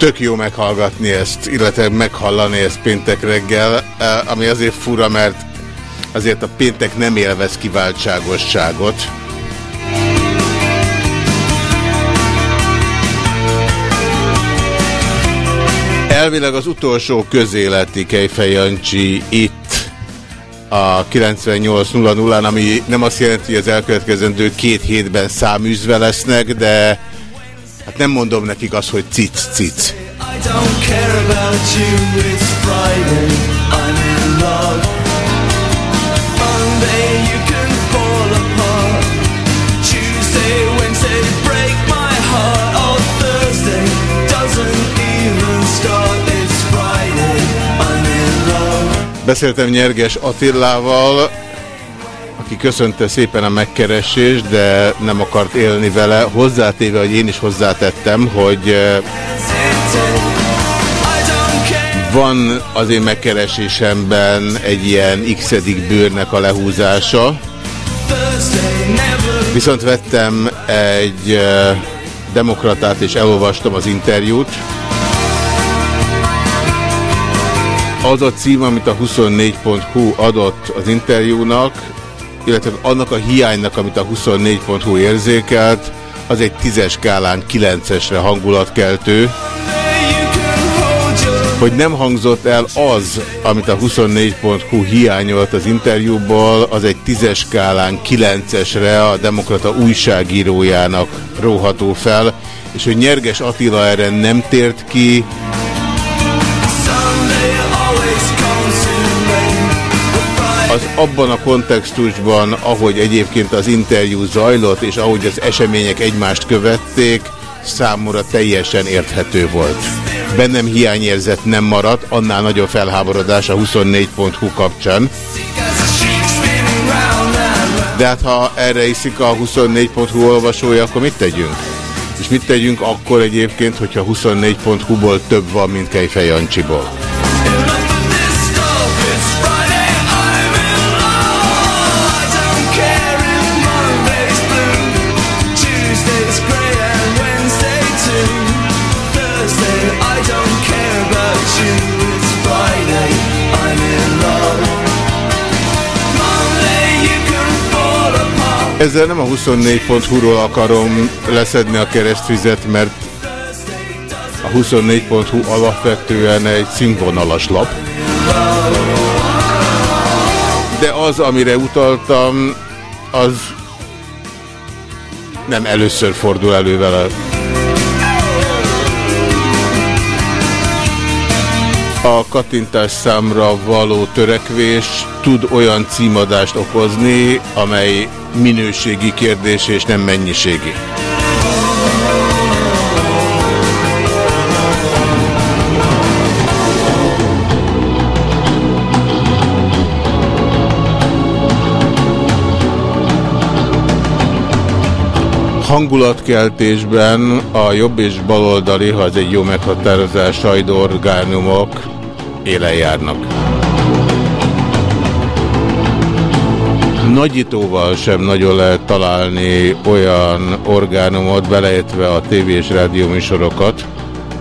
Tök jó meghallgatni ezt, illetve meghallani ezt péntek reggel, eh, ami azért fura, mert azért a péntek nem élvez kiváltságosságot. Elvileg az utolsó közéleti Kejfej Jancsi itt a 98.00-án, ami nem azt jelenti, hogy az elkövetkezendő két hétben száműzve lesznek, de hát nem mondom nekik azt, hogy cic, cic. Beszéltem Nyerges Attillával, aki köszönte szépen a megkeresést, de nem akart élni vele. Hozzátéve, hogy én is hozzátettem, hogy eh, van az én megkeresésemben egy ilyen x bőrnek a lehúzása. Viszont vettem egy eh, demokratát és elolvastam az interjút. Az a cím, amit a 24.hu adott az interjúnak, illetve annak a hiánynak, amit a 24.hu érzékelt, az egy tízes skálán 9-esre hangulatkeltő. Hogy nem hangzott el az, amit a 24.hu hiányolt az interjúból, az egy tízes skálán 9-esre a Demokrata újságírójának róható fel, és hogy Nyerges Attila erre nem tért ki, az abban a kontextusban, ahogy egyébként az interjú zajlott, és ahogy az események egymást követték, számomra teljesen érthető volt. Bennem hiányérzet nem maradt, annál nagyobb felháborodás a 24.hu kapcsán. De hát ha erre iszik a 24.hu olvasója, akkor mit tegyünk? És mit tegyünk akkor egyébként, hogyha 24.hu-ból több van, mint Kejfej Jancsiból? Ezzel nem a 24.hu-ról akarom leszedni a keresztvizet, mert a 24.hu alapvetően egy színvonalas lap. De az, amire utaltam, az nem először fordul elő vele. A kattintás számra való törekvés tud olyan címadást okozni, amely minőségi kérdés és nem mennyiségi. Hangulatkeltésben a jobb és baloldali, ha ez egy jó meghatározás, sajdorgánumok élen járnak. Nagyítóval sem nagyon lehet találni olyan orgánumot, beleértve a tévé és rádió műsorokat,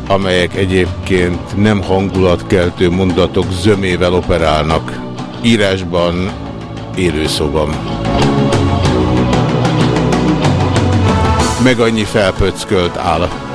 amelyek egyébként nem hangulatkeltő mondatok zömével operálnak. Írásban, élőszóban. Meg annyi felpöckölt áll.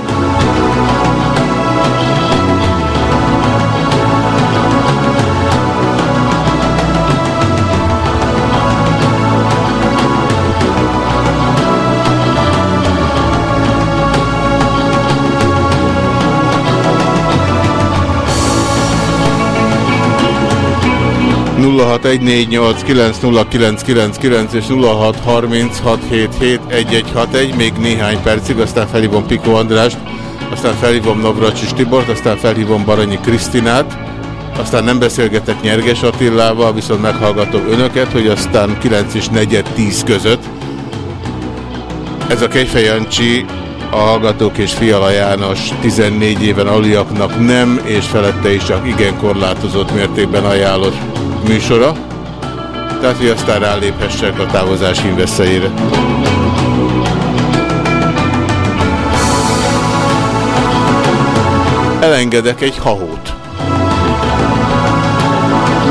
0614890999 és 0636771161, még néhány percig, aztán felhívom Piko Andrást, aztán felhívom Navracsis Tibort, aztán felhívom Baranyi Krisztinát, aztán nem beszélgetek Nyerges Attillával, viszont meghallgatom önöket, hogy aztán 9 és 4 10 között. Ez a Kejfejancsi a Hallgatók és Fiala János 14 éven aliaknak nem, és felette is csak igen korlátozott mértékben ajánlott műsora. Tehát, hogy aztán ráléphessek a távozás híveszeire. Elengedek egy hahót.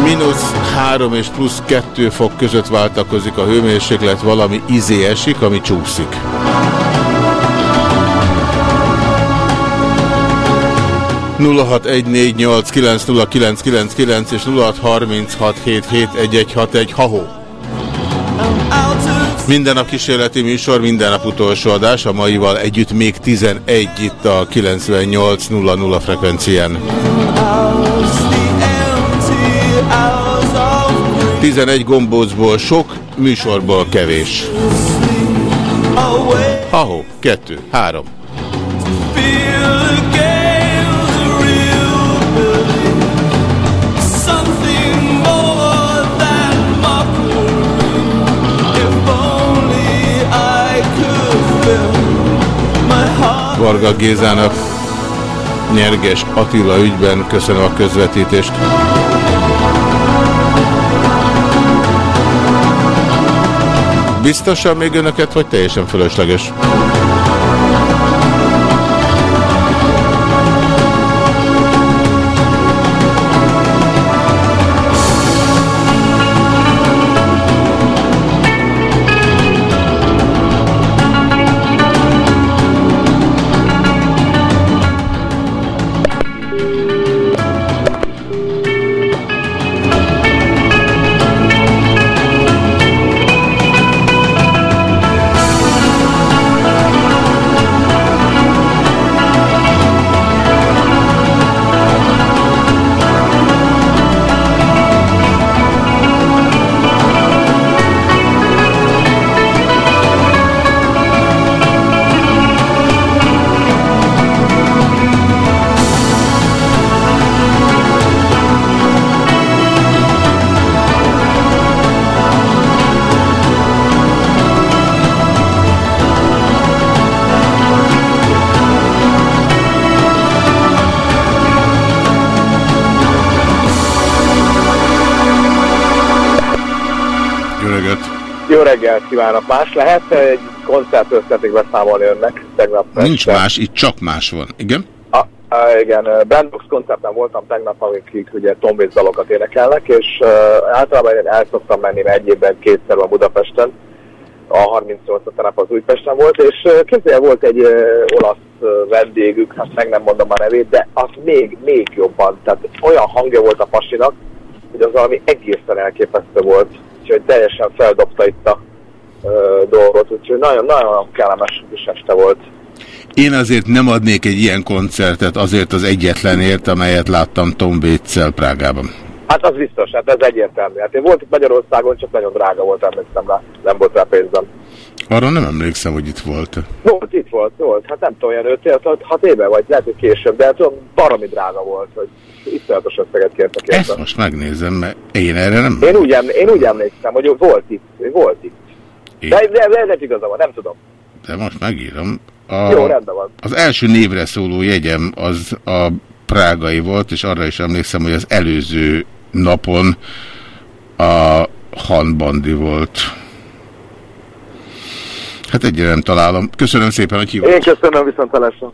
Mínusz 3 és plusz 2 fok között váltakozik a hőmérséklet, valami izé esik, ami csúszik. És 0636771161 hahó. Minden nap kísérleti műsor, minden nap utolsó adás, a maival együtt még 11 itt a 98.00 frekvencián. 11 gombócból sok, műsorból kevés. Ahó, kettő, három. Varga Gézának, Nyerges Attila ügyben. Köszönöm a közvetítést. Biztosan még önöket, vagy teljesen fölösleges? Reggelt kívánok! Más lehet egy koncertről szeretnék beszámolni önnek tegnap. Nincs este. más, itt csak más van. Igen? A, a, igen, Bandbox koncerten voltam tegnap, akik ugye Tomvész dalokat énekelnek, és uh, általában én el szoktam menni, mert egy évben kétszer van Budapesten, a 38 tegnap az Újpesten volt, és uh, képzelje volt egy uh, olasz vendégük, hát meg nem mondom a nevét, de az még, még jobban, tehát olyan hangja volt a pasinak, hogy az valami egészen elképesztő volt, úgyhogy teljesen feldobta itt a dolgot, úgyhogy nagyon-nagyon kellemes kis este volt. Én azért nem adnék egy ilyen koncertet azért az egyetlenért, amelyet láttam Tom Waits-szel Prágában. Hát az biztos, hát ez egyértelmű. Hát én volt itt Magyarországon, csak nagyon drága volt, emlékszem rá, nem volt rá pénzem. Arra nem emlékszem, hogy itt volt. Volt, itt volt, volt. Hát nem tudom, olyan 5 6 éve, vagy lehet, hogy később, de hát tudom, baromi drága volt, hogy iszonyatos összeget kértek érte. Ezt most megnézem, mert én erre nem... Én úgy, eml én úgy emlékszem, hogy volt itt, volt itt. De, de, de lehet igaza van, nem tudom. de most megírom. A, Jó, rendben van. az első névre szóló jegyem az a prágai volt, és arra is emlékszem, hogy az előző napon a Han Bandi volt. Hát egyre nem találom. Köszönöm szépen, hogy hívott. Én köszönöm viszontalásra.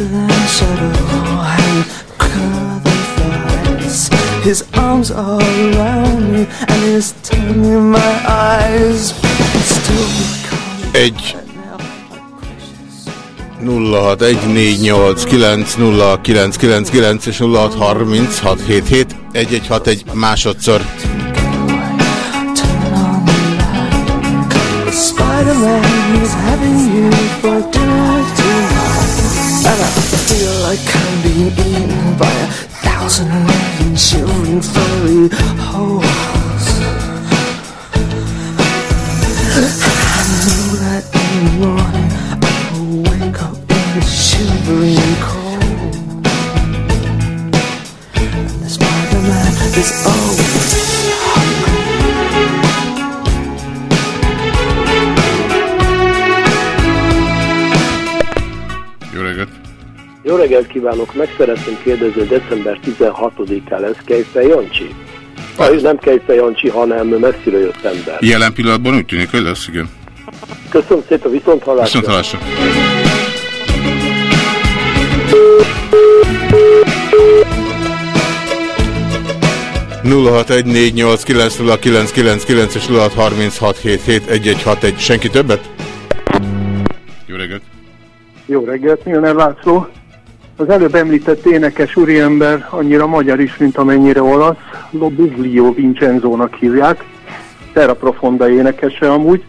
A shadow, and than flies. His arms are around me, and he's turning my eyes, still Egy. now my precious. 0614890999 és 0636771161 másodszor. Spider-Man is having you for dinner like I'm being eaten by a thousand million shivering furry holes. I know that in the morning I will wake up in the shivering cold. And the Spider-Man is always Jó reggelt kívánok! Meg szeretném kérdezni, hogy december 16-án lesz Kejfej Jancsi? Ah, nem Kejfej Jancsi, hanem messziről jött ember. Jelen pillanatban úgy tűnik, hogy lesz, igen. Köszönöm szépen, viszont hallásra! Viszont hallásra. és 0636771161. Senki többet? Jó reggelt! Jó reggelt, Milner László. Az előbb említett énekes úriember annyira magyar is, mint amennyire olasz. Lobuglio Vincenzónak hívják. Terra Profonda énekese amúgy.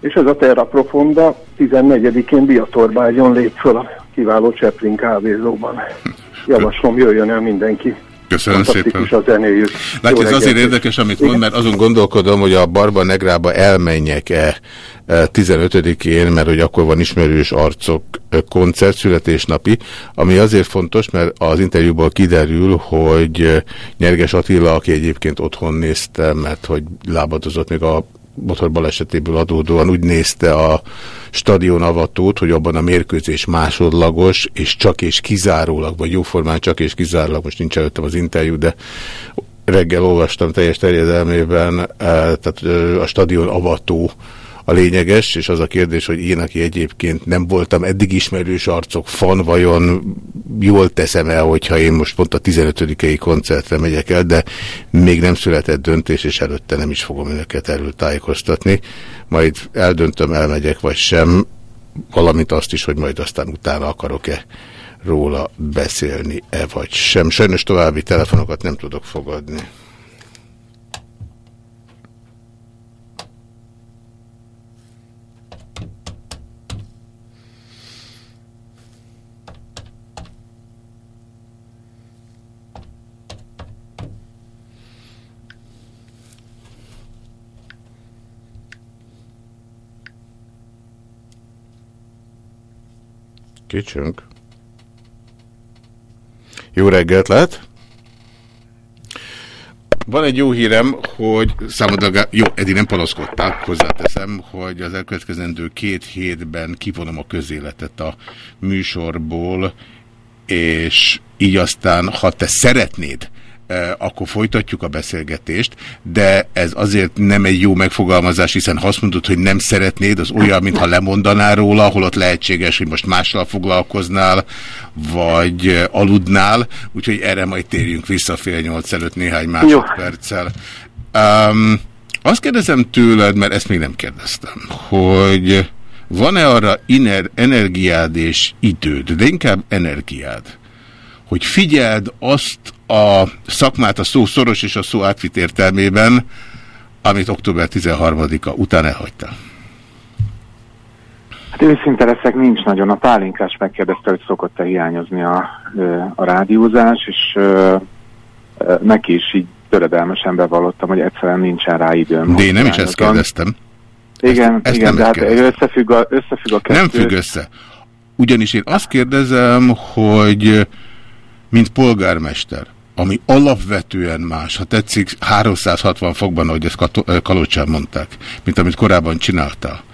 És ez a Terra Profonda 14-én Biatorbágyon lép föl a kiváló Cseplin kávézóban. Javaslom, jöjjön el mindenki. Köszönöm szépen. a zenéjük. Látja, ez azért érdekes, amit mond, mert azon gondolkodom, hogy a Barba Negrába elmenjek-e e, 15-én, mert hogy akkor van ismerős arcok e, koncert, születésnapi, ami azért fontos, mert az interjúból kiderül, hogy e, Nyerges Attila, aki egyébként otthon nézte, mert hogy lábadozott még a motor balesetéből adódóan úgy nézte a stadion avatót, hogy abban a mérkőzés másodlagos, és csak és kizárólag, vagy jóformán csak és kizárólag, most nincs előttem az interjú, de reggel olvastam teljes terjedelmében, eh, tehát eh, a stadion avató a lényeges, és az a kérdés, hogy én, aki egyébként nem voltam eddig ismerős arcok fan, vajon jól teszem el, hogyha én most pont a 15 koncertre megyek el, de még nem született döntés, és előtte nem is fogom önöket erről tájékoztatni. Majd eldöntöm, elmegyek vagy sem, valamint azt is, hogy majd aztán utána akarok-e róla beszélni-e vagy sem. Sajnos további telefonokat nem tudok fogadni. Kicsünk. Jó reggelt lehet! Van egy jó hírem, hogy számodra, jó, eddig nem panaszkodták, hozzáteszem, hogy az elkövetkezendő két hétben kivonom a közéletet a műsorból, és így aztán, ha te szeretnéd akkor folytatjuk a beszélgetést, de ez azért nem egy jó megfogalmazás, hiszen ha azt mondod, hogy nem szeretnéd, az olyan, mintha lemondanál róla, holott lehetséges, hogy most mással foglalkoznál, vagy aludnál, úgyhogy erre majd térjünk vissza fél nyolc előtt néhány másodperccel. Um, azt kérdezem tőled, mert ezt még nem kérdeztem, hogy van-e arra iner, energiád és időd, de inkább energiád, hogy figyeld azt a szakmát a szó szoros és a szó átvitt értelmében, amit október 13-a után elhagytál. Hát őszinte leszek, nincs nagyon. A pálinkás megkérdezte, hogy szokott-e hiányozni a, a rádiózás, és neki is így töredelmesen bevallottam, hogy egyszerűen nincsen rá időm. De én nem is ezt kérdeztem. Igen, ezt igen, nem de hát összefügg a, összefügg a kettő. Nem függ össze. Ugyanis én azt kérdezem, hogy mint polgármester, ami alapvetően más, ha tetszik, 360 fokban, ahogy ezt Kato- Kalocsán mondták, mint amit korábban csináltál,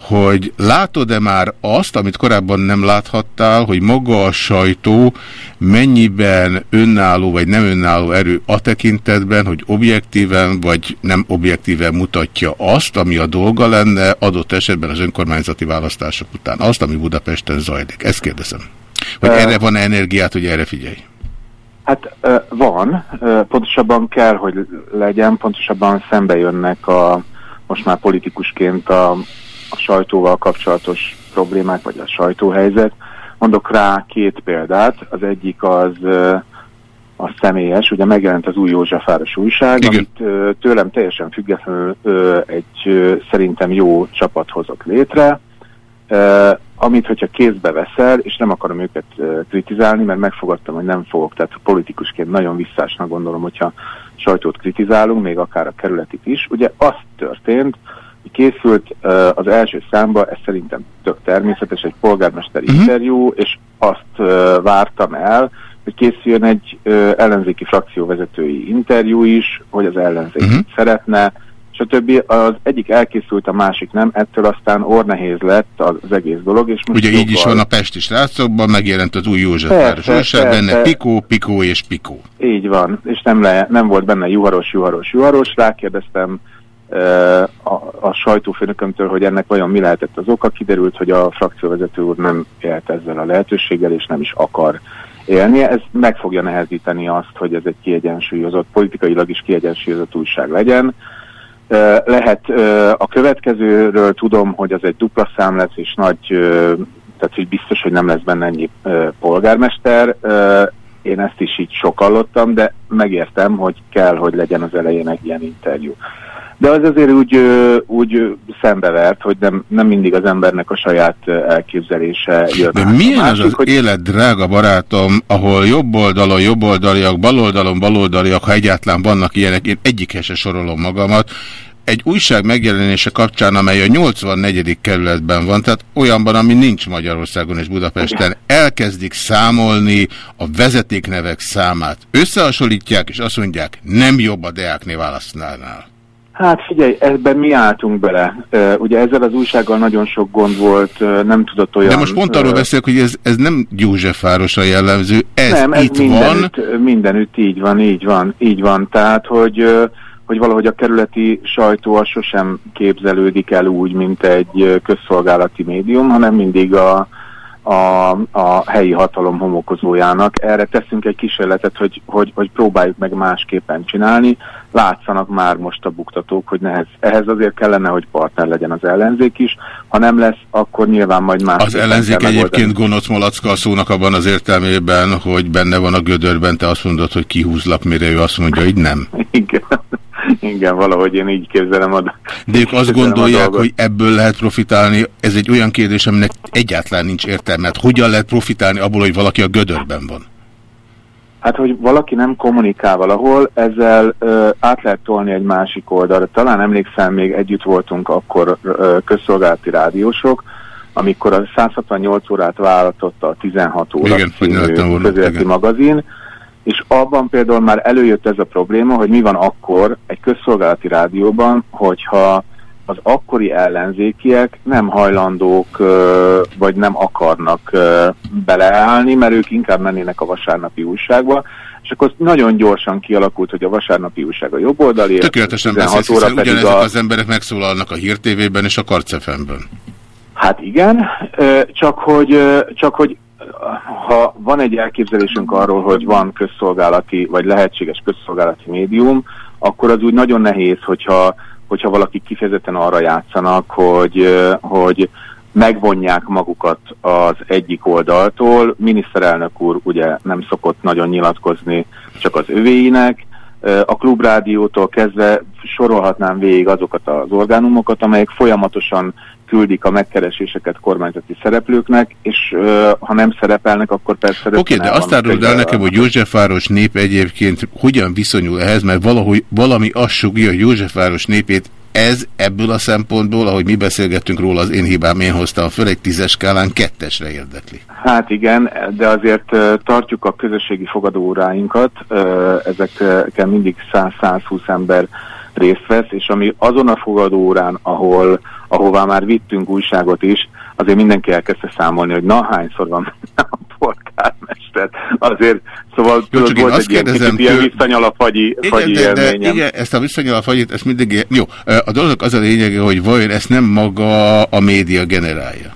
hogy látod-e már azt, amit korábban nem láthattál, hogy maga a sajtó mennyiben önálló vagy nem önálló erő a tekintetben, hogy objektíven vagy nem objektíven mutatja azt, ami a dolga lenne adott esetben az önkormányzati választások után. Azt, ami Budapesten zajlik. Ezt kérdezem. Hogy erre van -e energiát, hogy erre figyelj? Hát van, pontosabban kell, hogy legyen, pontosabban szembe jönnek a, most már politikusként a, a sajtóval kapcsolatos problémák, vagy a sajtóhelyzet. Mondok rá két példát. Az egyik az a személyes, ugye megjelent az új Józsefváros újság, Igen. amit tőlem teljesen függetlenül egy szerintem jó csapat hozott létre, amit, hogyha kézbe veszel, és nem akarom őket kritizálni, mert megfogadtam, hogy nem fogok, tehát politikusként nagyon visszásnak gondolom, hogyha sajtót kritizálunk, még akár a kerületit is. Ugye az történt, hogy készült az első számba, ez szerintem tök természetes, egy polgármesteri Mhm. interjú, és azt vártam el, hogy készüljön egy ellenzéki frakcióvezetői interjú is, hogy az ellenzék uh-huh. szeretne, stb. Az egyik elkészült, a másik nem, ettől aztán ornehéz lett az, egész dolog, és most Ugye így is van a Pesti srácokban, megjelent az új Józsefváros Persze, újság, benne. Pikó, Pikó és Pikó. Így van, és nem, le, nem volt benne juharos, juharos, juharos. Rákérdeztem a, a sajtófőnökömtől, hogy ennek vajon mi lehetett az oka. Kiderült, hogy a frakcióvezető úr nem élt ezzel a lehetőséggel, és nem is akar élni. Ez meg fogja nehezíteni azt, hogy ez egy kiegyensúlyozott, politikailag is kiegyensúlyozott újság legyen. Lehet a következőről tudom, hogy az egy dupla szám lesz, és nagy, tehát hogy biztos, hogy nem lesz benne ennyi polgármester. Én ezt is így sokallottam, de megértem, hogy kell, hogy legyen az elején egy ilyen interjú. De az azért úgy, úgy szembevert, hogy nem, nem mindig az embernek a saját elképzelése jön De milyen az másik, az hogy- élet, drága barátom, ahol jobb oldalon jobboldaliak, baloldalon baloldaliak, ha egyáltalán vannak ilyenek, én egyikhez se sorolom magamat, egy újság megjelenése kapcsán, amely a 84. kerületben van, tehát olyanban, ami nincs Magyarországon és Budapesten, elkezdik számolni a vezetéknevek számát. Összehasonlítják, és azt mondják, nem jobb a Deákné választnál. Hát figyelj, ebben mi álltunk bele. Ugye ezzel az újsággal nagyon sok gond volt, nem tudott olyan... De most pont arról beszélek, hogy ez, ez nem Józsefvárosra jellemző, ez nem, ez itt mindenütt, van. mindenütt így van, így van, így van. Tehát, hogy, hogy valahogy a kerületi sajtó az sosem képzelődik el úgy, mint egy közszolgálati médium, hanem mindig a, a, a helyi hatalom homokozójának. Erre teszünk egy kísérletet, hogy, hogy, hogy próbáljuk meg másképpen csinálni. Látszanak már most a buktatók, hogy nehez, ehhez azért kellene, hogy partner legyen az ellenzék is. Ha nem lesz, akkor nyilván majd más. Az ellenzék egyébként gonosz malacka a szónak abban az értelmében, hogy benne van a gödörben, te azt mondod, hogy kihúzlak, mire ő azt mondja, hogy nem. Igen, igen, valahogy én így képzelem a De ők azt gondolják, hogy ebből lehet profitálni. Ez egy olyan kérdés, aminek egyáltalán nincs értelme. Hát hogyan lehet profitálni abból, hogy valaki a gödörben van? Hát, hogy valaki nem kommunikál valahol, ezzel ö, át lehet tolni egy másik oldalra. Talán emlékszem, még együtt voltunk akkor ö, közszolgálati rádiósok, amikor a 168 órát váltotta a 16 óra Igen, volna, közéleti magazin, és abban például már előjött ez a probléma, hogy mi van akkor egy közszolgálati rádióban, hogyha az akkori ellenzékiek nem hajlandók vagy nem akarnak beleállni, mert ők inkább mennének a vasárnapi újságba, és akkor nagyon gyorsan kialakult, hogy a vasárnapi újság a jobb oldali. Tökéletesen beszélsz, hiszen ugyanezek a... az emberek megszólalnak a hírtévében és a karcefemben. Hát igen, csak hogy, csak hogy ha van egy elképzelésünk arról, hogy van közszolgálati, vagy lehetséges közszolgálati médium, akkor az úgy nagyon nehéz, hogyha, hogyha valaki kifejezetten arra játszanak, hogy, hogy megvonják magukat az egyik oldaltól. Miniszterelnök úr ugye nem szokott nagyon nyilatkozni csak az övéinek, a klubrádiótól kezdve sorolhatnám végig azokat az orgánumokat, amelyek folyamatosan küldik a megkereséseket kormányzati szereplőknek, és ha nem szerepelnek, akkor persze... Oké, okay, de azt árulod el nekem, hogy Józsefváros nép egyébként hogyan viszonyul ehhez, mert valahogy valami azt sugja, hogy Józsefváros népét ez ebből a szempontból, ahogy mi beszélgettünk róla, az én hibám, én hoztam föl, egy tízes skálán kettesre érdekli. Hát igen, de azért tartjuk a közösségi fogadóóráinkat, ezeken mindig 100-120 ember részt vesz, és ami azon a fogadóórán, ahol, ahová már vittünk újságot is, azért mindenki elkezdte számolni, hogy na hányszor van a polgármester. Azért, szóval Jó, tudod, volt egy ilyen kicsit ilyen a fagyi, igen, fagyi de, de, igen, ezt a visszanyal a fagyit, ezt mindig... Jó, a dolog az a lényege, hogy vajon ezt nem maga a média generálja.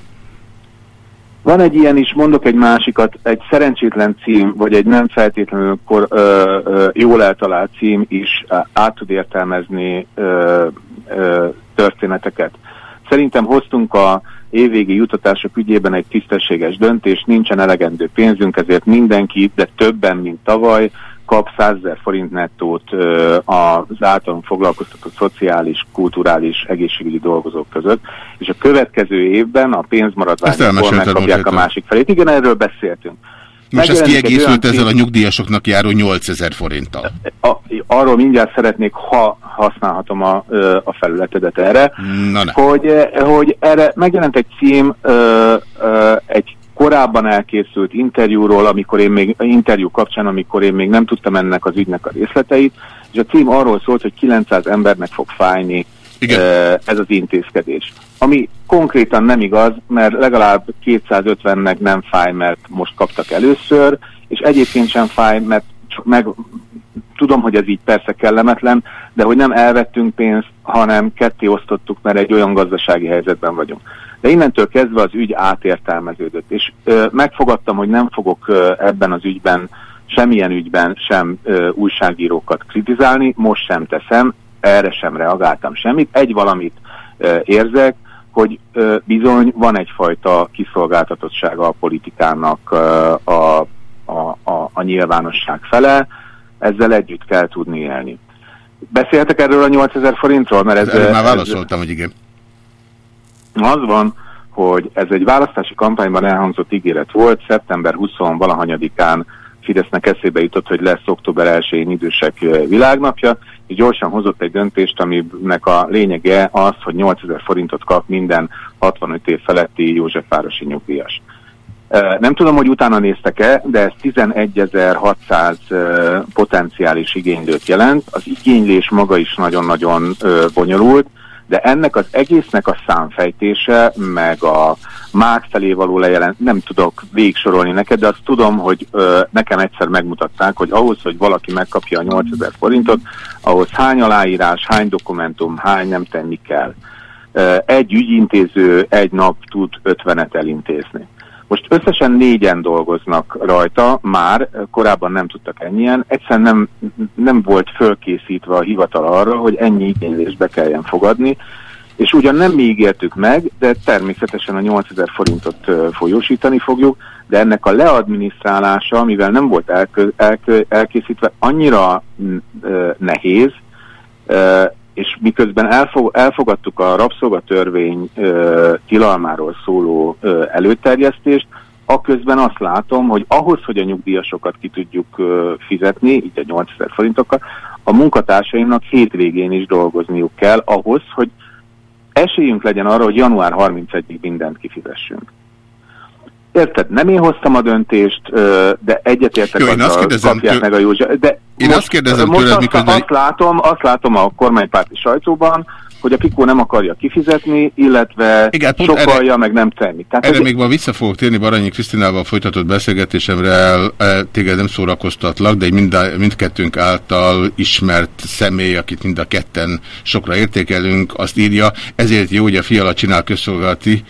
Van egy ilyen is, mondok egy másikat, egy szerencsétlen cím, vagy egy nem feltétlenül kor, ö, ö, jól eltalált cím is át tud értelmezni ö, ö, történeteket. Szerintem hoztunk a évvégi jutatások ügyében egy tisztességes döntést, nincsen elegendő pénzünk, ezért mindenki, de többen, mint tavaly, kap 100 ezer forint nettót az általunk foglalkoztatott szociális, kulturális, egészségügyi dolgozók között, és a következő évben a pénzmaradványokból megkapják a másik felét. Igen, erről beszéltünk. Most ez kiegészült ezzel a nyugdíjasoknak járó 8000 forinttal. a, arról mindjárt szeretnék, ha használhatom a, a felületedet erre, Na ne. hogy, hogy erre megjelent egy cím ö, ö, egy korábban elkészült interjúról, amikor én még interjú kapcsán, amikor én még nem tudtam ennek az ügynek a részleteit, és a cím arról szólt, hogy 900 embernek fog fájni Igen. ez az intézkedés. Ami konkrétan nem igaz, mert legalább 250-nek nem fáj, mert most kaptak először, és egyébként sem fáj, mert csak meg, tudom, hogy ez így persze kellemetlen, de hogy nem elvettünk pénzt, hanem ketté osztottuk, mert egy olyan gazdasági helyzetben vagyunk. De innentől kezdve az ügy átértelmeződött, és ö, megfogadtam, hogy nem fogok ö, ebben az ügyben, semmilyen ügyben sem ö, újságírókat kritizálni, most sem teszem, erre sem reagáltam semmit. Egy valamit érzek, hogy bizony van egyfajta kiszolgáltatottsága a politikának a, a, a, a nyilvánosság fele, ezzel együtt kell tudni élni. Beszéltek erről a 8000 forintról? Mert ez, Erről már ez- válaszoltam, hogy igen. az van, hogy ez egy választási kampányban elhangzott ígéret volt, szeptember 20 valahanyadikán Fidesznek eszébe jutott, hogy lesz október 1-én idősek világnapja, és gyorsan hozott egy döntést, aminek a lényege az, hogy 8000 forintot kap minden 65 év feletti Józsefvárosi nyugdíjas. Nem tudom, hogy utána néztek-e, de ez 11.600 ö, potenciális igénylőt jelent. Az igénylés maga is nagyon-nagyon bonyolult, de ennek az egésznek a számfejtése, meg a mát felé való lejelent, nem tudok végsorolni neked, de azt tudom, hogy ö, nekem egyszer megmutatták, hogy ahhoz, hogy valaki megkapja a 8000 forintot, ahhoz hány aláírás, hány dokumentum, hány nem tenni kell. Egy ügyintéző egy nap tud 50-et elintézni. Most összesen négyen dolgoznak rajta, már korábban nem tudtak ennyien, egyszerűen nem, nem volt fölkészítve a hivatal arra, hogy ennyi igénylést be kelljen fogadni, és ugyan nem mi ígértük meg, de természetesen a 8000 forintot folyósítani fogjuk, de ennek a leadminisztrálása, mivel nem volt elkö, elkö, elkészítve, annyira mm, nehéz, és miközben elfog, elfogadtuk a rabszolgatörvény ö, tilalmáról szóló ö, előterjesztést, aközben azt látom, hogy ahhoz, hogy a nyugdíjasokat ki tudjuk ö, fizetni, így a 8000 forintokkal, a munkatársainknak hétvégén is dolgozniuk kell ahhoz, hogy esélyünk legyen arra, hogy január 31-ig mindent kifizessünk. Érted, nem én hoztam a döntést, de egyetértek Jó, én azt kérdezem kapják tő- meg a József. De Én azt kérdezem most tőled, azt, miközben- azt, látom, azt látom a kormánypárti sajtóban, hogy a Pikó nem akarja kifizetni, illetve Igen, pont sokalja, meg nem tenni. Tehát Erre ez- még ma vissza fogok térni Baranyi Krisztinával folytatott beszélgetésemre, téged nem szórakoztatlak, de egy mind, mindkettőnk által ismert személy, akit mind a ketten sokra értékelünk, azt írja, ezért jó, hogy a fiala csinál közszolgálati.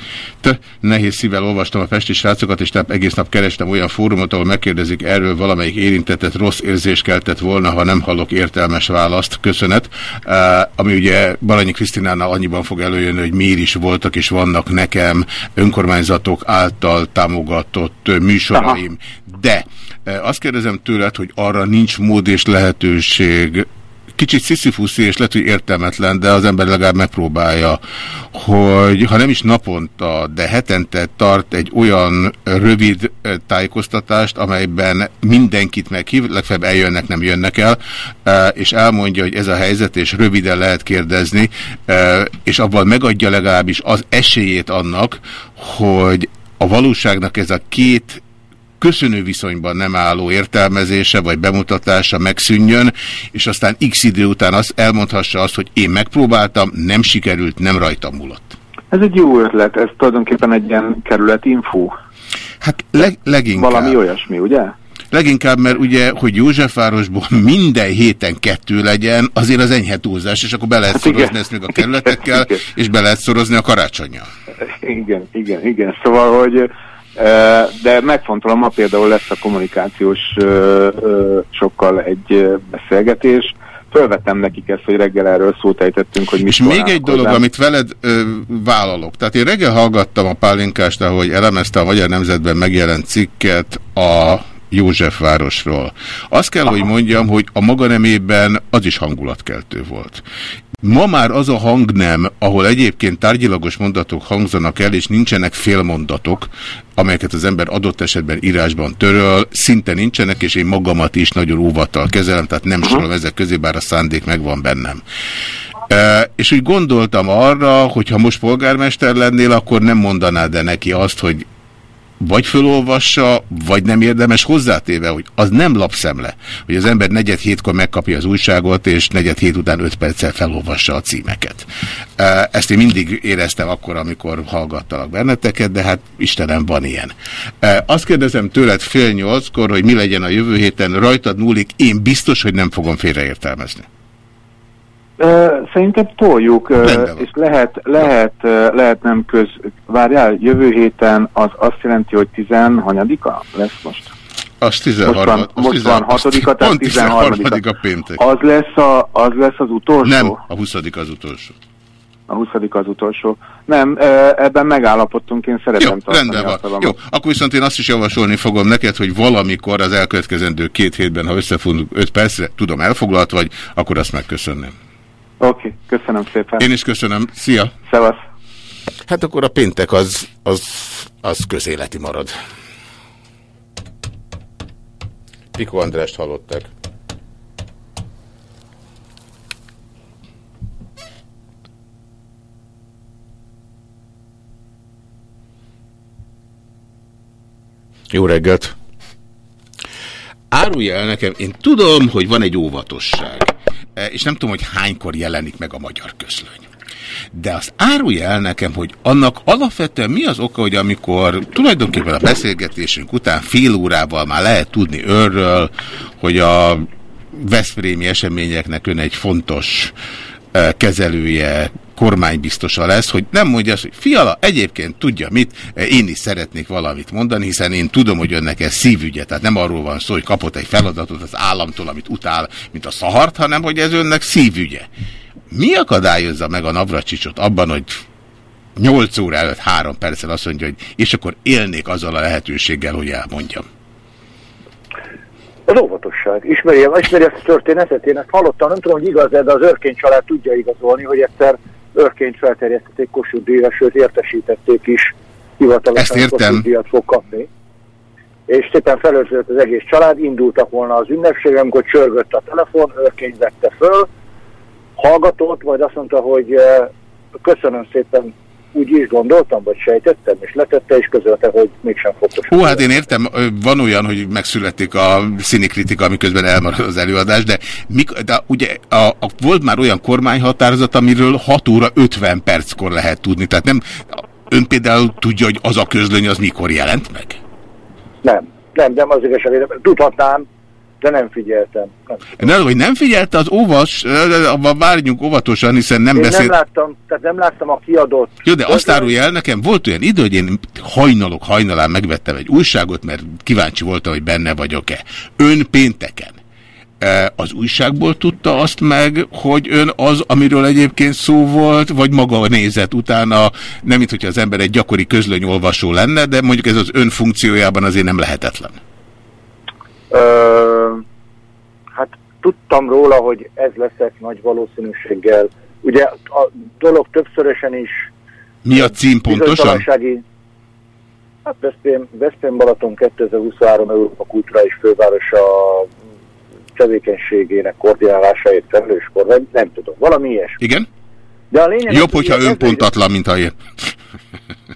Nehéz szívvel olvastam a festi srácokat, és tehát egész nap kerestem olyan fórumot, ahol megkérdezik erről valamelyik érintettet, rossz érzés keltett volna, ha nem hallok értelmes választ. Köszönet. E, ami ugye Baranyi Krisztinánál annyiban fog előjönni, hogy miért is voltak és vannak nekem önkormányzatok által támogatott műsoraim. De e, azt kérdezem tőled, hogy arra nincs mód és lehetőség, kicsit sziszifuszi és lehet, hogy értelmetlen, de az ember legalább megpróbálja, hogy ha nem is naponta, de hetente tart egy olyan rövid tájékoztatást, amelyben mindenkit meghív, legfeljebb eljönnek, nem jönnek el, és elmondja, hogy ez a helyzet, és röviden lehet kérdezni, és abban megadja legalábbis az esélyét annak, hogy a valóságnak ez a két köszönő viszonyban nem álló értelmezése vagy bemutatása megszűnjön, és aztán x idő után azt elmondhassa azt, hogy én megpróbáltam, nem sikerült, nem rajtam múlott. Ez egy jó ötlet, ez tulajdonképpen egy ilyen kerületinfo. Hát leg, leginkább. Valami olyasmi, ugye? Leginkább, mert ugye, hogy Józsefvárosból minden héten kettő legyen, azért az enyhe túlzás, és akkor be lehet Hát szorozni igen. ezt még a kerületekkel, Igen. és be lehet szorozni a karácsonyjal. Igen, igen, igen. Szóval, hogy de megfontolom, ma például lesz a kommunikációs sokkal egy beszélgetés. Fölvettem nekik ezt, hogy reggel erről szót ejtettünk, hogy mi És még egy dolog, amit veled ö, vállalok. Tehát én reggel hallgattam a Pálinkást, ahogy elemezte a Magyar Nemzetben megjelent cikket a Józsefvárosról. Azt kell, hogy mondjam, hogy a maga nemében az is hangulatkeltő volt. Ma már az a hangnem, ahol egyébként tárgyilagos mondatok hangzanak el, és nincsenek félmondatok, amelyeket az ember adott esetben írásban töröl, szinte nincsenek, és én magamat is nagyon óvattal kezelem, tehát nem sorolom ezek közé, bár a szándék megvan bennem. E, és úgy gondoltam arra, hogy ha most polgármester lennél, akkor nem mondanád de neki azt, hogy vagy fölolvassa, vagy nem érdemes hozzátéve, hogy az nem lapszemle, hogy az ember negyed hétkor megkapja az újságot, és negyed hét után öt perccel felolvassa a címeket. Ezt én mindig éreztem akkor, amikor hallgattalak benneteket, de hát Istenem, van ilyen. Azt kérdezem tőled fél nyolckor, hogy mi legyen a jövő héten, rajtad múlik, én biztos, hogy nem fogom félreértelmezni. Ö, Szerintem toljuk, Rendben és lehet, lehet, lehet nem köz... Várjál, jövő héten az azt jelenti, hogy 10 hanyadika lesz most? Az 13. Most van, az most 10 van 6 tehát pont 13 13 a péntek. Az lesz, a, az lesz az utolsó? Nem, a 20 az utolsó. A 20 az utolsó. Nem, ebben megállapodtunk, én szeretem Jó, rendben van. Jó, akkor viszont én azt is javasolni fogom neked, hogy valamikor az elkövetkezendő két hétben, ha összefogunk 5 percre, tudom, elfoglalt vagy, akkor azt megköszönném. Oké, köszönöm szépen. Én is köszönöm. Szia! Szevasz! Hát akkor a péntek az, az, az közéleti marad. Piko Andrást hallották. Jó reggelt! Árulja el nekem, én tudom, hogy van egy óvatosság, és nem tudom, hogy hánykor jelenik meg a magyar közlöny. De azt árulja el nekem, hogy annak alapvetően mi az oka, hogy amikor tulajdonképpen a beszélgetésünk után fél órával már lehet tudni őről, hogy a Veszprémi eseményeknek ön egy fontos eh, kezelője, kormánybiztosa lesz, hogy nem mondja azt, hogy fiala, egyébként tudja mit, én is szeretnék valamit mondani, hiszen én tudom, hogy önnek ez szívügye, tehát nem arról van szó, hogy kapott egy feladatot az államtól, amit utál, mint a szahart, hanem hogy ez önnek szívügye. Mi akadályozza meg a Navracsicsot abban, hogy 8 óra előtt 3 perccel azt mondja, hogy és akkor élnék azzal a lehetőséggel, hogy elmondjam. Az óvatosság. Ismeri, ismeri ezt a történetet? Én ezt hallottam, nem tudom, hogy igaz-e, de az Örkény család tudja igazolni, hogy egyszer Örkényt felterjesztették Kossuth díjra, sőt értesítették is hivatalosan, hogy. Kossuth díjat fog kapni. És szépen felöltözött az egész család, indultak volna az ünnepség, amikor csörgött a telefon, Örkény vette föl, hallgatott, majd azt mondta, hogy eh, köszönöm szépen, úgy is gondoltam, vagy sejtettem, és letette, és közölte, hogy mégsem fokos. Ó, hát én értem, van olyan, hogy megszületik a színi kritika, miközben elmarad az előadás, de, mik, de ugye a, a, volt már olyan kormányhatározat, amiről 6 óra 50 perckor lehet tudni. Tehát nem, ön például tudja, hogy az a közlöny az mikor jelent meg? Nem, nem, nem az igazság, tudhatnám, de nem figyeltem. Nem. Nem, hogy nem figyelte az óvas, abban várjunk óvatosan, hiszen nem Én beszél... nem láttam, tehát nem láttam a kiadott. Jó, de azt árulja el nekem, volt olyan idő, hogy én hajnalok hajnalán megvettem egy újságot, mert kíváncsi voltam, hogy benne vagyok-e. Ön pénteken az újságból tudta azt meg, hogy ön az, amiről egyébként szó volt, vagy maga nézett utána, nem mint hogyha az ember egy gyakori közlönyolvasó lenne, de mondjuk ez az ön funkciójában azért nem lehetetlen. Ö, tudtam róla, hogy ez leszek nagy valószínűséggel. Ugye a dolog többszörösen is Mi a cím pontosan? Hát Veszprém, Veszprém Balaton 2023 Európa kulturális fővárosa tevékenységének koordinálásáért felelős kormány, nem tudom, valami ilyesmi. Igen? De a lényeg Jobb, az, hogy hogyha ez mint ha én.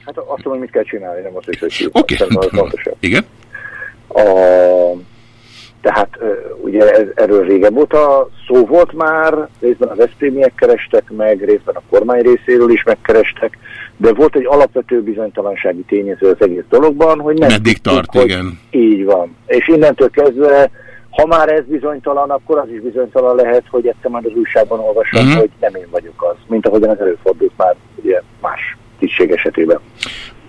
Hát azt tudom, hogy mit kell csinálni, nem azt is, hogy. Oké. Fontosabb. Igen? A, tehát ugye ez, erről régen óta szó volt már, részben a Veszprémiek kerestek meg, részben a kormány részéről is megkerestek, de volt egy alapvető bizonytalansági tényező az egész dologban, hogy nem Meddig tart, hogy igen. Így van. És innentől kezdve, ha már ez bizonytalan, akkor az is bizonytalan lehet, hogy egyszer majd az újságban olvasom, Mhm. uh-huh. hogy nem én vagyok az, mint ahogyan ez előfordult már ugye más tisztség esetében.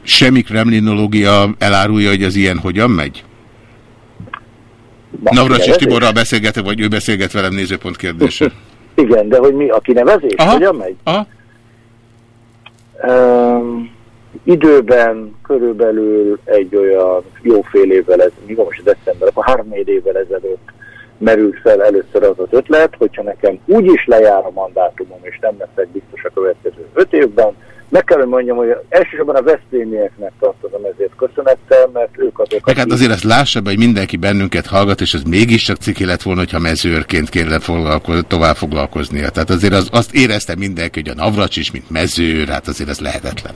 Semmi kremlinológia elárulja, hogy az ilyen hogyan megy? Navracsis? Tiborral beszélgetek, vagy ő beszélget velem nézőpont kérdése? Igen, de hogy mi a kinevezés? Aha. Hogyan megy? Aha. Um, időben körülbelül egy olyan jó fél évvel ez, mi van most december, akkor három-négy évvel ezelőtt merült fel először az az ötlet, hogyha nekem úgy is lejár a mandátumom, és nem leszek biztos a következő öt évben, meg kell, hogy mondjam, hogy elsősorban a Veszprémieknek tartozom ezért köszönettel, mert ők azok, Meg hát azért azt lássa be, hogy mindenki bennünket hallgat, és az mégiscsak ciki lett volna, hogyha mezőrként kéne foglalko tovább foglalkoznia. Tehát azért az, azt érezte mindenki, hogy a Navracs is, mint mezőr, hát azért ez lehetetlen.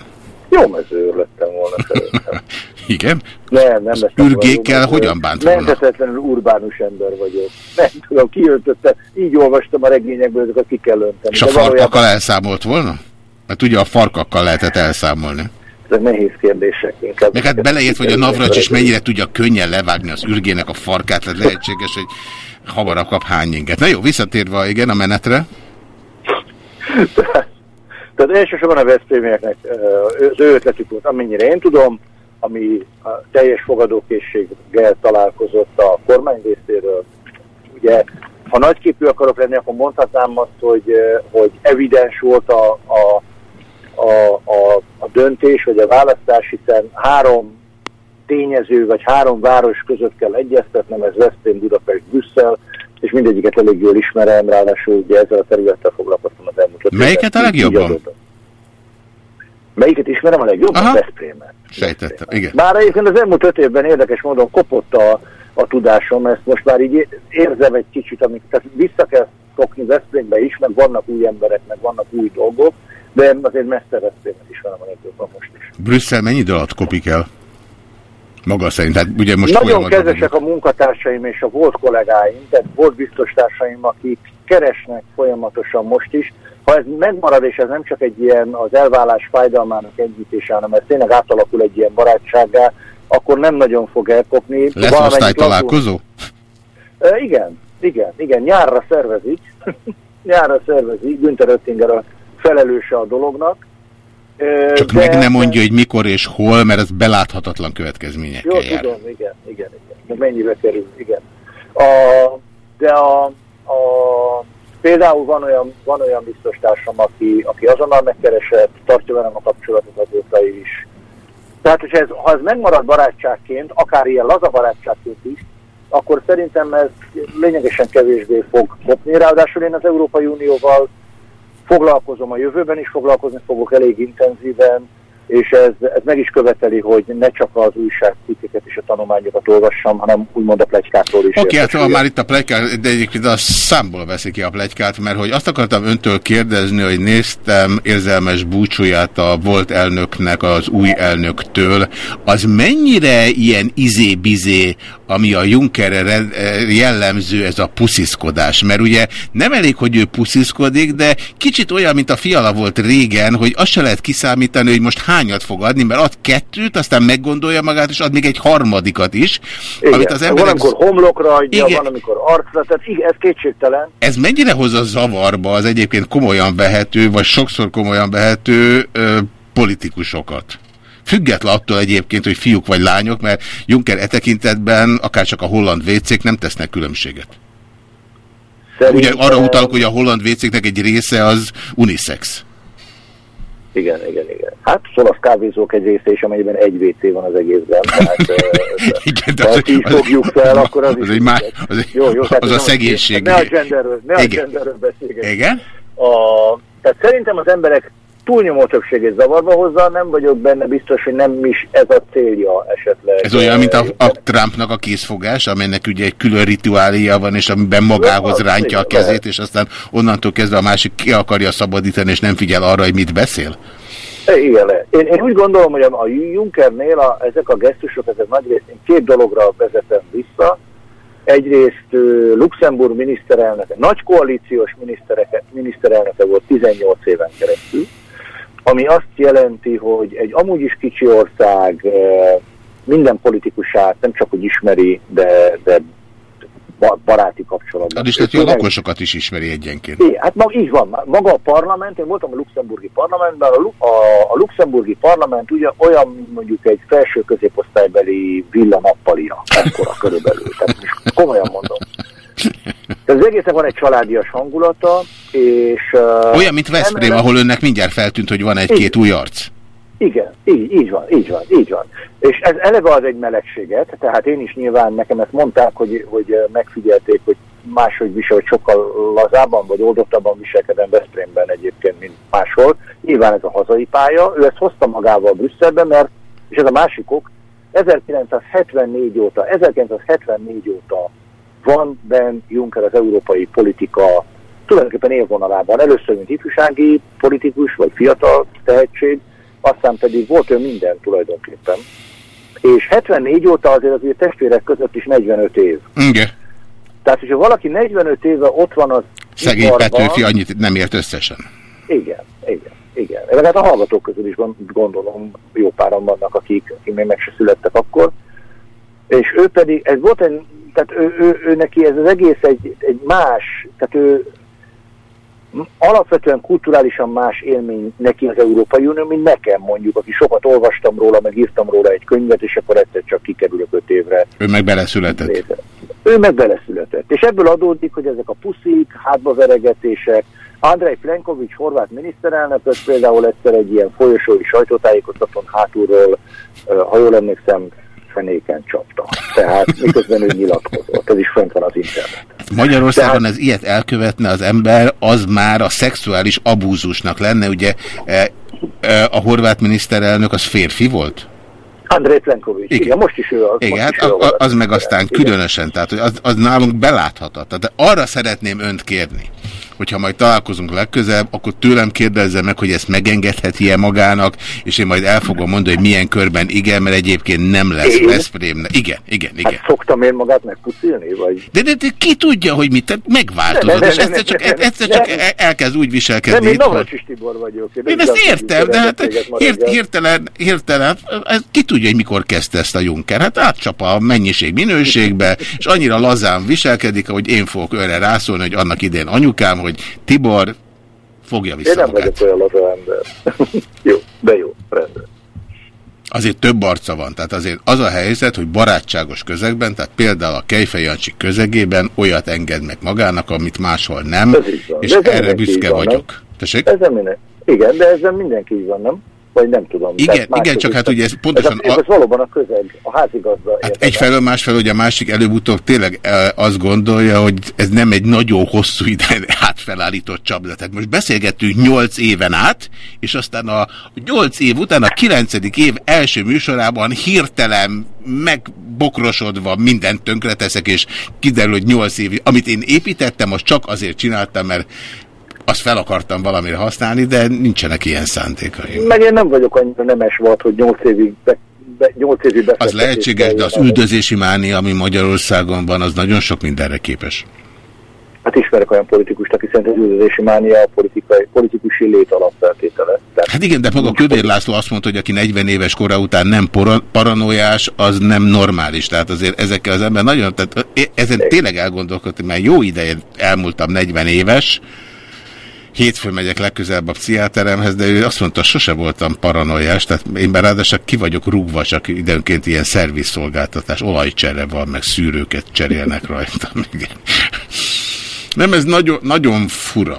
jó mezőr lettem volna szerintem. Igen? Nem, nem lesz. Ürgékkel hogyan bánt volna? Menthetetlenül urbánus ember vagyok. Nem tudom, kiöntötte, így olvastam a regényekből, ezeket ki kell önteni. És a farkakkal elszámolt volna? Mert ugye a farkakkal lehetett elszámolni. ezek nehéz kérdések inkább. Meg hát beleért, hogy a Navracs is mennyire tudja könnyen levágni az ürgének a farkát, tehát lehetséges, hogy hamarabb kap hány inget. Na jó, visszatérve igen a menetre. Tehát elsősorban a Veszprémieknek az ő ötletük volt, amennyire én tudom, ami a teljes fogadókészséggel találkozott a kormány részéről. Ugye, ha nagyképű akarok lenni, akkor mondhatnám azt, hogy, hogy evidens volt a, a, a, a, a döntés, vagy a választás, hiszen három tényező, vagy három város között kell egyeztetnem, ez Veszprém, Budapest, Brüsszel, és mindegyiket elég jól ismerem, ráadásul ugye ezzel a területtel foglalkoztam az elmúlt öt Melyiket a legjobban? Melyiket ismerem a legjobban? Aha. Veszprémet. Sejtettem, igen. Bár egyébként az elmúlt öt évben érdekes módon kopott a, a tudásom, ezt most már így érzem egy kicsit, amit, tehát vissza kell szokni Veszprémbe is, meg vannak új emberek, meg vannak új dolgok, de azért messze Veszprémet ismerem a legjobban most is. Brüsszel mennyi idő alatt kopik el? Maga szerint, tehát ugye most Nagyon kedvesek a munkatársaim és a volt kollégáim, tehát volt biztos társaim, akik keresnek folyamatosan most is. Ha ez megmarad, és ez nem csak egy ilyen az elvállás fájdalmának enyhítése, hanem ez tényleg átalakul egy ilyen barátsággá, akkor nem nagyon fog elkopni. Lesz Valamelyik osztálytalálkozó? lazul- Ö, igen, igen, igen, nyárra szervezik. nyárra szervezik, Günther Oettinger a felelőse a dolognak. Csak de- meg nem mondja, hogy mikor és hol, mert ez beláthatatlan Jó, következményekkel jár. tudom, igen, igen, igen. Meg mennyibe kerül, igen. A, de a, a, például van olyan, van olyan biztos társam, aki, aki azonnal megkeresett, tartja velem a kapcsolatot azóta is. Tehát, hogyha ez, ha ez megmarad barátságként, akár ilyen laza barátságként is, akkor szerintem ez lényegesen kevésbé fog kopni. Ráadásul én az Európai Unióval foglalkozom a jövőben is, foglalkozni fogok elég intenzíven. És ez, ez meg is követeli, hogy ne csak az újságcikkeket és a tanulmányokat olvassam, hanem úgymond a plegykákról is. Oké, okay, hát értesüljek. már itt a plegykát, de egyébként a számból veszik ki a plegykát, mert hogy azt akartam öntől kérdezni, hogy néztem érzelmes búcsúját a volt elnöknek az új elnöktől, az mennyire ilyen izé-bizé, ami a Junckerre re- jellemző, ez a pusziszkodás, mert ugye nem elég, hogy ő pusziszkodik, de kicsit olyan, mint a fiala volt régen, hogy azt se lehet kiszámítani, hogy most hányat fog adni, mert ad kettőt, aztán meggondolja magát, és ad még egy harmadikat is, Igen, amit az van, emberek... amikor homlokra adja, Igen. van, amikor arcra, tehát igen, ez kétségtelen. Ez mennyire hozza zavarba az egyébként komolyan vehető, vagy sokszor komolyan vehető ö, politikusokat? Független attól egyébként, hogy fiúk vagy lányok, mert Juncker e tekintetben akár csak a holland vécék nem tesznek különbséget. Ugye arra utalok, hogy a holland vécéknek egy része az unisex. Igen, igen, igen. Hát olasz kávézók egy része is, amelyben egy WC van az egészben. Tehát, igen, de ha így fogjuk fel, akkor az, az is egy má, az, jó, jó, tehát az a szegénység. Ne a genderről, ne a Igen. genderről beszélgetünk. Igen? A, tehát szerintem az emberek túlnyomó többségét zavarba hozza, nem vagyok benne biztos, hogy nem is ez a célja esetleg. Ez olyan, mint a, a Trumpnak a készfogás, amelynek ugye egy külön rituália van, és amiben magához rántja a kezét, és aztán onnantól kezdve a másik ki akarja szabadítani, és nem figyel arra, hogy mit beszél. Igen, én, én úgy gondolom, hogy a, Junckernél a, ezek a gesztusok, ezek nagyrészt én két dologra vezetem vissza. Egyrészt Luxemburg miniszterelnöke, nagy koalíciós miniszterelnöke volt 18 éven keresztül, ami azt jelenti, hogy egy amúgy is kicsi ország minden politikusát nem csak hogy ismeri, de, de ba- baráti kapcsolatban. Az is lehet, hogy a lakosokat is ismeri egyenként. igen, hát ma, így van. Maga a parlament, én voltam a luxemburgi parlamentben, a, a, a luxemburgi parlament ugye olyan, mint mondjuk egy felső középosztálybeli villa nappalia, ekkora körülbelül. Tehát most komolyan mondom. Tehát az egésznek van egy családias hangulata, és... Uh, Olyan, mint Veszprém, ahol önnek mindjárt feltűnt, hogy van egy-két új arc. igen, így, így van, így van, így van. És ez eleve az egy melegséget, tehát én is nyilván nekem ezt mondták, hogy, hogy megfigyelték, hogy máshogy visel, hogy sokkal lazábban vagy oldottabban viselkedem Veszprémben egyébként, mint máshol. Nyilván ez a hazai pálya, ő ezt hozta magával Brüsszelben, mert, és ez a másik ok, 1974 óta, 1974 óta van Ben Juncker az európai politika tulajdonképpen élvonalában. Először, mint ifjúsági politikus, vagy fiatal tehetség, aztán pedig volt ő minden tulajdonképpen. És 74 óta azért az ő testvérek között is 45 év. Igen. Tehát, hogyha valaki 45 éve ott van az Szegény iparban- Petőfi annyit nem ért összesen. Igen, igen, igen. Legalább a hallgatók közül is gond- gondolom jó páran vannak, akik, akik még meg se születtek akkor. És ő pedig, ez volt egy, tehát ő, ő, ő neki ez az egész egy, egy más, tehát ő alapvetően kulturálisan más élmény neki az Európai Unió, mint nekem mondjuk, aki sokat olvastam róla, meg írtam róla egy könyvet, és akkor egyszer csak kikerülök öt évre Ő meg beleszületett. létre. Ő meg beleszületett. És ebből adódik, hogy ezek a puszik, hátbaveregetések, Andrei Plenkovics, horvát miniszterelnököt például egyszer egy ilyen folyosói sajtótájékoztatón hátulról, ha jól emlékszem, fenéken csapta. Tehát miközben ő nyilatkozott. Ez is fent van az internet. Magyarországon ez ilyet elkövetne az ember, az már a szexuális abúzusnak lenne, ugye e, e, a horvát miniszterelnök az férfi volt? Andrei Plenkovics, igen. igen, most is ő az. Igen, hát ő a- a- az meg aztán Igen. különösen, tehát hogy az, az nálunk beláthatatlan. De arra szeretném önt kérni, hogyha majd találkozunk legközelebb, akkor tőlem kérdezze meg, hogy ezt megengedheti-e magának, és én majd el fogom mondani, hogy milyen körben igen, mert egyébként nem lesz Én? Veszprém. Igen, igen, igen. Hát szoktam én magát megpucilni, vagy? De, de, de ki tudja, hogy mit, tehát megváltozott, és egyszer csak, ne, egyszer csak el- elkezd úgy viselkedni Nem, én. Navracsis Tibor vagyok. Én nem ezt értem, de hát hirtelen, hirtelen, ki tudja, hogy mikor kezdte ezt a Juncker. Hát átcsap a mennyiség minőségbe, és annyira lazán viselkedik, hogy én fogok őre rászólni, hogy annak idén anyukám, hogy Tibor, fogja Én vissza nem magát. vagyok olyan laza ember. jó, de jó, rendben. Azért több arca van. Tehát azért az a helyzet, hogy barátságos közegben, tehát például a Kejfej Jancsi közegében olyat enged meg magának, amit máshol nem, és erre büszke van, vagyok. Tessék? Ezzel minden... Igen, de ezzel mindenki így van, nem? Vagy nem tudom. Igen, igen, csak hát ugye ez pontosan Ez, a, a- ez valóban a közeg, a házigazda Hát egyfelől, másfelől, hogy a másik előbb-utóbb tényleg e, azt gondolja, hogy ez nem egy nagyon hosszú ideig átfelállított csapda. Tehát most beszélgettünk 8 éven át, és aztán a 8 év után a 9. év első műsorában hirtelen megbokrosodva mindent tönkreteszek, és kiderül, hogy 8 év, amit én építettem, azt csak azért csináltam, mert azt fel akartam valamire használni, de nincsenek ilyen szándékaim. Meg én nem vagyok annyira nemes volt, hogy 8 évig, be, be, 8 évig Az lehetséges, de az üldözési mánia, ami Magyarországon van, az nagyon sok mindenre képes. Hát ismerek olyan politikust, aki szerint az üldözési mánia a politikai, politikusi lét alapfeltétele. Tehát Hát igen, de maga Kövér László azt mondta, hogy aki 40 éves kora után nem paranoiás, az nem normális. Tehát azért ezekkel az ember nagyon, tehát ezen tényleg elgondolkodtam, mert jó ideje elmúltam 40 éves, hétfőn megyek legközelebb a pszichiáteremhez, de ő azt mondta, sose voltam paranoiás, tehát én már ráadásul ki vagyok rúgva, csak időnként ilyen szervizszolgáltatás, olajcsere van, meg szűrőket cserélnek rajtam. Igen. Nem, ez nagyon, nagyon fura.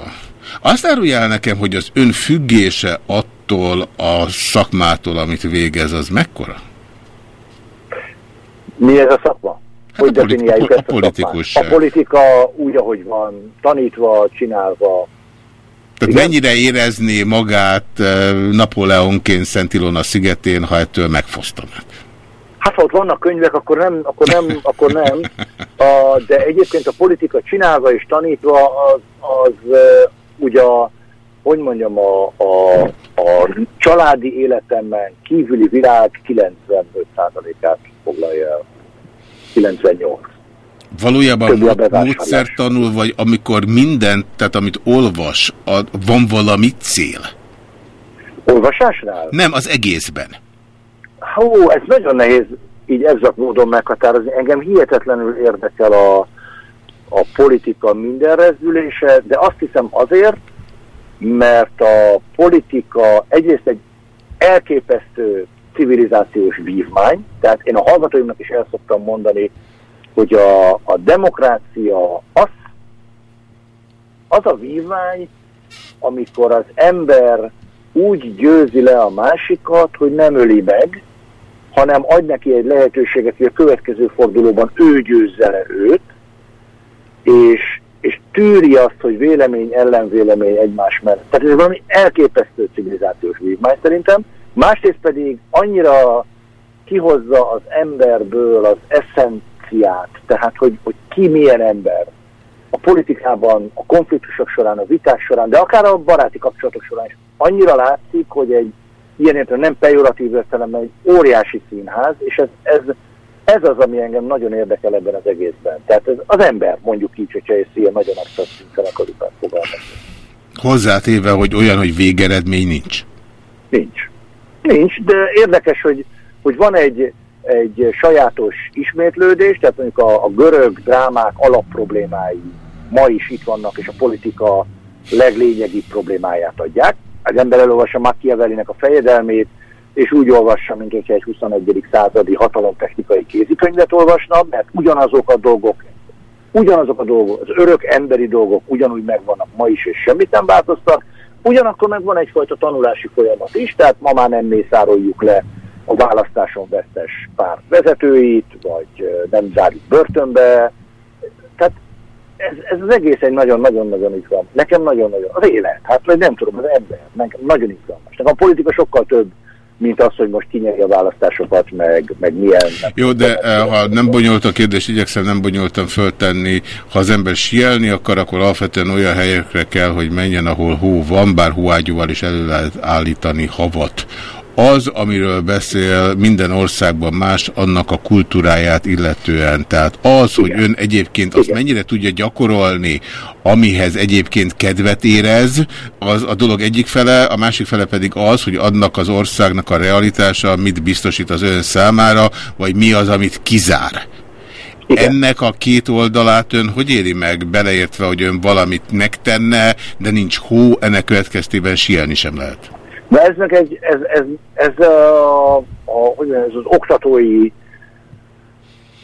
Azt árulja el nekem, hogy az ön függése attól a szakmától, amit végez, az mekkora? Mi ez a szakma? Hát hogy a definiáljuk a ezt a, politikusság. szakmát? A politika úgy, ahogy van, tanítva, csinálva. Tehát mennyire érezné magát eh, Napóleonként Szent Ilona szigetén, ha ettől megfosztanák? Hát ha ott vannak könyvek, akkor nem, akkor nem, akkor nem. A, de egyébként a politika csinálva és tanítva az, az uh, ugye, a, hogy mondjam, a, a, a családi életemben kívüli világ 95%-át foglalja el. 98. Valójában Többi a mód- bevásárlás. módszertanul, vagy amikor mindent, tehát amit olvas, a, van valami cél? Olvasásnál? Nem, az egészben. Hú, ez nagyon nehéz így exakt módon meghatározni. Engem hihetetlenül érdekel a, a politika minden rezdülése, de azt hiszem azért, mert a politika egyrészt egy elképesztő civilizációs vívmány, tehát én a hallgatóimnak is el szoktam mondani, hogy a, a demokrácia az, az a vívmány, amikor az ember úgy győzi le a másikat, hogy nem öli meg, hanem ad neki egy lehetőséget, hogy a következő fordulóban ő győzze le őt, és, és tűri azt, hogy vélemény, ellenvélemény egymás mellett. Tehát ez valami elképesztő civilizációs vívmány szerintem. Másrészt pedig annyira kihozza az emberből az eszenciát, tehát hogy, hogy ki milyen ember. A politikában, a konfliktusok során, a vitás során, de akár a baráti kapcsolatok során is annyira látszik, hogy egy ilyen értelemben nem pejoratív értelemben egy óriási színház, és ez, ez, ez az, ami engem nagyon érdekel ebben az egészben. Tehát ez az ember, mondjuk így, hogyha ezt ilyen nagyon absztrakt szinten akarjuk megfogalmazni. Hozzátéve, hogy olyan, hogy végeredmény nincs. Nincs. Nincs, de érdekes, hogy, hogy van egy, egy sajátos ismétlődés, tehát mondjuk a, a görög drámák alapproblémái ma is itt vannak, és a politika leglényegibb problémáját adják. Az ember elolvassa Machiavellinek a fejedelmét, és úgy olvassa, mint hogyha egy 21. századi hatalomtechnikai kézikönyvet olvasna, mert ugyanazok a dolgok, ugyanazok a dolgok, az örök emberi dolgok ugyanúgy megvannak ma is, és semmit nem változtak, ugyanakkor meg van egyfajta tanulási folyamat is, tehát ma már nem mészároljuk le a választáson vesztes párt vezetőit, vagy nem zárjuk börtönbe. Tehát ez, ez az egész egy nagyon-nagyon-nagyon izgalmas. Nekem nagyon-nagyon, az élet, hát vagy nem tudom, az ember, nekem nagyon izgalmas. Nekem a politika sokkal több, mint az, hogy most kinyeri a választásokat, meg, meg milyen... Jó, de eh, ha nem bonyolult a kérdés, igyekszem nem bonyolultan föltenni. Ha az ember sielni akar, akkor alapvetően olyan helyekre kell, hogy menjen, ahol hó van, bár hóágyúval is elő lehet állítani havat. Az, amiről beszél, minden országban más annak a kultúráját illetően. Tehát az, hogy ön egyébként azt mennyire tudja gyakorolni, amihez egyébként kedvet érez, az a dolog egyik fele, a másik fele pedig az, hogy annak az országnak a realitása mit biztosít az ön számára, vagy mi az, amit kizár. Igen. Ennek a két oldalát ön hogy éri meg, beleértve, hogy ön valamit megtenne, de nincs hó, ennek következtében sielni sem lehet? De meg egy, ez, ez, ez, a, a, ez az oktatói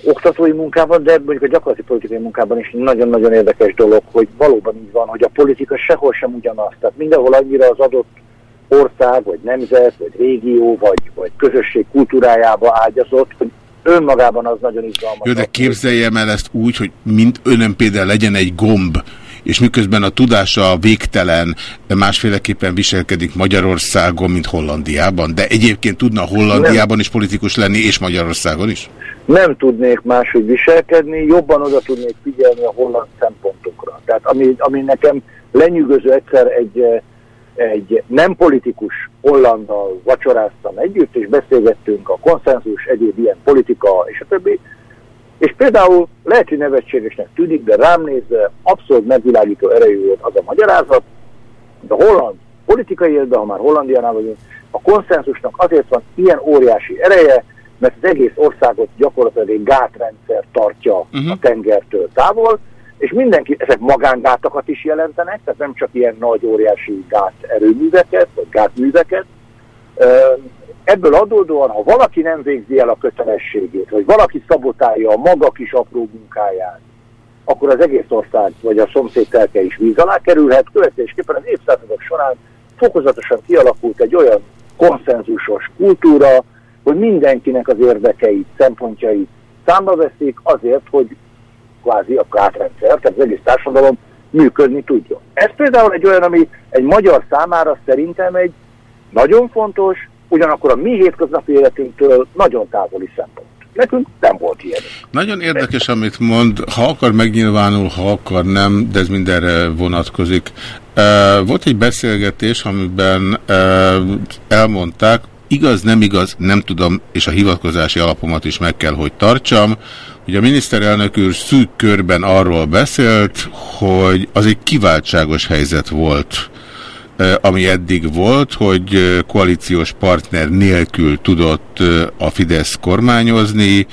oktatói munkában, de mondjuk a gyakorlati politikai munkában is nagyon-nagyon érdekes dolog, hogy valóban így van, hogy a politika sehol sem ugyanaz. Tehát mindenhol annyira az adott ország, vagy nemzet, vagy régió, vagy, vagy közösség kultúrájába ágyazott, hogy önmagában az nagyon izgalmas. Jó, de képzeljem el ezt úgy, hogy mint önön például legyen egy gomb, és miközben a tudása végtelen, másféleképpen viselkedik Magyarországon, mint Hollandiában. De egyébként tudna Hollandiában is politikus lenni, és Magyarországon is? nem tudnék máshogy viselkedni, jobban oda tudnék figyelni a holland szempontokra. Tehát ami, ami nekem lenyűgöző egyszer egy, egy nem politikus hollandal vacsoráztam együtt, és beszélgettünk a konszenzus, egyéb ilyen politika és a többi, és például lehet, hogy nevetségesnek tűnik, de rám nézve abszolút megvilágító erejű volt az a magyarázat, de a holland politikai életben, ha már Hollandiánál vagyunk, a konszenzusnak azért van ilyen óriási ereje, mert az egész országot gyakorlatilag egy gátrendszer tartja uh-huh. a tengertől távol, és mindenki, ezek magángátakat is jelentenek, tehát nem csak ilyen nagy óriási gáterőműveket, vagy gátműveket. Ebből adódóan, ha valaki nem végzi el a kötelességét, vagy valaki szabotálja a maga kis apró munkáját, akkor az egész ország, vagy a szomszéd telke is víz alá kerülhet. Következésképpen az évszázadok során fokozatosan kialakult egy olyan konszenzusos kultúra, hogy mindenkinek az érdekeit, szempontjait számba veszik azért, hogy kvázi a kátrendszer, tehát az egész társadalom működni tudjon. Ez például egy olyan, ami egy magyar számára szerintem egy nagyon fontos, ugyanakkor a mi hétköznapi életünktől nagyon távoli szempont. Nekünk nem volt ilyen. Nagyon érdekes, amit mond, ha akar megnyilvánul, ha akar nem, de ez mindenre vonatkozik. Volt egy beszélgetés, amiben elmondták, Igaz, nem igaz, nem tudom, és a hivatkozási alapomat is meg kell, hogy tartsam, hogy a miniszterelnök úr szűk körben arról beszélt, hogy az egy kiváltságos helyzet volt, ami eddig volt, hogy koalíciós partner nélkül tudott a Fidesz kormányozni,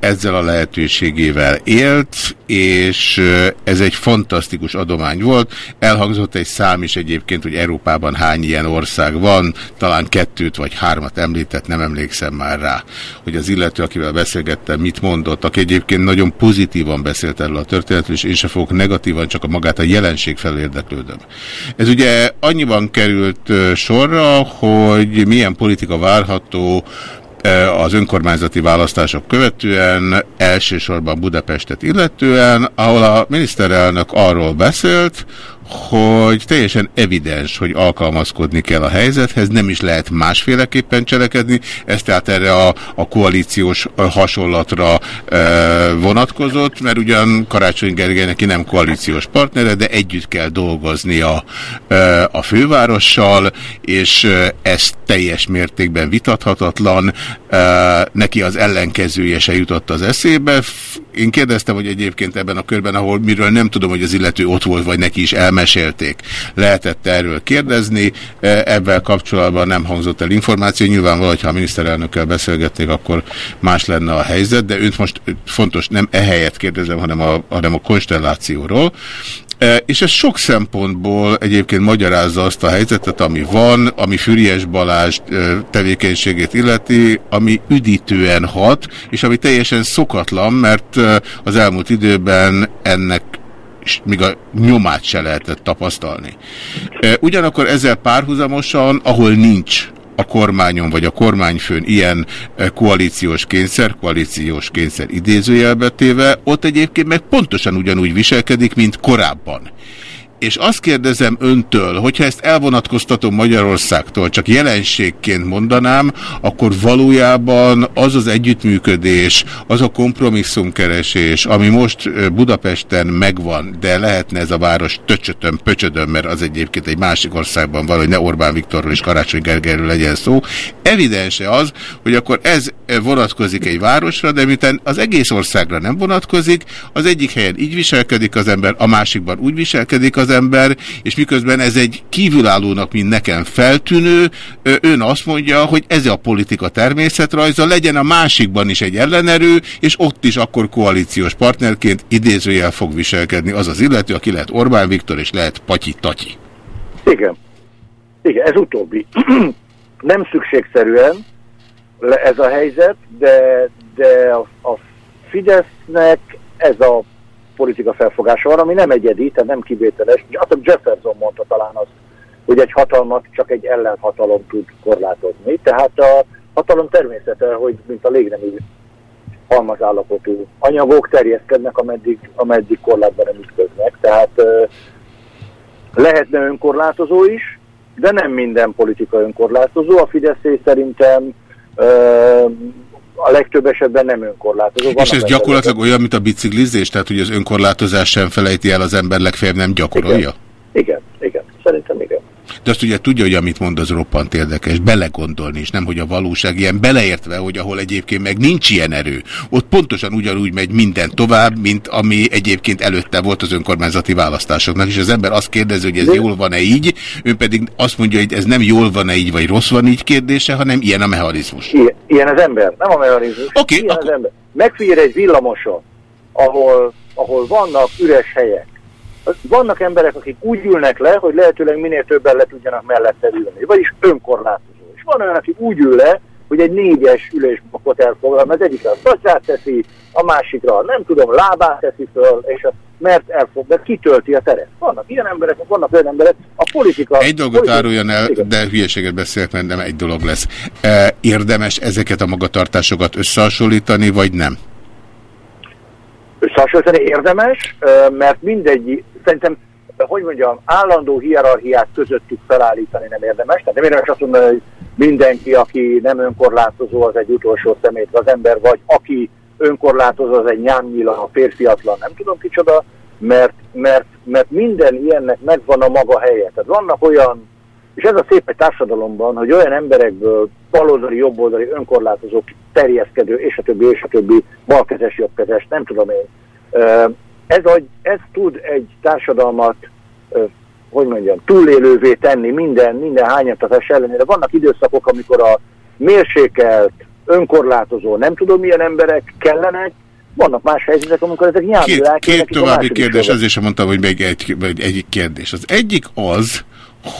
ezzel a lehetőségével élt, és ez egy fantasztikus adomány volt. Elhangzott egy szám is egyébként, hogy Európában hány ilyen ország van, talán kettőt vagy hármat említett, nem emlékszem már rá, hogy az illető, akivel beszélgettem, mit mondott, aki egyébként nagyon pozitívan beszélt erről a történetről, és én sem fogok negatívan, csak a magát a jelenség felől érdeklődöm. Ez ugye annyiban került sorra, hogy milyen politika várható az önkormányzati választások követően, elsősorban Budapestet illetően, ahol a miniszterelnök arról beszélt, hogy teljesen evidens, hogy alkalmazkodni kell a helyzethez, nem is lehet másféleképpen cselekedni, ez tehát erre a, a koalíciós hasonlatra e, vonatkozott, mert ugyan Karácsony Gergely neki nem koalíciós partnere, de együtt kell dolgozni a, e, a fővárossal, és ez teljes mértékben vitathatatlan, e, neki az ellenkezője se jutott az eszébe. Én kérdeztem, hogy egyébként ebben a körben, ahol miről nem tudom, hogy az illető ott volt, vagy neki is elment, mesélték. Lehetett erről kérdezni, e, ebben kapcsolatban nem hangzott el információ, nyilvánvaló, ha a miniszterelnökkel beszélgetnék, akkor más lenne a helyzet, de őt most fontos, nem ehelyett kérdezem, hanem a, hanem a konstellációról. E, és ez sok szempontból egyébként magyarázza azt a helyzetet, ami van, ami Füriás Balázs e, tevékenységét illeti, ami üdítően hat, és ami teljesen szokatlan, mert az elmúlt időben ennek és még a nyomát se lehetett tapasztalni. Ugyanakkor ezzel párhuzamosan, ahol nincs a kormányon vagy a kormányfőn ilyen koalíciós kényszer, koalíciós kényszer idézőjelbetéve, ott egyébként meg pontosan ugyanúgy viselkedik, mint korábban. És azt kérdezem öntől, hogyha ezt elvonatkoztatom Magyarországtól, csak jelenségként mondanám, akkor valójában az az együttműködés, az a kompromisszumkeresés, ami most Budapesten megvan, de lehetne ez a város töcsötön, pöcsödön, mert az egyébként egy másik országban van, hogy ne Orbán Viktorról és Karácsony Gergelyről legyen szó. Evidense az, hogy akkor ez vonatkozik egy városra, de miután az egész országra nem vonatkozik, az egyik helyen így viselkedik az ember, a másikban úgy viselkedik az ember, és miközben ez egy kívülállónak, mint nekem feltűnő, ön azt mondja, hogy ez a politika természetrajza, legyen a másikban is egy ellenerő, és ott is akkor koalíciós partnerként idézőjel fog viselkedni az az illető, aki lehet Orbán Viktor, és lehet Patyi Tatyi. Igen. Igen, ez utóbbi. Nem szükségszerűen ez a helyzet, de, de a, a Fidesznek ez a politika felfogása van, ami nem egyedi, tehát nem kivételes. Azt Jefferson mondta talán azt hogy egy hatalmat csak egy ellenhatalom tud korlátozni. Tehát a hatalom természete, hogy mint a légnemű halmazállapotú anyagok terjeszkednek, ameddig, ameddig korlátban nem ütköznek. Tehát lehetne önkorlátozó is, de nem minden politika önkorlátozó. A Fidesz szerintem a legtöbb esetben nem önkorlátozó. És Vannak ez gyakorlatilag olyan, mint a biciklizés, tehát hogy az önkorlátozás sem felejti el az ember legfeljebb nem gyakorolja? Igen, igen, szerintem igen. De azt ugye tudja, hogy amit mond, az roppant érdekes, belegondolni, és nem, hogy a valóság ilyen beleértve, hogy ahol egyébként meg nincs ilyen erő, ott pontosan ugyanúgy megy minden tovább, mint ami egyébként előtte volt az önkormányzati választásoknak, és az ember azt kérdezi, hogy ez De- jól van-e így, ő pedig azt mondja, hogy ez nem jól van-e így, vagy rossz van így kérdése, hanem ilyen a mechanizmus. Ilyen, ilyen az ember, nem a mechanizmus. Oké, ilyen az ember. Megfigyelj egy villamoson, ahol, ahol vannak üres helyek. Vannak emberek, akik úgy ülnek le, hogy lehetőleg minél többen le tudjanak mellette ülni. Vagyis önkorlátozó. És van olyan, aki úgy ül le, hogy egy négyes ülésbakot elfoglal, mert egyikre a szatját teszi, a másikra nem tudom, lábát teszi föl, és a, mert elfog, mert kitölti a teret. Vannak ilyen emberek, vannak olyan emberek, a politika... Egy dolgot politika- áruljon el, Igen. de hülyeséget beszélek, mert nem egy dolog lesz. E, Érdemes ezeket a magatartásokat összehasonlítani, vagy nem? összehasonlítani érdemes, ö, mert mindegy, szerintem, hogy mondjam, állandó hierarchiát közöttük felállítani nem érdemes. Tehát nem érdemes azt mondani, hogy mindenki, aki nem önkorlátozó, az egy utolsó szemét az ember, vagy aki önkorlátozó, az egy nyámnyila, a férfiatlan, nem tudom kicsoda, mert, mert, mert minden ilyennek megvan a maga helye. Tehát vannak olyan, és ez a szép egy társadalomban, hogy olyan emberekből baloldali, jobboldali, önkorlátozók, terjeszkedő, és a többi, és a többi, balkezes, jobbkezes, nem tudom én. Ez, a, ez tud egy társadalmat, hogy mondjam, túlélővé tenni minden, minden hányattatás ellenére. Vannak időszakok, amikor a mérsékelt, önkorlátozó, nem tudom milyen emberek kellenek, vannak más helyzetek, amikor ezek Két, nyámvilák. két további kérdés, ezért sem mondtam, hogy még egy, egy, egy kérdés. Az egyik az,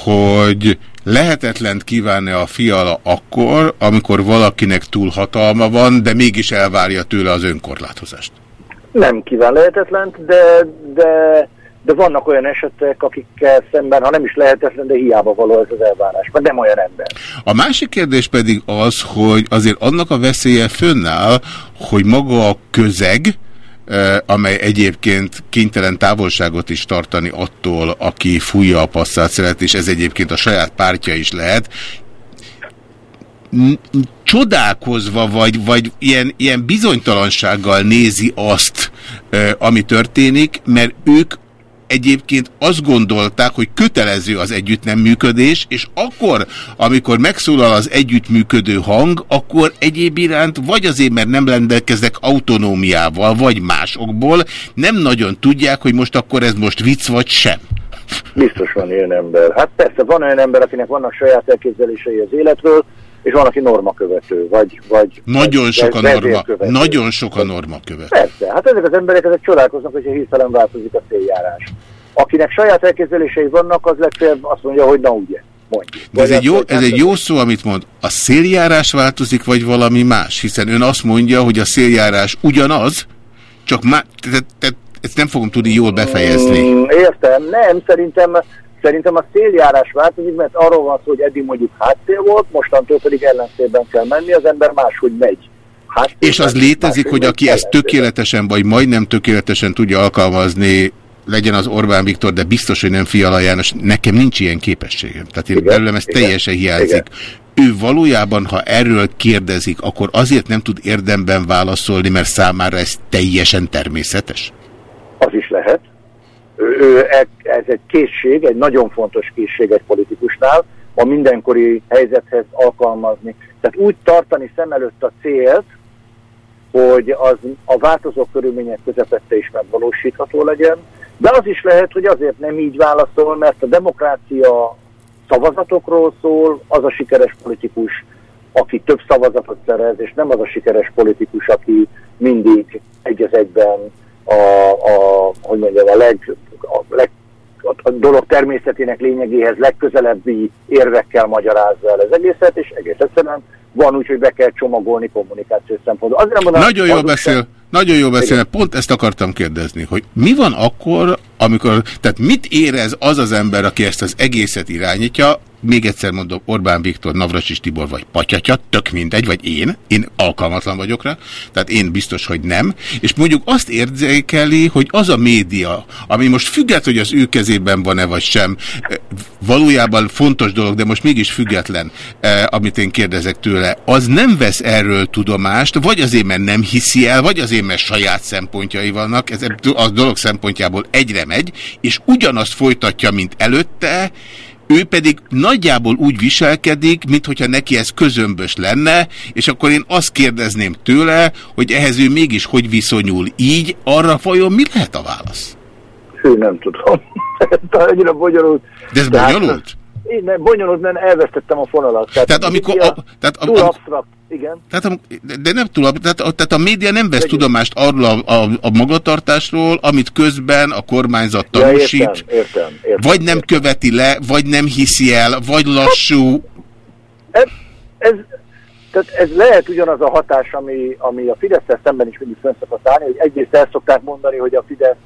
hogy lehetetlent kívánni a fiala akkor, amikor valakinek túl hatalma van, de mégis elvárja tőle az önkorlátozást. Nem kíván lehetetlen, de, de, de vannak olyan esetek, akikkel szemben, ha nem is lehetetlen, de hiába való ez az elvárás, mert nem olyan ember. A másik kérdés pedig az, hogy azért annak a veszélye fönnáll, hogy maga a közeg, amely egyébként kénytelen távolságot is tartani attól, aki fújja a passzát szeret, és ez egyébként a saját pártja is lehet, csodálkozva, vagy, vagy ilyen, ilyen bizonytalansággal nézi azt, ami történik, mert ők egyébként azt gondolták, hogy kötelező az együtt nem működés, és akkor, amikor megszólal az együttműködő hang, akkor egyéb iránt vagy azért, mert nem rendelkeznek autonómiával, vagy másokból, nem nagyon tudják, hogy most akkor ez most vicc vagy sem. Biztos van ilyen ember. Hát persze, van olyan ember, akinek vannak saját elképzelései az életről, és van, aki normakövető, vagy... vagy Nagyon vagy sok a norma, vezérkövető. nagyon sok a norma követ. Persze, hát ezek az emberek ezek csodálkoznak, hogyha hirtelen változik a céljárás. Akinek saját elképzelései vannak, az legfeljebb azt mondja, hogy na ugye, mondjuk. De ez egy, jó, ez egy jó szó, amit mond. A széljárás változik, vagy valami más? Hiszen ön azt mondja, hogy a széljárás ugyanaz, csak má, te, te, ezt nem fogom tudni jól befejezni. Mm, értem, nem, szerintem, szerintem a széljárás változik, mert arról van szó, hogy eddig mondjuk háttér volt, mostantól pedig ellenszélben kell menni, az ember máshogy megy. Háttér, És az létezik, hogy aki ezt tökéletesen, vagy majdnem tökéletesen tudja alkalmazni, legyen az Orbán Viktor, de biztos, hogy nem Fiala János, nekem nincs ilyen képességem. Tehát én Igen, belőlem ez igen, teljesen hiányzik. igen. Ő valójában, ha erről kérdezik, akkor azért nem tud érdemben válaszolni, mert számára ez teljesen természetes? Az is lehet. E- ez egy készség, egy nagyon fontos készség egy politikusnál, a mindenkori helyzethez alkalmazni. Tehát úgy tartani szem előtt a célt, hogy az a változó körülmények közepette is megvalósítható legyen, de az is lehet, hogy azért nem így válaszol, mert a demokrácia szavazatokról szól, az a sikeres politikus, aki több szavazatot szerez, és nem az a sikeres politikus, aki mindig egy az egyben a, a hogy mondjam, a leg, a leg a, a dolog természetének lényegéhez legközelebbi érvekkel magyarázza el az egészet, és egész egyszerűen van úgy, hogy be kell csomagolni kommunikációs szempontból. Azért mondanám, Nagyon jól beszél, Nagyon jól beszélnek, pont ezt akartam kérdezni, hogy mi van akkor, amikor, tehát mit érez az az ember, aki ezt az egészet irányítja, még egyszer mondom, Orbán Viktor, Navracsis Tibor vagy Patyatya, tök mindegy, vagy én, én alkalmatlan vagyok rá, tehát én biztos, hogy nem, és mondjuk azt érzékeli, hogy az a média, ami most független, hogy az ő kezében van-e vagy sem, eh, valójában fontos dolog, de most mégis független, eh, amit én kérdezek tőle, az nem vesz erről tudomást, vagy azért, mert nem hiszi el, vagy azért, mert saját szempontjai vannak, ez a dolog szempontjából egyre megy, és ugyanazt folytatja, mint előtte, ő pedig nagyjából úgy viselkedik, mintha neki ez közömbös lenne, és akkor én azt kérdezném tőle, hogy ehhez ő mégis hogy viszonyul így, arra vajon mi lehet a válasz? Hű, nem tudom. Annyira bonyolult. De ez bonyolult? Nem, bonyolult, mert elvesztettem a fonalat. Tehát, Tehát amikor a- tehát a- túl a- absztrakt, igen. Tehát, a- de- nem tudom, tehát, a- tehát a média nem vesz tudomást arról a, a, a magatartásról, amit közben a kormányzat Ja, tanúsít, értem, értem, értem. vagy nem követi le, vagy nem hiszi el, vagy lassú. Ez, ez, tehát ez lehet ugyanaz a hatás, ami, ami a fidesz szemben is mindig fönn szokott állni, hogy egyrészt el szokták mondani, hogy a Fidesz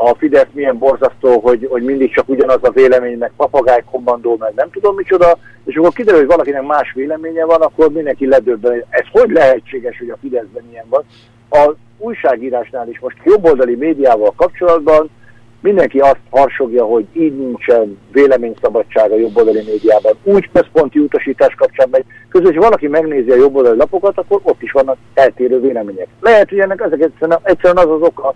a Fidesz milyen borzasztó, hogy, hogy mindig csak ugyanaz a vélemény, meg papagáj kommandó, meg nem tudom micsoda, és akkor kiderül, hogy valakinek más véleménye van, akkor mindenki ledöbben, ez hogy lehetséges, hogy a Fideszben ilyen van. A újságírásnál is most jobboldali médiával kapcsolatban mindenki azt harsogja, hogy így nincsen véleményszabadság a jobboldali médiában. Úgy központi utasítás kapcsán megy. Közben, hogy valaki megnézi a jobboldali lapokat, akkor ott is vannak eltérő vélemények. Lehet, hogy ennek ezek egyszerűen, egyszerűen az az oka,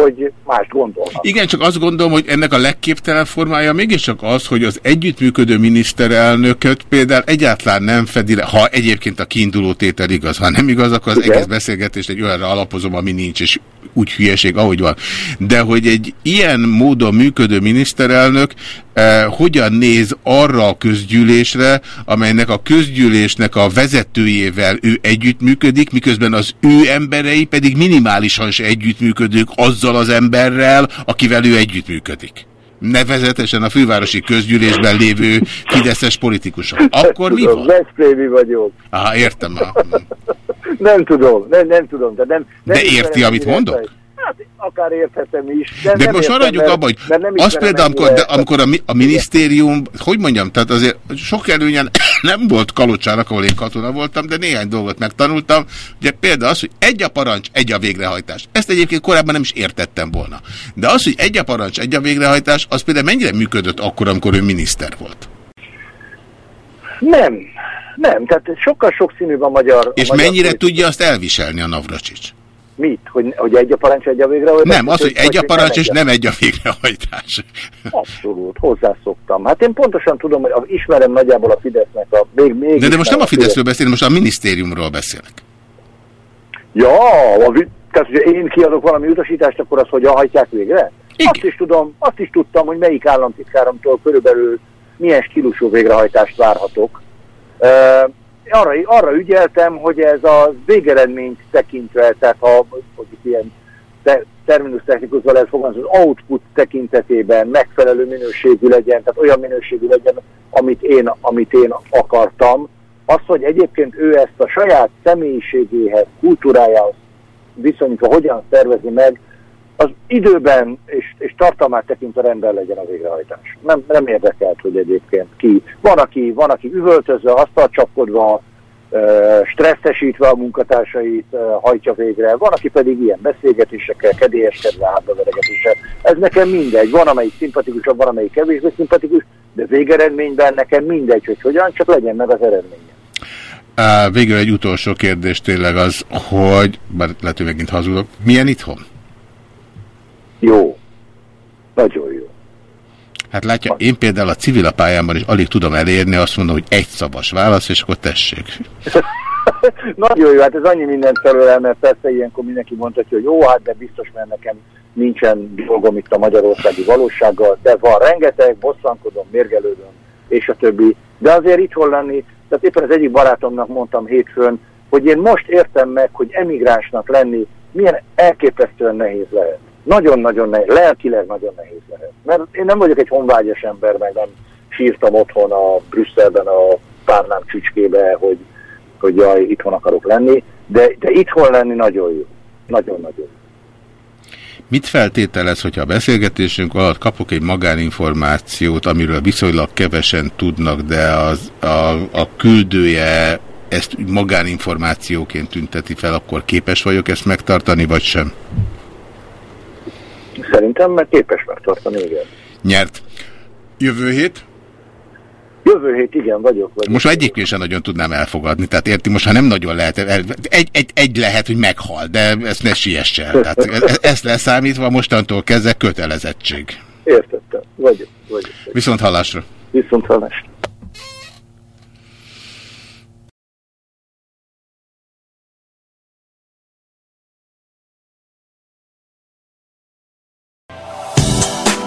hogy mást gondolnak. Igen, csak azt gondolom, hogy ennek a legképtelen formája mégiscsak az, hogy az együttműködő miniszterelnököt például egyáltalán nem fedi le, ha egyébként a kiinduló tétel igaz, ha nem igaz, akkor az Igen. egész beszélgetést egy olyanra alapozom, ami nincs, és úgy hülyeség, ahogy van. De hogy egy ilyen módon működő miniszterelnök eh, hogyan néz arra a közgyűlésre, amelynek a közgyűlésnek a vezetőjével ő együttműködik, miközben az ő emberei pedig minimálisan se együttműködők azzal az emberrel, akivel ő együttműködik. Nevezetesen a fővárosi közgyűlésben lévő fideszes politikusok. Akkor mi Tudom, van? Veszprémi vagyok. Aha, értem. Nem tudom, nem, nem tudom. De, nem, nem De érti, amit mondok? a- Hát akár érthetem is. De, De nem most értem, maradjunk mert- abban, hogy mert nem az például, amikor, de, amikor a, mi- a minisztérium, hogy mondjam, tehát azért sok előnyen nem volt Kalocsának, ahol én katona voltam, de néhány dolgot megtanultam. Ugye például az, hogy egy a parancs, egy a végrehajtás. Ezt egyébként korábban nem is értettem volna. De az, hogy egy a parancs, egy a végrehajtás, az például mennyire működött akkor, amikor ő miniszter volt? Nem, nem. Tehát sokkal sokszínűbb a magyar... És a magyar mennyire tudja azt elviselni a Navracsics? Mit? Hogy, hogy egy a parancs, egy a végrehajtás? Nem, az, hogy egy a parancs és nem egy a végrehajtás. Abszolút, hozzászoktam. Hát én pontosan tudom, hogy ismerem nagyjából a Fidesznek a... Még, még De, de most nem a Fideszről beszélünk, most a minisztériumról beszélek. Ja, a, tehát hogyha én kiadok valami utasítást, akkor azt hogy hajtják végre? Igen. Azt is tudom, azt is tudtam, hogy melyik államtitkáromtól körülbelül milyen stílusú végrehajtást várhatok. Uh, arra, arra ügyeltem, hogy ez a végeredményt tekintve, tehát ha hogy itt ilyen te, terminus technikusval lehet fogalmazni, az output tekintetében megfelelő minőségű legyen, tehát olyan minőségű legyen, amit én, amit én akartam. Az, hogy egyébként ő ezt a saját személyiségéhez, kultúrájához viszonyítva hogyan szervezi meg, az időben és, és tartalmát tekintve rendben legyen a végrehajtás. Nem, nem érdekelt, hogy egyébként ki. Van, aki, van, aki üvöltözve, asztal csapkodva, stresszesítve a munkatársait hajtja végre, van, aki pedig ilyen beszélgetésekkel, kedélyeskedve, hátbaveregetéssel. Ez nekem mindegy. Van, amelyik szimpatikusabb, van, amelyik kevésbé szimpatikus, de végeredményben nekem mindegy, hogy hogyan, csak legyen meg az eredmény. Á, Végül egy utolsó kérdés tényleg az, hogy, bár lehet, hogy megint hazudok, milyen itthon? Jó. Nagyon jó. Hát látja, én például a civil pályámban is alig tudom elérni, azt mondom, hogy egy szavas válasz, és akkor tessék. Nagyon jó, hát ez annyi mindent felölel, mert persze ilyenkor mindenki mondhatja, hogy jó, hát de biztos, mert nekem nincsen dolgom itt a magyarországi valósággal, de van rengeteg, bosszankodom, mérgelődöm, és a többi. De azért itthon lenni, tehát éppen az egyik barátomnak mondtam hétfőn, hogy én most értem meg, hogy emigránsnak lenni milyen elképesztően nehéz lehet. Nagyon-nagyon nehéz, lelkileg nagyon nehéz lehet. Mert én nem vagyok egy honvágyas ember, meg nem sírtam otthon a Brüsszelben a párnám csücskébe, hogy, hogy jaj, itthon akarok lenni, de, de itthon lenni nagyon jó. Nagyon-nagyon. Mit feltételez, hogyha a beszélgetésünk alatt kapok egy magáninformációt, amiről viszonylag kevesen tudnak, de az, a, a küldője ezt magáninformációként tünteti fel, akkor képes vagyok ezt megtartani, vagy sem? Szerintem meg képes megtartani, igen. Nyert. Jövő hét? Jövő hét igen, vagyok. vagyok. Most egyébként sem nagyon tudnám elfogadni, tehát érti, most már nem nagyon lehet, egy, egy, egy lehet, hogy meghal, de ezt ne siess el. Tehát e- ezt leszámítva mostantól kezdve kötelezettség. Értettem. Vagyok, vagyok. Viszont hallásra. Viszont hallásra.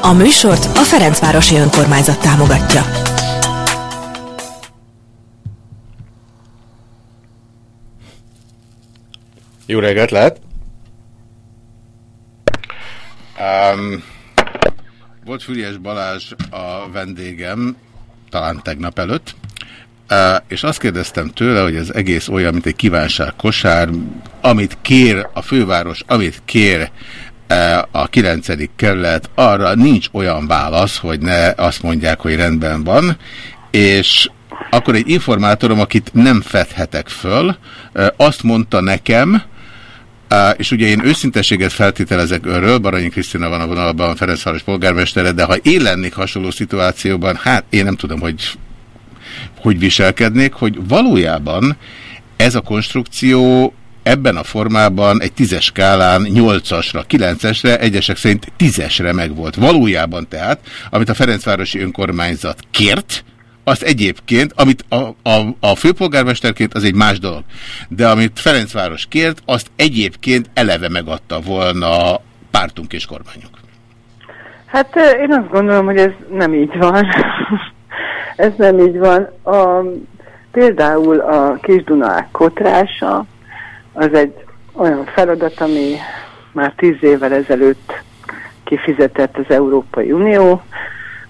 A műsort a Ferencvárosi Önkormányzat támogatja. Jó reggelt, lehet? Um, volt Füriás Balázs a vendégem, talán tegnap előtt, uh, és azt kérdeztem tőle, hogy ez egész olyan, mint egy kívánság kosár, amit kér a főváros, amit kér uh, a 9. kerület, arra nincs olyan válasz, hogy ne azt mondják, hogy rendben van, és akkor egy informátorom, akit nem fedhetek föl, uh, azt mondta nekem, Uh, és ugye én őszintességet feltételezek önről, Baranyi Krisztina van a vonalban, Ferencváros polgármestere, de ha én lennék hasonló szituációban, hát én nem tudom, hogy hogy viselkednék, hogy valójában ez a konstrukció ebben a formában egy tízes skálán nyolcasra, kilencesre, egyesek szerint tízesre megvolt. Valójában tehát, amit a Ferencvárosi önkormányzat kért, azt egyébként, amit a, a, a főpolgármesterként, az egy más dolog. De amit Ferencváros kért, azt egyébként eleve megadta volna pártunk és kormányunk. Hát én azt gondolom, hogy ez nem így van. ez nem így van. A, például a Kis-Dunák kotrása az egy olyan feladat, ami már tíz évvel ezelőtt kifizetett az Európai Unió,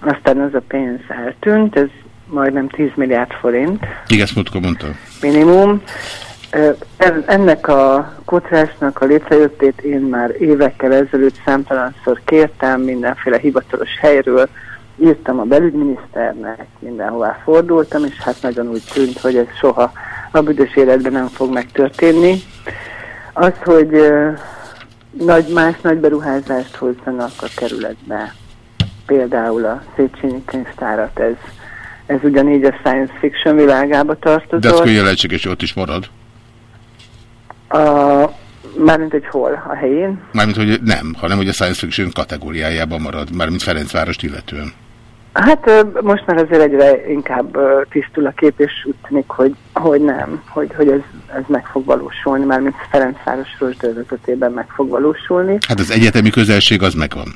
aztán az a pénz eltűnt, ez majdnem 10 milliárd forint Igen, múltkor mondtam. minimum. Ennek a kotrásnak a létrejöttét én már évekkel ezelőtt számtalanszor kértem mindenféle hivatalos helyről, írtam a belügyminiszternek, mindenhová fordultam, és hát nagyon úgy tűnt, hogy ez soha a büdös életben nem fog megtörténni. Az, hogy nagy, más nagy beruházást hozzanak a kerületbe, például a Széchenyi könyvtárat, ez, ez ugyanígy a science fiction világába tartozott. De az könnyen lehetséges, hogy ott is marad. A, mármint, hogy hol? A helyén? Mármint, hogy nem, hanem hogy a science fiction kategóriájában marad, mármint Ferencvárost illetően. Hát most már azért egyre inkább tisztul a kép, és úgy tűnik, hogy, hogy nem, hogy, hogy ez, ez meg fog valósulni, mármint Ferencváros rozsdővezetében meg fog valósulni. Hát az egyetemi közelség az megvan.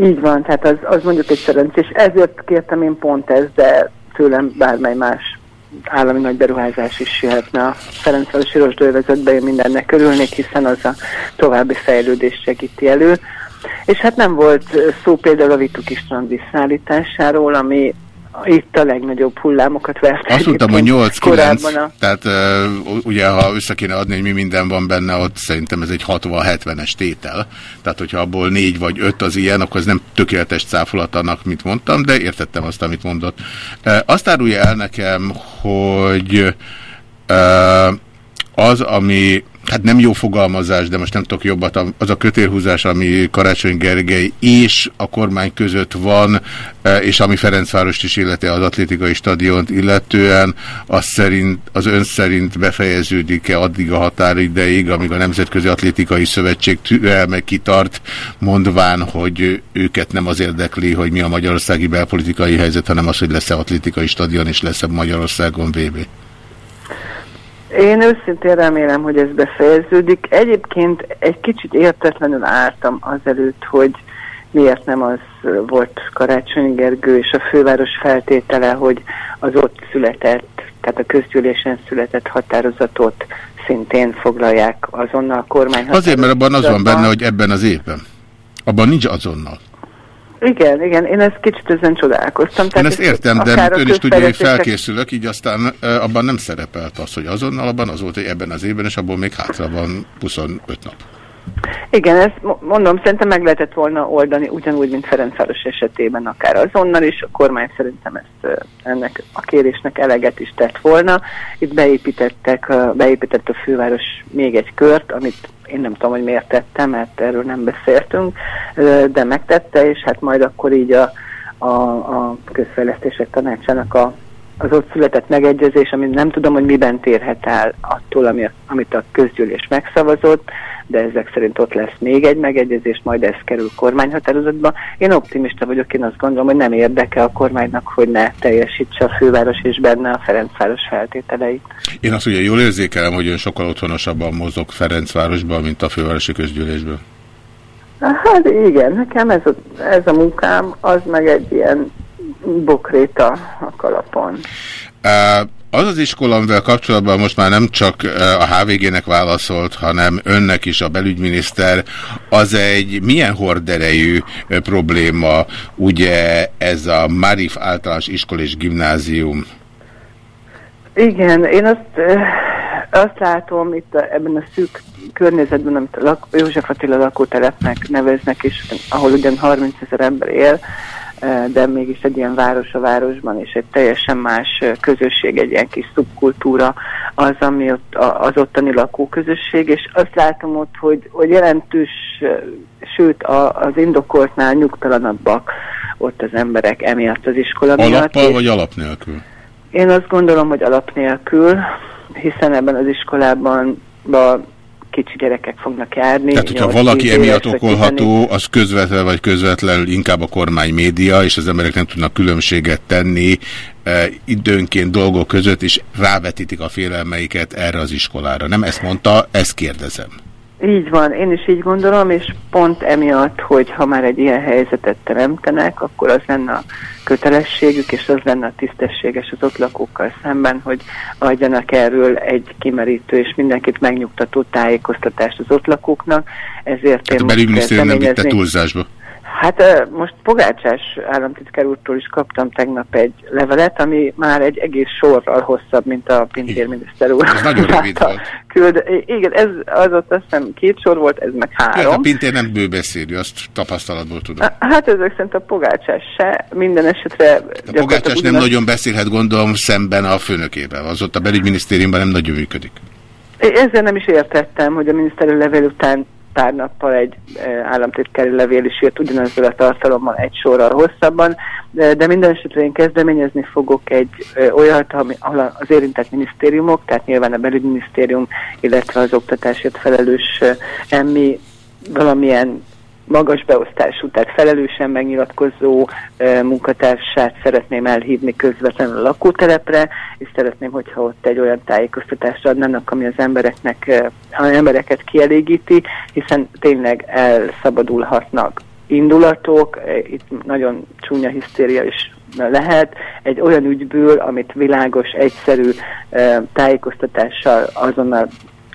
Így van, tehát az, az mondjuk egy szerencsés. Ezért kértem én pont ezt, de tőlem bármely más állami nagy beruházás is jöhetne a Ferencvárosi rozsdővezetbe, én mindennek örülnék, hiszen az a további fejlődést segíti elő. És hát nem volt szó például a Vituki strand visszaállításáról, ami itt a legnagyobb hullámokat verte. Azt mondtam, hogy egyébként 8-9, korábban a- tehát uh, ugye ha össze kéne adni, hogy mi minden van benne, ott szerintem ez egy 60-70-es tétel. Tehát hogyha abból 4 vagy 5 az ilyen, akkor ez nem tökéletes cáfolat annak, mit mondtam, de értettem azt, amit mondott. Uh, azt árulja el nekem, hogy uh, az, ami hát nem jó fogalmazás, de most nem tudok jobbat, az a kötélhúzás, ami Karácsony Gergely és a kormány között van, eh, és ami Ferencvárost is illeti az atlétikai stadiont illetően, az, szerint, az ön szerint befejeződik-e addig a határideig, amíg a Nemzetközi Atlétikai Szövetség türelme kitart, mondván, hogy őket nem az érdekli, hogy mi a magyarországi belpolitikai helyzet, hanem az, hogy lesz-e atlétikai stadion, és lesz-e Magyarországon VB. Én őszintén remélem, hogy ez befejeződik. Egyébként egy kicsit értetlenül álltam azelőtt, hogy miért nem az volt Karácsony Gergő és a főváros feltétele, hogy az ott született, tehát a közgyűlésen született határozatot szintén foglalják azonnal a kormány Azért, mert abban az van benne, hogy ebben az évben. Abban nincs azonnal. Igen, igen, én ezt kicsit ezen csodálkoztam. Én ezt értem, de ön is tudja, hogy felkészülök, így aztán abban nem szerepelt az, hogy azonnal, abban az volt, hogy ebben az évben, és abból még hátra van 25 nap. Igen, ezt mo- mondom, szerintem meg lehetett volna oldani ugyanúgy, mint Ferencváros esetében, akár azonnal is. A kormány szerintem ezt ennek a kérésnek eleget is tett volna. Itt beépítettek, beépített a főváros még egy kört, amit én nem tudom, hogy miért tette, mert erről nem beszéltünk, de megtette, és hát majd akkor így a, a, a közfejlesztések tanácsának a az ott született megegyezés, amit nem tudom, hogy miben térhet el attól, ami, amit a közgyűlés megszavazott, de ezek szerint ott lesz még egy megegyezés, majd ez kerül kormányhatározatba. Én optimista vagyok, én azt gondolom, hogy nem érdeke a kormánynak, hogy ne teljesítse a főváros és benne a Ferencváros feltételeit. Én azt ugye jól érzékelem, hogy ön sokkal otthonosabban mozog Ferencvárosban, mint a fővárosi közgyűlésben. Hát igen, nekem ez a, ez a munkám, az meg egy ilyen bokréta a kalapon. Ö, Az az iskola, amivel kapcsolatban most már nem csak ö, a HVG-nek válaszolt, hanem önnek is a belügyminiszter, az egy milyen horderejű ö, probléma, ugye ez a Marif általános iskola és gimnázium? Igen, én azt, eh, azt látom itt a, ebben a szűk környezetben, amit a lak, József Attila lakótelepnek neveznek, és ahol ugyan 30 ezer ember él, eh, de mégis egy ilyen város a városban, és egy teljesen más közösség, egy ilyen kis szubkultúra az, ami ott, az ottani lakóközösség, és azt látom ott, hogy, hogy jelentős, sőt a, az indokoltnál nyugtalanabbak ott az emberek emiatt az iskola miatt. Alappal vagy alap nélkül? én azt gondolom, hogy alap nélkül, hiszen ebben az iskolában ba kicsi gyerekek fognak járni. Tehát, hogyha 8-10 valaki emiatt okolható, az közvetlenül vagy közvetlenül inkább a kormány média, és az emberek nem tudnak különbséget tenni e, időnként dolgok között, és rávetítik a félelmeiket erre az iskolára. Nem ezt mondta, ezt kérdezem. Így van, én is így gondolom, és pont emiatt, hogy ha már egy ilyen helyzetet teremtenek, akkor az lenne a kötelességük, és az lenne a tisztességes az ott lakókkal szemben, hogy adjanak erről egy kimerítő és mindenkit megnyugtató tájékoztatást az ott lakóknak. Ezért én A belügyminisztérium nem vitte túlzásba. Hát most Pogácsás államtitkár úrtól is kaptam tegnap egy levelet, ami már egy egész sorral hosszabb, mint a Pintér miniszter úr. Ez nagyon rövid által volt. Küld, igen, ez az ott azt hiszem két sor volt, ez meg Hát a három. Pintér nem bőbeszélő, azt tapasztalatból tudom. Hát ezek szerint a Pogácsás se, minden esetre... A Pogácsás nem nagyon beszélhet, gondolom, szemben a főnökével. Az ott a belügyminisztériumban nem nagyon működik. Ezzel nem is értettem, hogy a miniszteri levél után pár nappal egy e, államtitkári levél is jött ugyanezzel a tartalommal egy sorral hosszabban, de, de minden esetre én kezdeményezni fogok egy e, olyat, ahol az érintett minisztériumok, tehát nyilván a belügyminisztérium, illetve az oktatásért felelős e, emmi valamilyen magas beosztású, tehát felelősen megnyilatkozó munkatársát szeretném elhívni közvetlenül a lakótelepre, és szeretném, hogyha ott egy olyan tájékoztatást adnának, ami az embereknek, az embereket kielégíti, hiszen tényleg elszabadulhatnak indulatok, itt nagyon csúnya hisztéria is lehet, egy olyan ügyből, amit világos, egyszerű tájékoztatással azonnal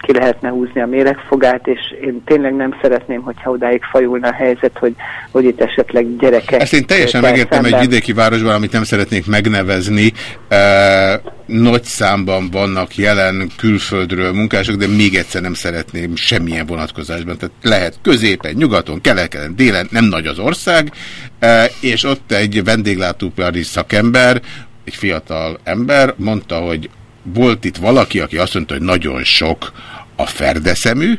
ki lehetne húzni a méregfogát, és én tényleg nem szeretném, hogyha odáig fajulna a helyzet, hogy, hogy itt esetleg gyerekek... Ezt én teljesen megértem egy szemben- vidéki városban, amit nem szeretnék megnevezni. E, nagy számban vannak jelen külföldről munkások, de még egyszer nem szeretném semmilyen vonatkozásban. Tehát lehet középen, nyugaton, keleten, délen, nem nagy az ország, e, és ott egy vendéglátóipari szakember, egy fiatal ember mondta, hogy volt itt valaki, aki azt mondta, hogy nagyon sok a ferdeszemű,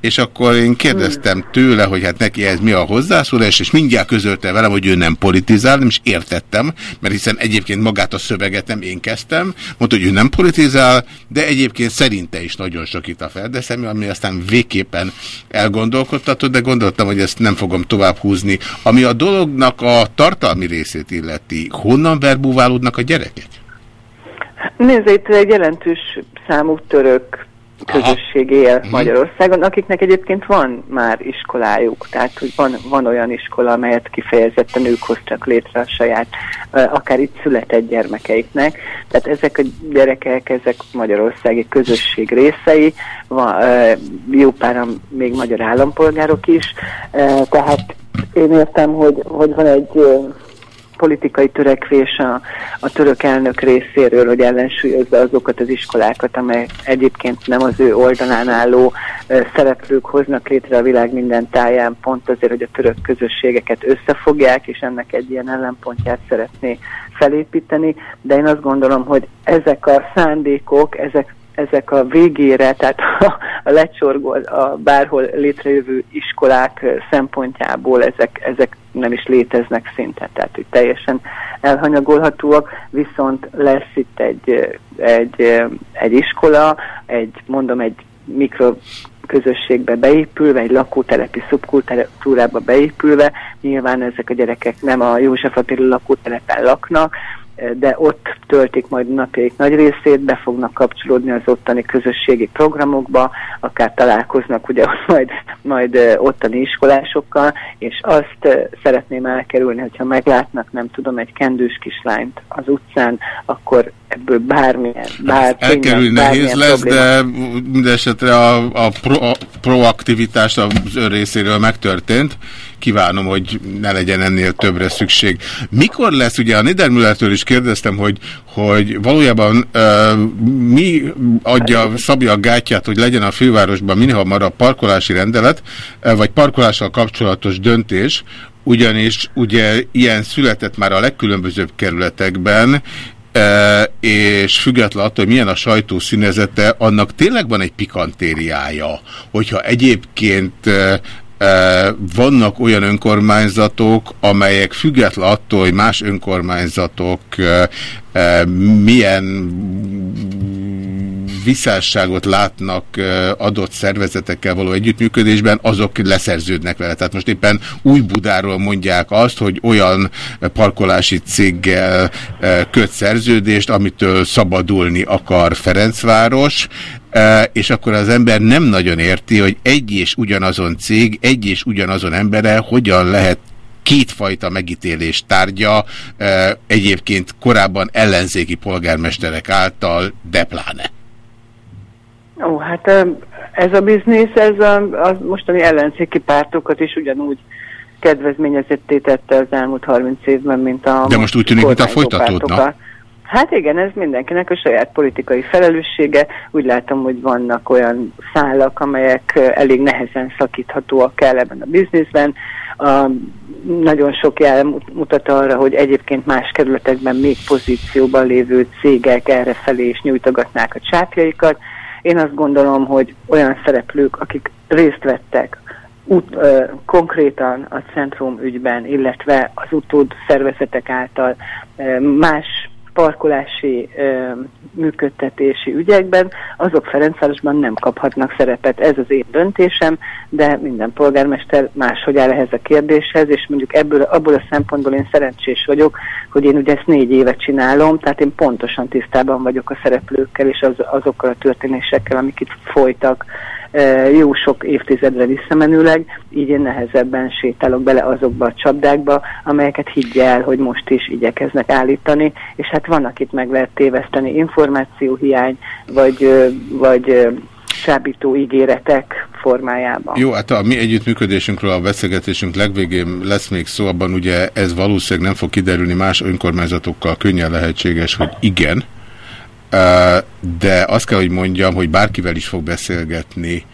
és akkor én kérdeztem tőle, hogy hát neki ez mi a hozzászólás, és mindjárt közölte velem, hogy ő nem politizál, nem is értettem, mert hiszen egyébként magát a szöveget nem én kezdtem, mondta, hogy ő nem politizál, de egyébként szerinte is nagyon sok itt a ferdeszemű, ami aztán végképpen elgondolkodtatott, de gondoltam, hogy ezt nem fogom tovább húzni. Ami a dolognak a tartalmi részét illeti, honnan verbúválódnak a gyerekek? Nézd, itt egy jelentős számú török közösség él Mhm. Magyarországon, akiknek egyébként van már iskolájuk, tehát hogy van, van olyan iskola, amelyet kifejezetten ők hoztak létre a saját, akár itt született gyermekeiknek. Tehát ezek a gyerekek, ezek magyarországi közösség részei, van, jó páran még magyar állampolgárok is, eh, tehát én értem, hogy, hogy van egy politikai törekvés a, a török elnök részéről, hogy ellensúlyozza azokat az iskolákat, amelyek egyébként nem az ő oldalán álló szereplők hoznak létre a világ minden táján, pont azért, hogy a török közösségeket összefogják, és ennek egy ilyen ellenpontját szeretné felépíteni, de én azt gondolom, hogy ezek a szándékok, ezek ezek a végére, tehát a, a lecsorgó, a bárhol létrejövő iskolák szempontjából ezek, ezek nem is léteznek szinte, tehát hogy teljesen elhanyagolhatóak, viszont lesz itt egy, egy, egy iskola, egy, mondom, egy mikro közösségbe beépülve, egy lakótelepi szubkultúrába beépülve, nyilván ezek a gyerekek nem a József Attila lakótelepen laknak, de ott töltik majd napjaik nagy részét, be fognak kapcsolódni az ottani közösségi programokba, akár találkoznak ugye majd, majd ottani iskolásokkal, és azt szeretném elkerülni, hogyha meglátnak, nem tudom, egy kendős kislányt az utcán, akkor ebből bármilyen, bár, Elkerülni nehéz lesz, probléma- de mindesetre a, a, pro, a proaktivitás az ön részéről megtörtént. Kívánom, hogy ne legyen ennél többre szükség. Mikor lesz, ugye a Niedermüllertől is kérdeztem, hogy, hogy valójában uh, mi adja, szabja a gátját, hogy legyen a fővárosban minél hamarabb parkolási rendelet, vagy parkolással kapcsolatos döntés, ugyanis ugye ilyen született már a legkülönbözőbb kerületekben, és független attól, hogy milyen a sajtó színezete, annak tényleg van egy pikantériája, hogyha egyébként vannak olyan önkormányzatok, amelyek független attól, hogy más önkormányzatok e, e, milyen visszásságot látnak adott szervezetekkel való együttműködésben, azok leszerződnek vele. Tehát most éppen új Budáról mondják azt, hogy olyan parkolási céggel köt szerződést, amitől szabadulni akar Ferencváros, és akkor az ember nem nagyon érti, hogy egy és ugyanazon cég, egy és ugyanazon embere hogyan lehet kétfajta megítélés tárgya, egyébként korábban ellenzéki polgármesterek által, de pláne. Ó, hát ez a biznisz, ez a, a mostani ellenzéki pártokat is ugyanúgy kedvezményezetté tette az elmúlt 30 évben, mint a De most úgy tűnik, mintha kormányzó folytatódna. pártokat. Hát igen, ez mindenkinek a saját politikai felelőssége. Úgy látom, hogy vannak olyan szálak, amelyek elég nehezen szakíthatóak el ebben a bizniszben. A, nagyon sok jel mut- mutat arra, hogy egyébként más kerületekben még pozícióban lévő cégek errefelé is nyújtogatnák a csápjaikat. Én azt gondolom, hogy olyan szereplők, akik részt vettek út, ö, konkrétan a centrum ügyben, illetve az utód szervezetek által ö, más parkolási ö, működtetési ügyekben, azok Ferencvárosban nem kaphatnak szerepet. Ez az én döntésem, de minden polgármester máshogy áll ehhez a kérdéshez, és mondjuk ebből, abból a szempontból én szerencsés vagyok, hogy én ugye ezt négy éve csinálom, tehát én pontosan tisztában vagyok a szereplőkkel és az, azokkal a történésekkel, amik itt folytak jó sok évtizedre visszamenőleg, így én nehezebben sétálok bele azokba a csapdákba, amelyeket higgyel, hogy most is igyekeznek állítani, és hát vannak itt meg lehet téveszteni információhiány, vagy, vagy csábító ígéretek formájában. Jó, hát a mi együttműködésünkről a beszélgetésünk legvégén lesz még szó, abban ugye ez valószínűleg nem fog kiderülni más önkormányzatokkal, könnyen lehetséges, hogy igen, de azt kell, hogy mondjam, hogy bárkivel is fog beszélgetni,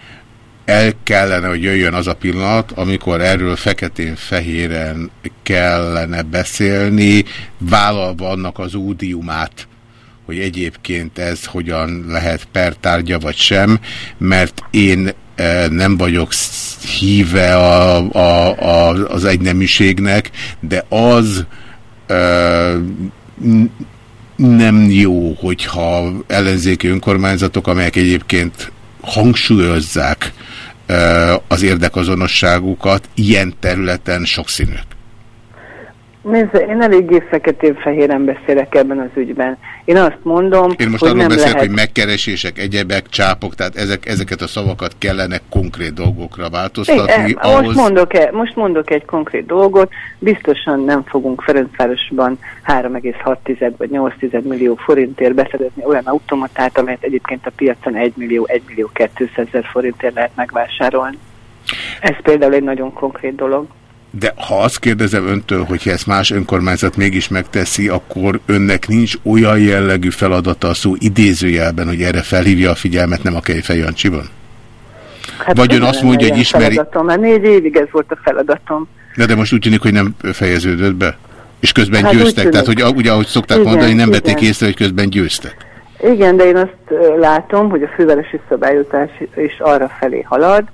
el kellene, hogy jöjjön az a pillanat, amikor erről feketén-fehéren kellene beszélni, vállalva annak az údiumát, hogy egyébként ez hogyan lehet pertárgya vagy sem, mert én nem vagyok híve a, a, a, az egyneműségnek, de az n- nem jó, hogyha ellenzéki önkormányzatok, amelyek egyébként hangsúlyozzák az érdekazonosságukat, ilyen területen sokszínűek. Nézd, én eléggé feketén-fehéren beszélek ebben az ügyben. Én azt mondom, Én most hogy arról beszélek, lehet... hogy megkeresések, egyebek, csápok, tehát ezek, ezeket a szavakat kellene konkrét dolgokra változtatni. Igen, ahhoz... most, mondok -e, most mondok egy konkrét dolgot, biztosan nem fogunk Ferencvárosban 3,6 vagy 8 millió forintért beszerezni olyan automatát, amelyet egyébként a piacon 1 millió, 1 millió 200 ezer forintért lehet megvásárolni. Ez például egy nagyon konkrét dolog. De ha azt kérdezem öntől, hogyha ezt más önkormányzat mégis megteszi, akkor önnek nincs olyan jellegű feladata a szó idézőjelben, hogy erre felhívja a figyelmet, nem a Kejfej Jancsiban? Hát Vagy ön azt mondja, hogy ismeri... Feladatom, mert négy évig ez volt a feladatom. De, de most úgy tűnik, hogy nem fejeződött be. És közben Hát győztek. Tehát, hogy ugye, ahogy szokták Igen, mondani, nem vették igen. észre, hogy közben győztek. Igen, de én azt látom, hogy a fővárosi szabályozás is arra felé halad,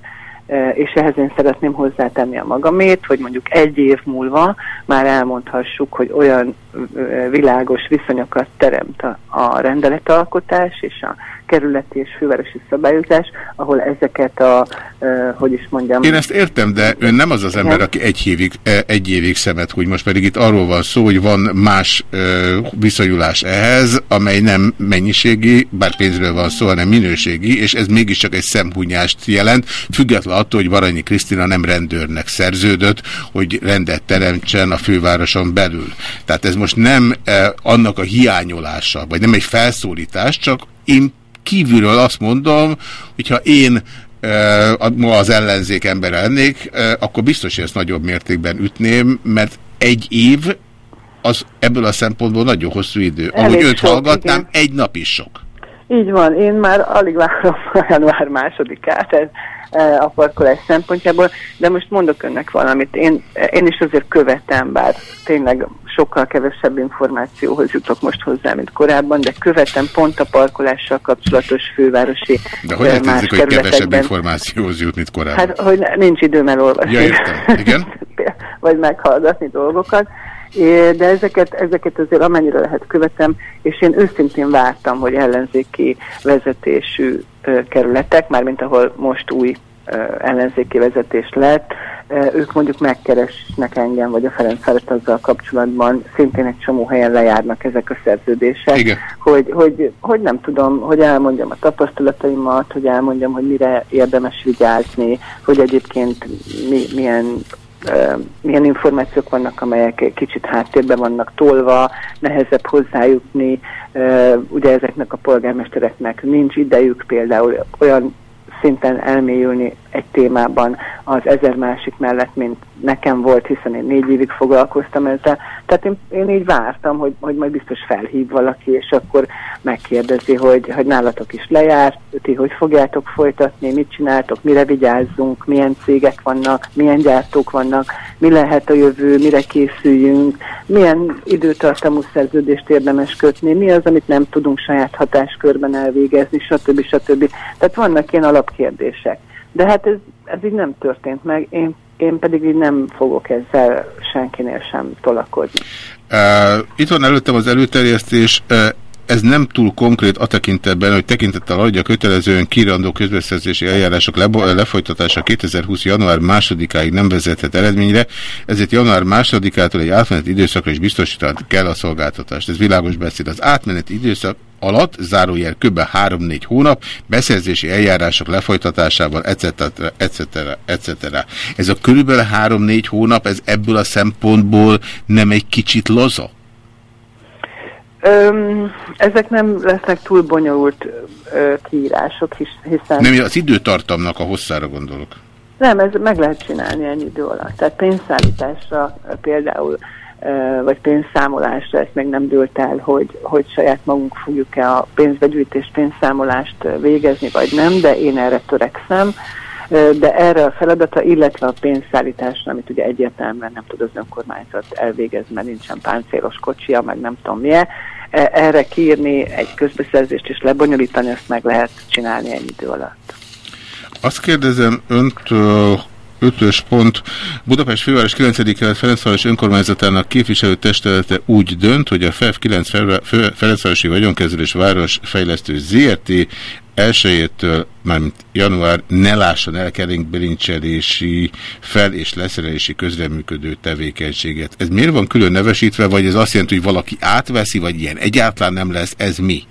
és ehhez én szeretném hozzátenni a magamét, hogy mondjuk egy év múlva már elmondhassuk, hogy olyan világos viszonyokat teremt a, a rendeletalkotás és a kerületi és fővárosi szabályozás, ahol ezeket a, hogy is mondjam... Én ezt értem, de ön nem az az ember, aki egy évig, eh, egy évig szemet húgy. Most pedig itt arról van szó, hogy van más ö, viszonyulás ehhez, amely nem mennyiségi, bár pénzről van szó, hanem minőségi, és ez mégiscsak egy szemhúnyást jelent, független attól, hogy Varanyi Krisztina nem rendőrnek szerződött, hogy rendet teremtsen a fővároson belül. Tehát ez most nem eh, annak a hiányolása, vagy nem egy felszólítás, csak én kívülről azt mondom, hogyha én a- ma az ellenzék embere lennék, eh, akkor biztos, hogy ezt nagyobb mértékben ütném, mert egy év az ebből a szempontból nagyon hosszú idő. Elég Ahogy őt sok, hallgatnám, igen. egy nap is sok. Így van, én már alig várom január másodikát ez, e, a parkolás szempontjából, de most mondok önnek valamit. Én, én is azért követem, bár tényleg sokkal kevesebb információhoz jutok most hozzá, mint korábban, de követem pont a parkolással kapcsolatos fővárosi De hogy e, lehet más hogy kevesebb információhoz jut, mint korábban? Hát, hogy nincs időm elolvasni. Ja, értem. Igen? vagy meghallgatni dolgokat. De ezeket, ezeket azért amennyire lehet követem, és én őszintén vártam, hogy ellenzéki vezetésű kerületek, mármint ahol most új ellenzéki vezetés lett, ők mondjuk megkeresnek engem, vagy a Ferencvárost azzal kapcsolatban, szintén egy csomó helyen lejárnak ezek a szerződések, Igen. hogy, hogy, hogy nem tudom, hogy elmondjam a tapasztalataimat, hogy elmondjam, hogy mire érdemes vigyázni, hogy egyébként mi, milyen milyen információk vannak, amelyek kicsit háttérben vannak tolva, nehezebb hozzájutni, ugye ezeknek a polgármestereknek nincs idejük például olyan szinten elmélyülni egy témában az ezer másik mellett, mint nekem volt, hiszen én négy évig foglalkoztam ezzel. Tehát én, én így vártam, hogy, hogy majd biztos felhív valaki, és akkor megkérdezi, hogy, hogy nálatok is lejárt, ti hogy fogjátok folytatni, mit csináltok, mire vigyázzunk, milyen cégek vannak, milyen gyártók vannak, mi lehet a jövő, mire készüljünk, milyen időtartamú szerződést érdemes kötni, mi az, amit nem tudunk saját hatáskörben elvégezni, stb. stb. Tehát vannak ilyen alapkérdések. De hát ez, ez így nem történt meg, én, én pedig így nem fogok ezzel senkinél sem tolakodni. Uh, itt van előttem az előterjesztés, uh, ez nem túl konkrét a tekintetben, hogy tekintettel adja kötelezően kirandó közbeszerzési eljárások lefolytatása 2020. január 2-áig nem vezethet eredményre, ezért január 2-ától egy átmeneti időszakra is biztosítani kell a szolgáltatást. Ez világos beszéd. Az átmeneti időszak alatt, zárójel kb. 3-4 hónap, beszerzési eljárások lefolytatásával, etc. etc. etc. Ez a körülbelül 3-4 hónap, ez ebből a szempontból nem egy kicsit laza? Öm, ezek nem lesznek túl bonyolult ö, kiírások, his, hiszen... Nem, az időtartamnak a hosszára gondolok. Nem, ez meg lehet csinálni ennyi idő alatt. Tehát pénzszállításra például, ö, vagy pénzszámolásra, ezt még nem dőlt el, hogy, hogy saját magunk fogjuk-e a pénzbegyűjtés, pénzszámolást végezni, vagy nem, de én erre törekszem. Ö, De erre a feladata, illetve a pénzszállításra, amit ugye egyértelműen nem tud az önkormányzat elvégezni, mert nincsen páncélos kocsia, meg nem tudom milyen, e- erre kiírni egy közbeszerzést és lebonyolítani, ezt meg lehet csinálni ennyi idő alatt. Azt kérdezem öntől, ötös pont, Budapest főváros 9. kelet Ferencváros önkormányzatának képviselőtestülete úgy dönt, hogy a FEF 9 Fel- Fő- Ferencvárosi Vagyonkezelés Városfejlesztő ZRT elsőjétől, mármint január ne lásson el kerékbilincselési fel- és leszerelési közreműködő tevékenységet. Ez miért van külön nevesítve, vagy ez azt jelenti, hogy valaki átveszi, vagy ilyen egyáltalán nem lesz, ez mi?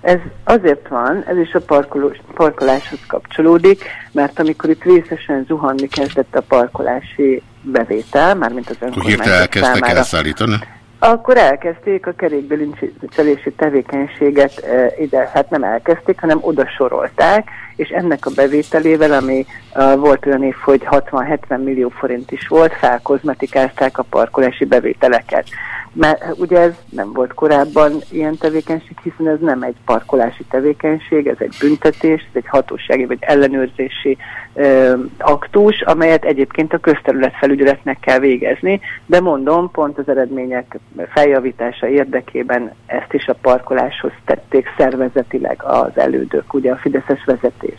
Ez azért van, ez is a parkolós, parkoláshoz kapcsolódik, mert amikor itt vészesen zuhanni kezdett a parkolási bevétel, mármint az önkormányzat elkezdtek számára. elszállítani? Akkor elkezdték a kerékbilincselési tevékenységet e, ide, hát nem elkezdték, hanem oda sorolták, és ennek a bevételével, ami e, volt olyan év, hogy 60-70 millió forint is volt, felkozmetikázták a parkolási bevételeket. Mert ugye ez nem volt korábban ilyen tevékenység, hiszen ez nem egy parkolási tevékenység, ez egy büntetés, ez egy hatósági vagy ellenőrzési ö, aktus, amelyet egyébként a közterületfelügyeletnek kell végezni, de mondom, pont az eredmények feljavítása érdekében ezt is a parkoláshoz tették szervezetileg az elődök, ugye a Fideszes vezetés.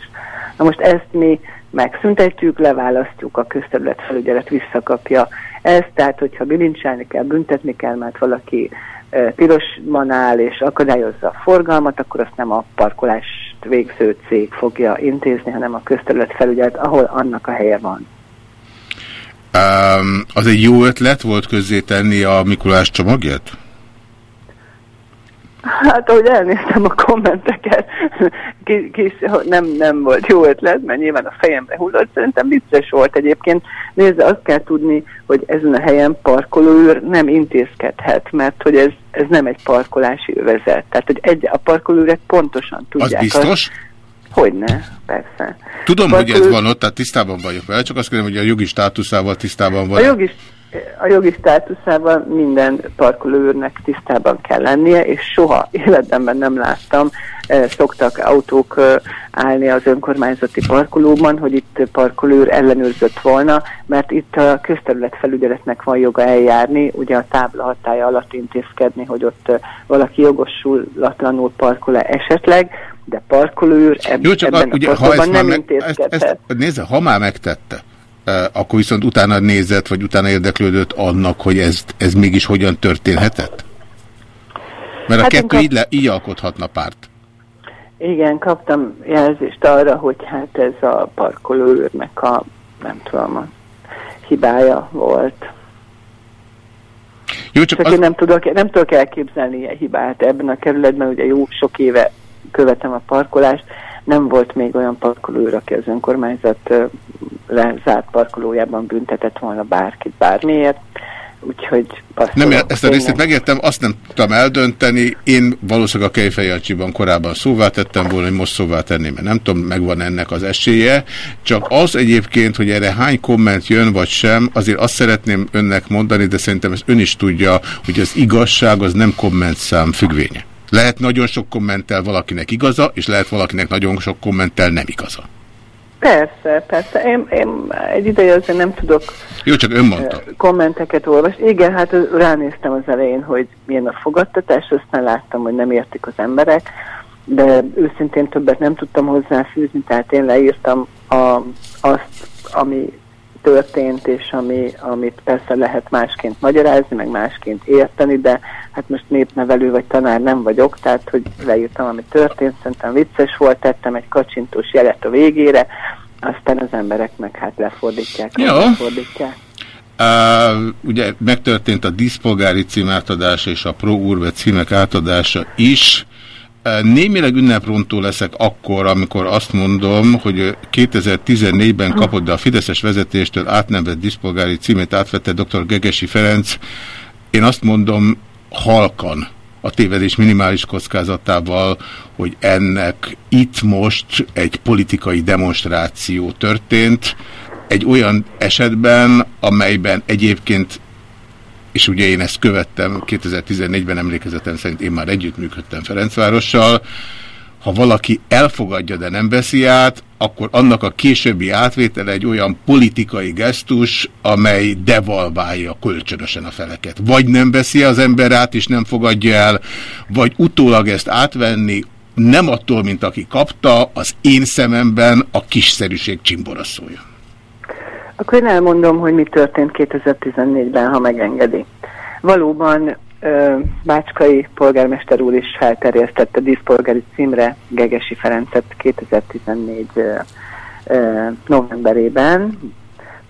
Na most ezt mi megszüntetjük, leválasztjuk, a közterületfelügyelet visszakapja ezt, tehát hogyha bilincselni kell, büntetni kell, mert valaki pirosban áll és akadályozza a forgalmat, akkor azt nem a parkolást végző cég fogja intézni, hanem a közterületfelügyelet, ahol annak a helye van. Um, az egy jó ötlet volt közzétenni a Mikulás csomagját? Hát, ahogy elnéztem a kommenteket, kis, kis, nem, nem volt jó ötlet, mert nyilván a fejemre hullott, szerintem vicces volt egyébként. Nézze, azt kell tudni, hogy ezen a helyen parkolóőr nem intézkedhet, mert hogy ez, ez nem egy parkolási övezet. Tehát, hogy egy, a parkolóőrek pontosan tudják. Az biztos? Hogyne, persze. Tudom, a hogy ez van ott, tehát tisztában vagyok vele, csak azt kérdem, hogy a jogi státuszával tisztában van. A jogi, a jogi státuszával minden parkolóőrnek tisztában kell lennie, és soha életemben nem láttam, eh, szoktak autók eh, állni az önkormányzati parkolóban, hogy itt parkolőr ellenőrzött volna, mert itt a közterület felügyeletnek van joga eljárni, ugye a tábla hatája alatt intézkedni, hogy ott eh, valaki jogosulatlanul parkol-e esetleg, de parkolőr eb Jó, csak ebben a, ugye, a ha ezt nem meg, ezt, intézkedhet. ezt, nézze, ha már megtette, akkor viszont utána nézett, vagy utána érdeklődött annak, hogy ez, ez mégis hogyan történhetett? Mert a Hát kettő inkább- így, le, így alkothatna párt. Igen, kaptam jelzést arra, hogy hát ez a parkolóőrnek a, nem tudom, a hibája volt. Jó, csak Csak az, én nem tudok, nem tudok elképzelni ilyen hibát ebben a kerületben, ugye jó sok éve követem a parkolást, nem volt még olyan parkolóőr, aki az önkormányzat lezárt parkolójában büntetett volna bárkit bármiért, úgyhogy nem, ezt a részét megértem, azt nem tudtam eldönteni. Én valószínűleg a Kejfejancsiban korábban szóvá tettem volna, hogy most szóvá tenném, mert nem tudom, megvan ennek az esélye. Csak az egyébként, hogy erre hány komment jön, vagy sem, azért azt szeretném önnek mondani, de szerintem ezt ön is tudja, hogy az igazság az nem kommentszám függvénye. Lehet nagyon sok kommenttel valakinek igaza, és lehet valakinek nagyon sok kommenttel nem igaza. Persze, persze. Én, én egy ideje azért nem tudok Jó, csak ön mondta. ö, kommenteket olvasni. Igen, hát ránéztem az elején, hogy milyen a fogadtatás, aztán láttam, hogy nem értik az emberek, de őszintén többet nem tudtam hozzáfűzni, tehát én leírtam a, azt, ami történt, és ami, amit persze lehet másként magyarázni, meg másként érteni, de hát most népnevelő vagy tanár nem vagyok, tehát hogy leírtam, ami történt, szerintem vicces volt, tettem egy kacsintós jelet a végére, aztán az emberek meg hát lefordítják, Jó. lefordítják. Uh, ugye megtörtént a díszpolgári cím átadása és a Pro Urbe címek átadása is. Némileg ünneprontó leszek akkor, amikor azt mondom, hogy 2014-ben kapott, de a Fideszes vezetéstől átnevezett díszpolgári címét átvette dr. Gegesi Ferenc. Én azt mondom halkan, a tévedés minimális kockázatával, hogy ennek itt most egy politikai demonstráció történt, egy olyan esetben, amelyben egyébként, és ugye én ezt követtem, 2014-ben emlékezetem szerint én már együttműködtem Ferencvárossal, ha valaki elfogadja, de nem veszi át, akkor annak a későbbi átvétele egy olyan politikai gesztus, amely devalválja kölcsönösen a feleket. Vagy nem veszi az ember át, és nem fogadja el, vagy utólag ezt átvenni, nem attól, mint aki kapta, az én szememben a kiszerűség csimboraszója. Akkor én elmondom, hogy mi történt 2014-ben, ha megengedi. Valóban Bácskai polgármester úr is felterjesztette díszpolgári címre Gegesi Ferencet 2014 ö, ö, novemberében,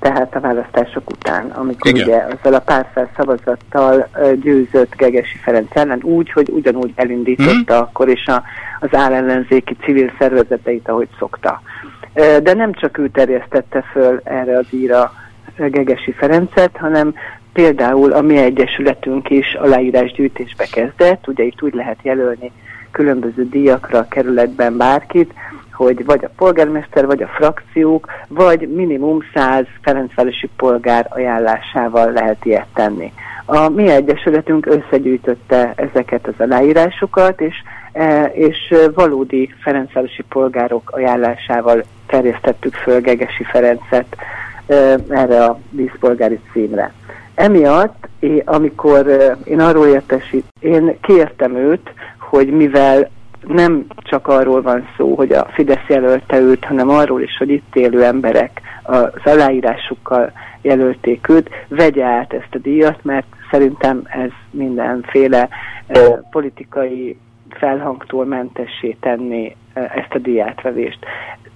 tehát a választások után, amikor Igen. ugye azzal a párfel szavazattal győzött Gegesi Ferenc ellen úgy, hogy ugyanúgy elindította akkor is a, az állellenzéki civil szervezeteit, ahogy szokta. De nem csak ő terjesztette föl erre a díjra Gegesi Ferencet, hanem például a mi egyesületünk is aláírásgyűjtésbe kezdett, ugye itt úgy lehet jelölni különböző díjakra a kerületben bárkit, hogy vagy a polgármester, vagy a frakciók, vagy minimum 100 Ferencvárosi polgár ajánlásával lehet ilyet tenni. A mi egyesületünk összegyűjtötte ezeket az aláírásokat, és, és e, valódi Ferencvárosi polgárok ajánlásával terjesztettük föl Gegesi Ferencet e, erre a díszpolgári címre. Emiatt, amikor e, én arról értesít, én kértem őt, hogy mivel nem csak arról van szó, hogy a Fidesz jelölte őt, hanem arról is, hogy itt élő emberek az aláírásukkal jelölték őt, vegye át ezt a díjat, mert szerintem ez mindenféle eh, politikai felhangtól mentessé tenni eh, ezt a díjátvevést.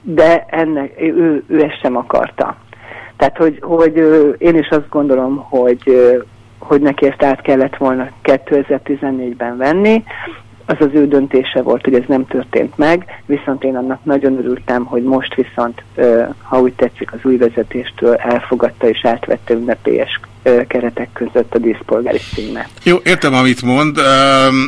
De ennek, ő, ő ezt sem akarta. Tehát, hogy, hogy én is azt gondolom, hogy, hogy neki ezt át kellett volna 2014-ben venni, az az ő döntése volt, hogy ez nem történt meg, viszont én annak nagyon örültem, hogy most viszont, ha úgy tetszik, az új vezetéstől elfogadta és átvette ünnepélyes keretek között a díszpolgári címet. Jó, értem, amit mond,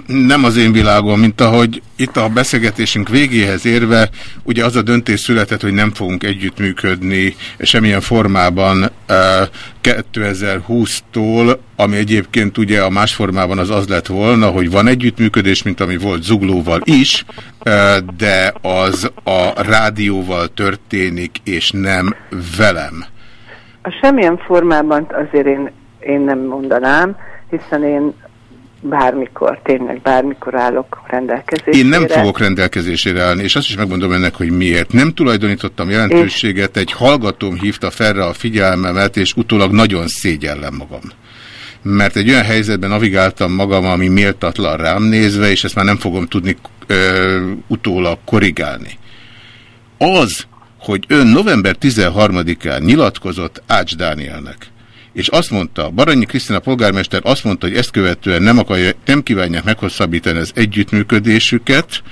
nem az én világom, mint ahogy itt a beszélgetésünk végéhez érve, ugye az a döntés született, hogy nem fogunk együttműködni semmilyen formában uh, 2020-tól, ami egyébként ugye a más formában az az lett volna, hogy van együttműködés, mint ami volt Zuglóval is, de az a rádióval történik, és nem velem. A semmilyen formában azért én, én nem mondanám, hiszen én bármikor, tényleg bármikor állok rendelkezésére. Én nem fogok rendelkezésére állni, és azt is megmondom ennek, hogy miért. Nem tulajdonítottam jelentőséget, egy hallgatóm hívta felre a figyelmemet, és utólag nagyon szégyellem magam. Mert egy olyan helyzetben navigáltam magam, ami méltatlan rám nézve, és ezt már nem fogom tudni ö, utólag korrigálni. Az, hogy ön november 13-án nyilatkozott Ács Dánielnek, és azt mondta, Baranyi Krisztina polgármester azt mondta, hogy ezt követően nem, akarja, nem kívánják meghosszabbítani az együttműködésüket.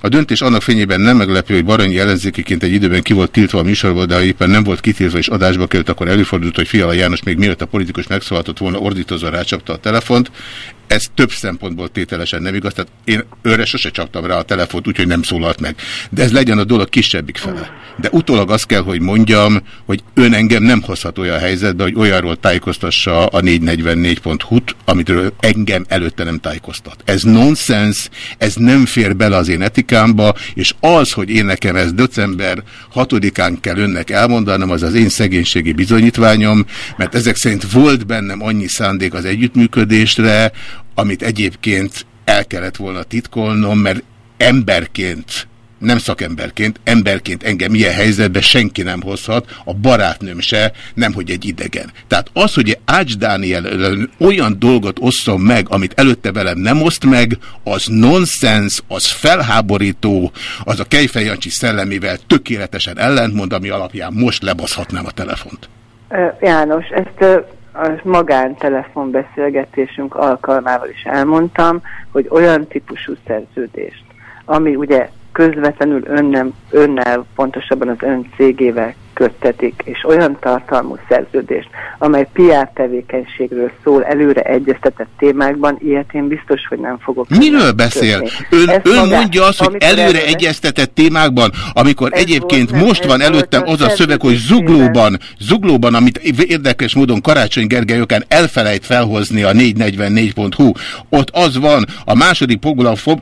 A döntés annak fényében nem meglepő, hogy Baranyi ellenzékiként egy időben ki volt tiltva a műsorból, de ha éppen nem volt kitiltva és adásba került, akkor előfordult, hogy Fiala János még mielőtt a politikus megszólaltott volna, ordítozva rácsapta a telefont. Ez több szempontból tételesen nem igaz, tehát én őre sose csaptam rá a telefont, úgyhogy nem szólalt meg. De ez legyen a dolog kisebbik fele. De utólag azt kell, hogy mondjam, hogy ön engem nem hozhat olyan helyzetbe, hogy olyanról tájékoztassa a 444.hu-t, amitől engem előtte nem tájékoztat. Ez nonsens, ez nem fér bele az én etikámba, és az, hogy én nekem ez december 6-án kell önnek elmondanom, az az én szegénységi bizonyítványom, mert ezek szerint volt bennem annyi szándék az együttműködésre, amit egyébként el kellett volna titkolnom, mert emberként, nem szakemberként, emberként engem ilyen helyzetbe senki nem hozhat, a barátnőm se, nemhogy egy idegen. Tehát az, hogy Ács Dániel olyan dolgot osszom meg, amit előtte velem nem oszt meg, az nonsens, az felháborító, az a Kejfejancsi szellemével tökéletesen ellentmond, ami alapján most lebaszhatnám a telefont. János, ezt a magántelefonbeszélgetésünk alkalmával is elmondtam, hogy olyan típusú szerződést, ami ugye közvetlenül önnem, önnel, pontosabban az ön cégével köttetik, és olyan tartalmú szerződést, amely PR tevékenységről szól előre egyeztetett témákban, ilyet én biztos, hogy nem fogok. Miről beszél? kötni. Ön, ön magát- mondja azt, hogy előre előre- egyeztetett témákban, amikor Ez egyébként volt, most van előttem az a szöveg, hogy zuglóban, zuglóban, amit érdekes módon Karácsony Gergely okán elfelejt felhozni a 444.hu, ott az van, a második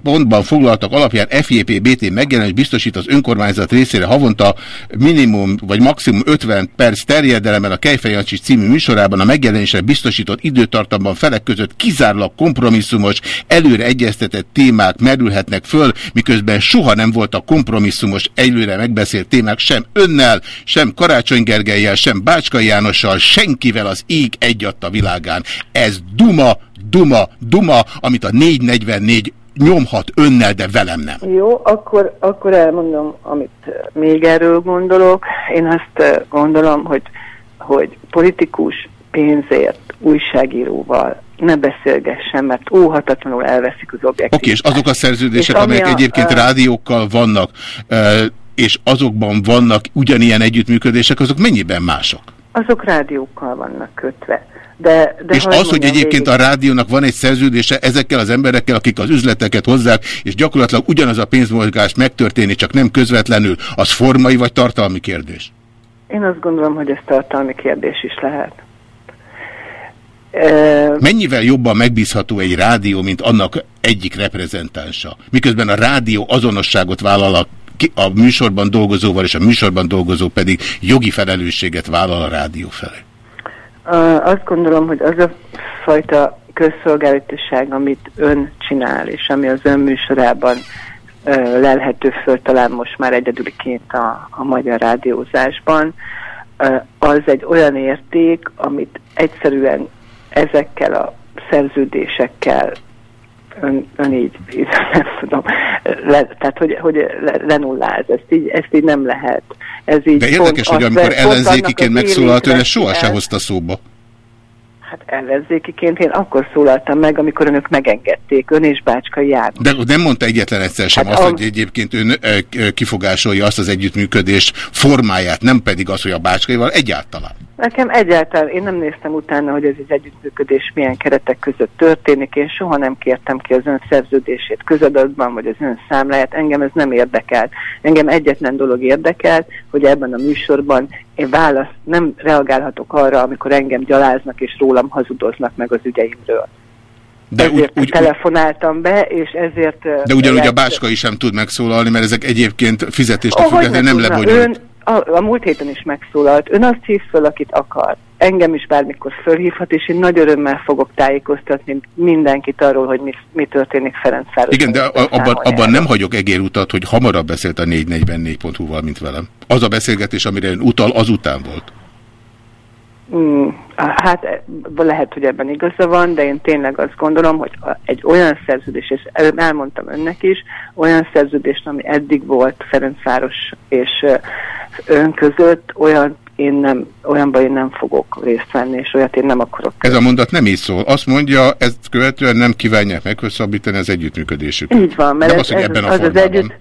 pontban foglaltak alapján FJP-BT megjelenés biztosít az önkormányzat részére havonta minimum vagy maximum 50 perc terjedelemmel a Kejfejancsi című műsorában a megjelenésre biztosított időtartamban felek között kizárólag kompromisszumos, előre egyeztetett témák merülhetnek föl, miközben soha nem voltak kompromisszumos, előre megbeszélt témák sem önnel, sem Karácsony Gergelyel, sem Bácskai Jánossal, senkivel az ég egyadt a világán. Ez duma, duma, duma, amit a 444 nyomhat önnel, de velem nem. Jó, akkor, akkor elmondom, amit eh, még erről gondolok. Én azt eh, gondolom, hogy, hogy politikus pénzért újságíróval ne beszélgessen, mert óhatatlanul elveszik az objektív. Oké, és azok a szerződések, És amelyek a, egyébként ö, rádiókkal vannak, ö, és azokban vannak ugyanilyen együttműködések, azok mennyiben mások? Azok rádiókkal vannak kötve. De, de És az, hogy egyébként végig. a rádiónak van egy szerződése ezekkel az emberekkel, akik az üzleteket hozzák, és gyakorlatilag ugyanaz a pénzmozgás megtörténik, csak nem közvetlenül, az formai vagy tartalmi kérdés? Én azt gondolom, hogy ez tartalmi kérdés is lehet. Mennyivel jobban megbízható egy rádió, mint annak egyik reprezentánsa? Miközben a rádió azonosságot vállal a, a műsorban dolgozóval, és a műsorban dolgozó pedig jogi felelősséget vállal a rádió felé. Azt gondolom, hogy az a fajta közszolgálatiság, amit ön csinál, és ami az ön műsorában lelhető föl talán most már egyedüliként a, a magyar rádiózásban, az egy olyan érték, amit egyszerűen ezekkel a szerződésekkel ön, ön így, így nem tudom, le, tehát hogy, hogy le, lenulláz, ezt így, ezt így nem lehet. Ez így De érdekes, hogy amikor ellenzékiként megszólalt, ön ezt soha se hozta szóba. Hát ellenzékiként én akkor szólaltam meg, amikor önök megengedték, ön és Bácskai János. De nem mondta egyetlen egyszer sem Hát azt, a- hogy egyébként ön kifogásolja azt az együttműködés formáját, nem pedig az, hogy a bácskaival egyáltalán. Nekem egyáltalán, én nem néztem utána, hogy ez az együttműködés milyen keretek között történik. Én soha nem kértem ki az ön szerződését közadatban, vagy az ön számláját. Engem ez nem érdekelt. Engem egyetlen dolog érdekelt, hogy ebben a műsorban én választ nem reagálhatok arra, amikor engem gyaláznak és rólam hazudoznak meg az ügyeimről. De, ezért úgy, telefonáltam be, és ezért... de ugyanúgy a bácskai sem tud megszólalni, mert ezek egyébként fizetéstől Oh, függetlenül ne nem tudna? lebonyolult. Ön a, a múlt héten is megszólalt. Ön azt hív föl, akit akar. Engem is bármikor fölhívhat, és én nagy örömmel fogok tájékoztatni mindenkit arról, hogy mi, mi történik Ferencvároson. Igen, de a- abban, abban nem hagyok egérutat, hogy hamarabb beszélt a 444.hu-val, mint velem. Az a beszélgetés, amire ön utal, azután volt. Mm, hát lehet, hogy ebben igaza van, de én tényleg azt gondolom, hogy a- egy olyan szerződés, és el- elmondtam önnek is, olyan szerződés, ami eddig volt Ferencváros és ön között, olyan én nem, olyanban én nem fogok részt venni, és olyat én nem akarok. Ez a mondat nem így szól. Azt mondja, ezt követően nem kívánják meghosszabbítani az együttműködésüket. Így van, mert nem ez, az, hogy ez, ebben a az, az formában. együtt,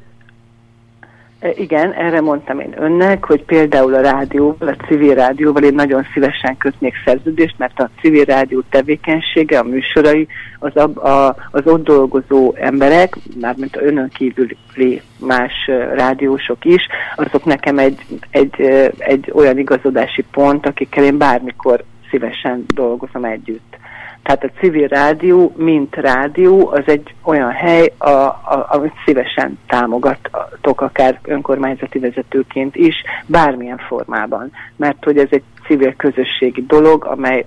Igen, erre mondtam én önnek, hogy például a rádióval, a civil rádióval én nagyon szívesen kötnék szerződést, mert a civil rádió tevékenysége, a műsorai, az, a, a, az ott dolgozó emberek, mármint önön kívüli más ö, rádiósok is, azok nekem egy, egy, ö, egy olyan igazodási pont, akikkel én bármikor szívesen dolgozom együtt. Tehát a civil rádió, mint rádió, az egy olyan hely, a, a, amit szívesen támogatok, akár önkormányzati vezetőként is, bármilyen formában. Mert hogy ez egy civil közösségi dolog, amely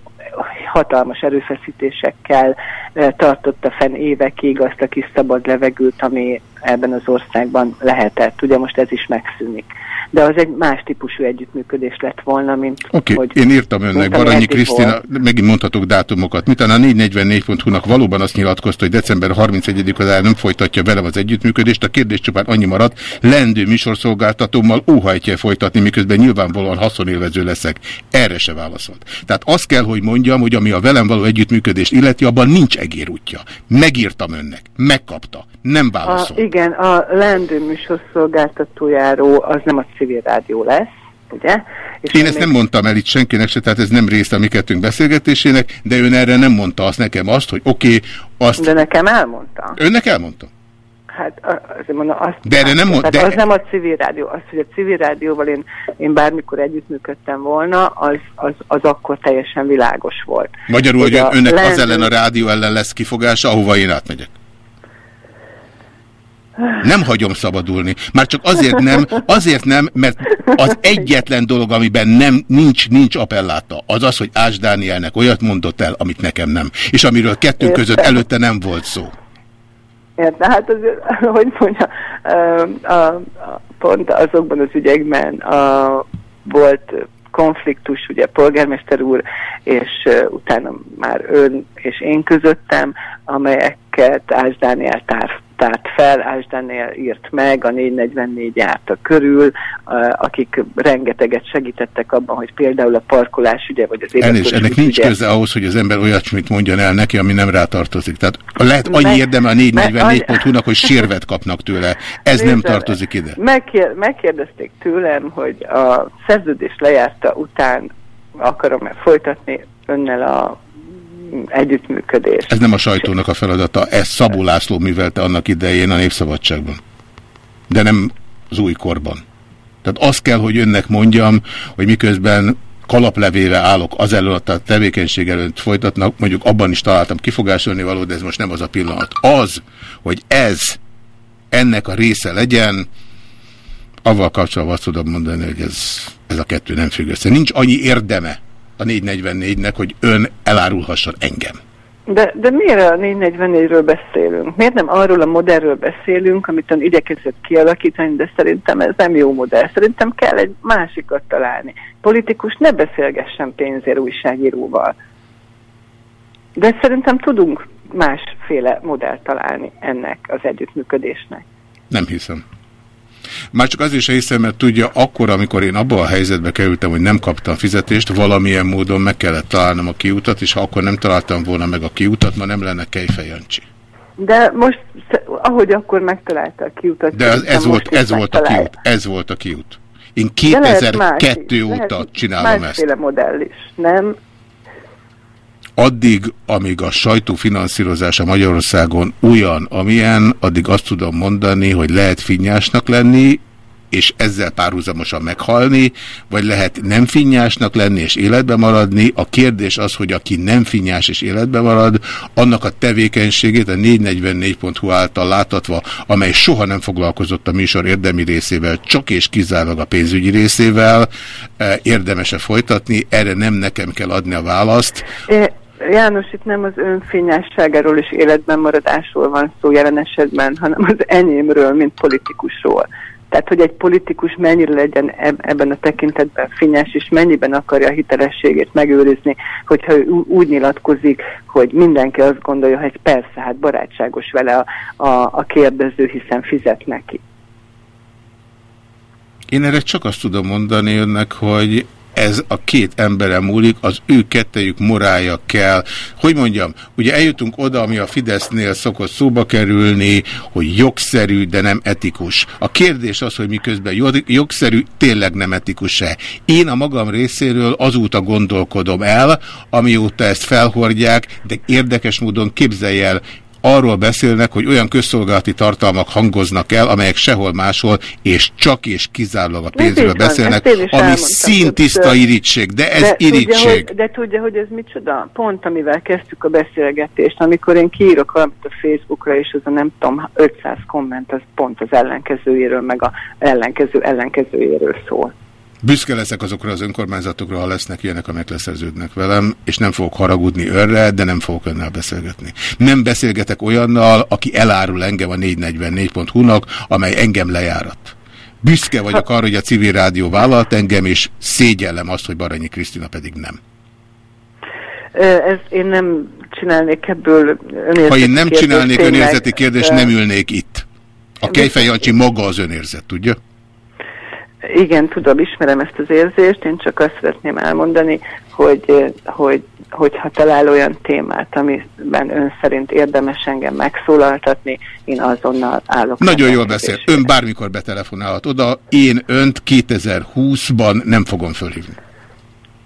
hatalmas erőfeszítésekkel eh, tartotta fenn évekig azt a kis szabad levegőt, ami ebben az országban lehetett. Ugye most ez is megszűnik. De az egy más típusú együttműködés lett volna, mint Oké, hogy... okay, én írtam önnek, Baranyi Krisztina, volt. megint mondhatok dátumokat. Miután a 444.hu-nak valóban azt nyilatkozta, hogy december 31-ig nem folytatja velem az együttműködést, a kérdés csupán annyi maradt, lendő műsorszolgáltatómmal óhajtja folytatni, miközben nyilvánvalóan haszonélvező leszek. Erre se válaszolt. Tehát azt kell, hogy mondjam, hogy ami a velem való együttműködést illeti, abban nincs egérútja. Megírtam önnek, megkapta, nem A, válaszol. Igen, a lendő műsorszolgáltatójáró az nem a civil rádió lesz, ugye? És Én ezt még- nem mondtam el itt senkinek se, tehát ez nem része a mi kettőnk beszélgetésének, de ön erre nem mondta azt nekem azt, hogy oké, okay, azt... De nekem elmondta. Önnek elmondta? Hát azért mondom, azt De erre nem tehát de- az nem a civil rádió. Az, hogy a civil rádióval én, én bármikor együttműködtem volna, az, az, az akkor teljesen világos volt. Magyarul, hogy ön, önnek az lendő- ellen a rádió ellen lesz kifogása, ahova én átmegyek. Nem hagyom szabadulni. Már csak azért nem, azért nem, mert az egyetlen dolog, amiben nem, nincs, nincs appelláta, az az, hogy Ás Dánielnek olyat mondott el, amit nekem nem. És amiről kettőnk között előtte nem volt szó. Érte, hát azért, hogy mondja, a, a, a, pont azokban az ügyekben a, volt konfliktus, ugye polgármester úr, és uh, utána már ön és én közöttem, amelyeket Ás Dániel tár, tárt fel, Ás Dániel írt meg, a 444 járta körül, akik rengeteget segítettek abban, hogy például a parkolás ügye, vagy az életkörös ennek nincs ügye- köze ahhoz, hogy az ember olyasmit mondjon el neki, ami nem rátartozik. Tehát lehet annyi Meg- érdeme a meg- 444.hu-nak, hogy sérvet kapnak tőle. Ez nem tartozik ide. Megkér, megkérdezték tőlem, hogy a szerződés lejárta után akarom-e folytatni. önnel a együttműködés. Ez nem a sajtónak a feladata, ez Szabó László művelte annak idején a Népszabadságban. De nem az újkorban. Tehát azt kell, hogy önnek mondjam, hogy miközben kalaplevéve állok az előtt a tevékenység előtt folytatnak, mondjuk abban is találtam kifogásolni való, de ez most nem az a pillanat. Az, hogy ez ennek a része legyen, avval kapcsolatban azt tudom mondani, hogy ez, ez a kettő nem függ össze. Nincs annyi érdeme a 444-nek, hogy ön elárulhasson engem. De, de miért a 444-ről beszélünk? Miért nem arról a modellről beszélünk, amit ön igyekezett kialakítani, de szerintem ez nem jó modell. Szerintem kell egy másikat találni. Politikus ne beszélgessen pénzért újságíróval. De szerintem tudunk másféle modellt találni ennek az együttműködésnek. Nem hiszem. Már csak azért sem hiszem, mert tudja, akkor, amikor én abban a helyzetbe kerültem, hogy nem kaptam fizetést, valamilyen módon meg kellett találnom a kiutat, és ha akkor nem találtam volna meg a kiutat, ma nem lenne Kejfej Jancsi. De most, ahogy akkor megtalálta a kiutat, De ez, szerintem ez, volt, is ez volt a kiút. Ez volt a kiút. Én De lehet más 2002 is, óta lehet csinálom ezt. Másféle modell is, nem? Addig, amíg a sajtó finanszírozása Magyarországon olyan, amilyen, addig azt tudom mondani, hogy lehet finnyásnak lenni, és ezzel párhuzamosan meghalni, vagy lehet nem finnyásnak lenni és életbe maradni. A kérdés az, hogy aki nem finnyás és életbe marad, annak a tevékenységét a 444.hu által látatva, amely soha nem foglalkozott a műsor érdemi részével, csak és kizárólag a pénzügyi részével, eh, érdemes-e folytatni, erre nem nekem kell adni a választ. János, itt nem az önfényásságáról és életben maradásról van szó jelen esetben, hanem az enyémről, mint politikusról. Tehát, hogy egy politikus mennyire legyen eb- ebben a tekintetben finnyás, és mennyiben akarja a hitelességét megőrizni, hogyha ő úgy nyilatkozik, hogy mindenki azt gondolja, hogy persze, hát barátságos vele a, a, a kérdező, hiszen fizet neki. Én erre csak azt tudom mondani önnek, hogy ez a két emberen múlik, az ő kettejük morálja kell. Hogy mondjam, ugye eljutunk oda, ami a Fidesznél szokott szóba kerülni, hogy jogszerű, de nem etikus. A kérdés az, hogy miközben jog- jogszerű, tényleg nem etikus-e. Én a magam részéről azóta gondolkodom el, amióta ezt felhordják, de érdekes módon képzelj el, arról beszélnek, hogy olyan közszolgálati tartalmak hangoznak el, amelyek sehol máshol, és csak és kizárólag a pénzről van, beszélnek, ami szintiszta irítség, de ez de Tudja, irítség. hogy, de tudja, hogy ez micsoda? Pont amivel kezdtük a beszélgetést, amikor én kiírok valamit a Facebookra, és az a nem tudom, 500 komment, az pont az ellenkezőjéről, meg a ellenkező ellenkezőjéről szól. Büszke leszek azokra az önkormányzatokra, ha lesznek ilyenek, amelyek leszerződnek velem, és nem fogok haragudni önre, de nem fogok önnel beszélgetni. Nem beszélgetek olyannal, aki elárul engem a 444.hu-nak, amely engem lejárat. Büszke vagyok arra, hogy a civil rádió vállalt engem, és szégyellem azt, hogy Baranyi Krisztina pedig nem. Ez én nem csinálnék ebből önérzeti Ha én nem kérdést, csinálnék tényleg, önérzeti kérdést, nem ülnék itt. A Kejfej Jancsi maga az önérzet, tudja? Igen, tudom, ismerem ezt az érzést, én csak azt szeretném elmondani, hogy, eh, hogy, hogyha talál olyan témát, amiben ön szerint érdemes engem megszólaltatni, én azonnal állok. Nagyon jól beszél. Ön bármikor betelefonálhat oda, én önt 2020-ban nem fogom fölhívni.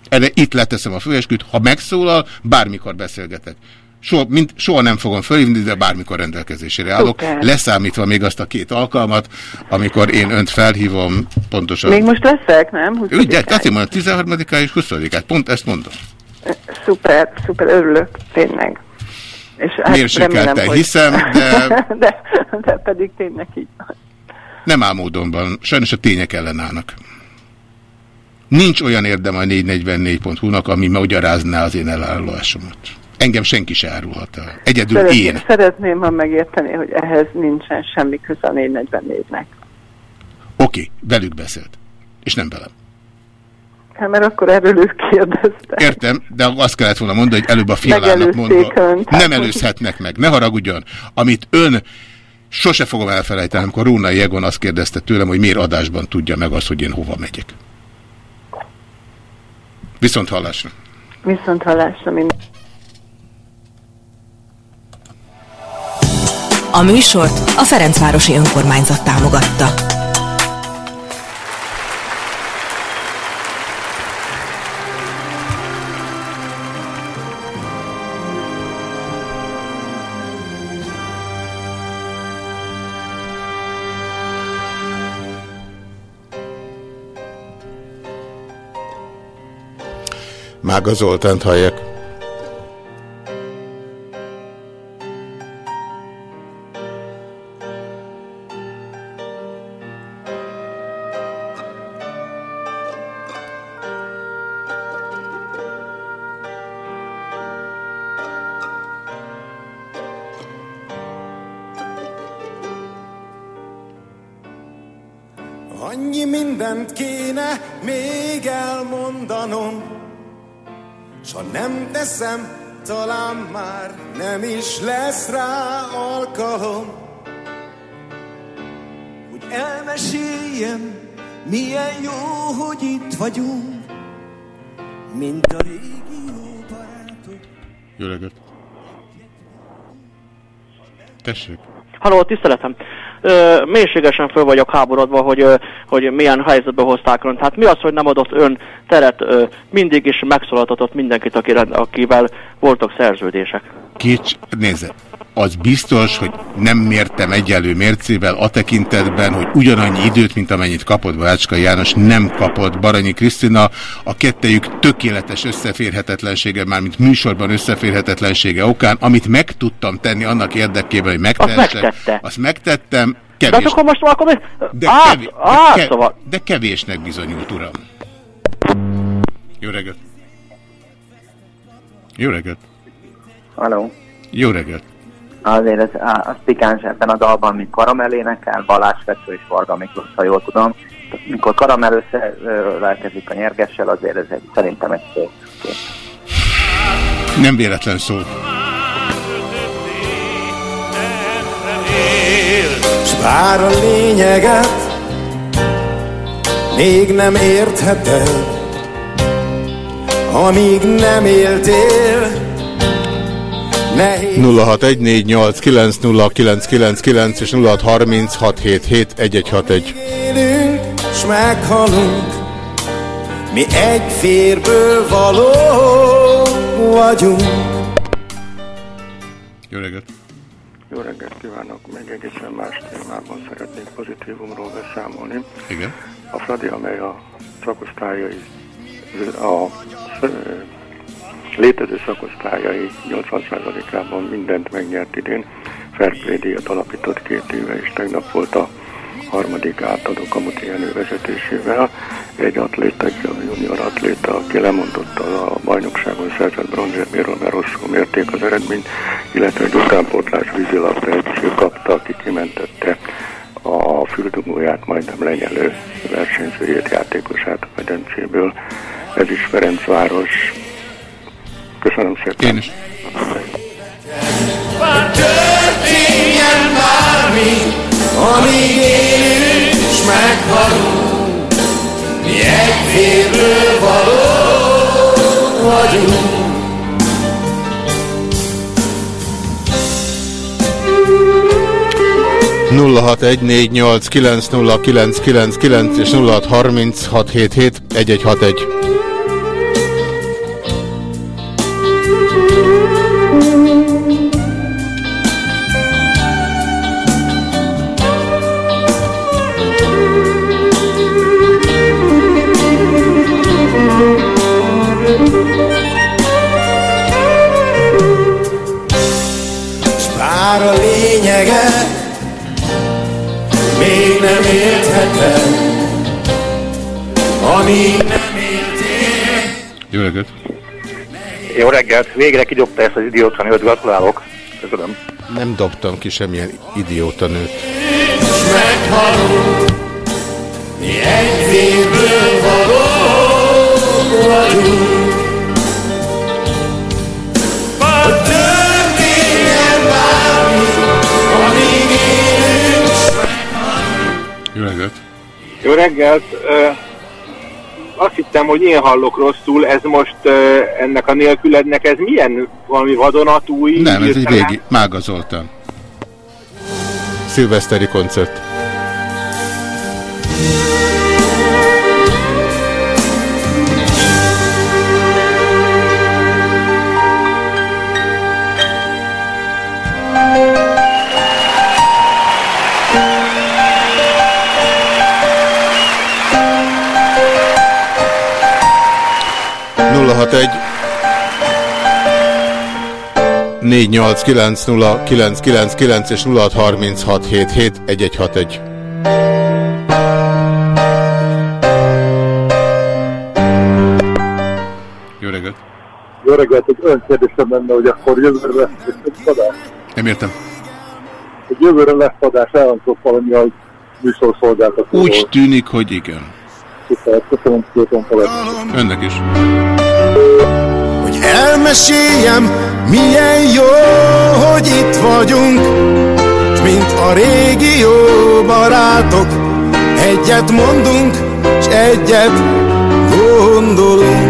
Erre itt leteszem a főesküt, ha megszólal, bármikor beszélgetek. Soha, mint, soha nem fogom fölhívni, de bármikor rendelkezésére állok, Szuper. leszámítva még azt a két alkalmat, amikor én önt felhívom, pontosan. Még most leszek, nem? 20 Ugye, azt mondom, 13 és 20 pont ezt mondom. Szuper, szuper, örülök, tényleg. És hát Mérsékelten remélem, hogy- hiszem, de- de... De pedig tényleg így van. Nem álmódomban, sajnos a tények ellenállnak. Nincs olyan érdem a 444.hu-nak, ami magyarázná az én elárulásomat. Engem senki se árulhat el. Egyedül Szeretném, én. szeretném, ha megérteni, hogy ehhez nincsen semmi köze a 444-nek. Oké, velük beszélt. És nem velem. Hát mert akkor erről ő kérdezte. Értem, de azt kellett volna mondani, hogy előbb a fialának mondva. önt, hát Nem előzhetnek meg, ne haragudjon. Amit ön sose fogom elfelejteni, amikor Rónai Egon azt kérdezte tőlem, hogy miért adásban tudja meg azt, hogy én hova megyek. Viszont hallásra. Viszont hallásra minden. A műsort a Ferencvárosi Önkormányzat támogatta. Mága Zoltánt hallják. Elmondanom, S ha nem teszem, talán már nem is lesz rá alkalom, Hogy elmeséljem, milyen jó, hogy itt vagyunk, mint a régi jó barátok. Jó reggelt. Tessék. Halló, tiszteletem. Ö, mélységesen föl vagyok háborodva, hogy, ö, hogy milyen helyzetbe hozták önt. Hát mi az, hogy nem adott ön teret, ö, mindig is megszólaltatott mindenkit, akire, akivel voltak szerződések. Kics, nézze, az biztos, hogy nem mértem egyelő mércével a tekintetben, hogy ugyanannyi időt, mint amennyit kapott Bácska János, nem kapott Baranyi Krisztina. A kettejük tökéletes összeférhetetlensége, mármint műsorban összeférhetetlensége okán, amit meg tudtam tenni annak érdekében, hogy megtehessem, megtette. azt megtettem, De hát kevés, akkor most akkor mi? de, Á, kevés, de, á, ke- szóval. de kevésnek bizonyult, uram. Jó reggelt! Jó reggelt! Halló. Jó reggelt! Azért ez, az pikáns ebben a dalban, mint Karamell énekel, Balázs Fecő és Varga Miklós, ha jól tudom. Mikor Karamell összeölelkezik a nyergessel, azért ez egy, szerintem egy szép kép. Nem véletlen szó. S bár a lényeget még nem értheted, amíg nem éltél, 0614890999 és 0636771161. élünk, s meghalunk, mi egy férből való vagyunk. Jó reggelt! Jó reggelt kívánok! Még egészen más témában szeretnék pozitívumról beszámolni. Igen. A Fradi, amely a szakosztályai, a létező szakosztályai 80%-ában mindent megnyert idén, Fair Play díjat alapított két éve, és tegnap volt a harmadik átadó Kamuti Jenő vezetésével. Egy atléta, egy junior atléta, aki lemondotta a bajnokságon szerzett bronzérméről, mert rosszul mérték az eredményt, illetve egy utánpótlás vízilabda edző kapta, aki kimentette a fürdugóját majdnem lenyelő versenyzőjét, játékosát a medencéből. Ez is Ferencváros. Köszönöm szépen. Én is. Történjen bármi, amíg élünk, s meghalunk, mi egy férből való vagyunk. és 0636771161. S bár a lényeget még nem értheted, amíg nem éltél. Jó reggelt! Jó reggelt, végre kidobta ezt az idióta nőt, gratulálok. Köszönöm. Nem dobtam ki semmilyen idióta nőt. Meghalunk, mi egy való vagyunk. Jó reggelt! Jó reggelt! Azt hittem, hogy én hallok rosszul, ez most ennek a nélkülednek, ez milyen valami vadonatúj? Nem, ez egy régi. Mága Zoltán. Szilveszteri koncert. 061 489 és 0636771161. Jó reggelt! Jó reggelt, egy olyan kérdésem lenne, hogy akkor jövőre lesz egy adás. Nem értem. Hogy jövőre lesz adás, elhangzott valami a műsorszolgáltatóról. Úgy tűnik, hogy igen. Szuper, köszönöm szépen, Palett. Önnek is. hogy elmeséljem, milyen jó, hogy itt vagyunk, s mint a régi jó barátok, egyet mondunk, s egyet gondolunk.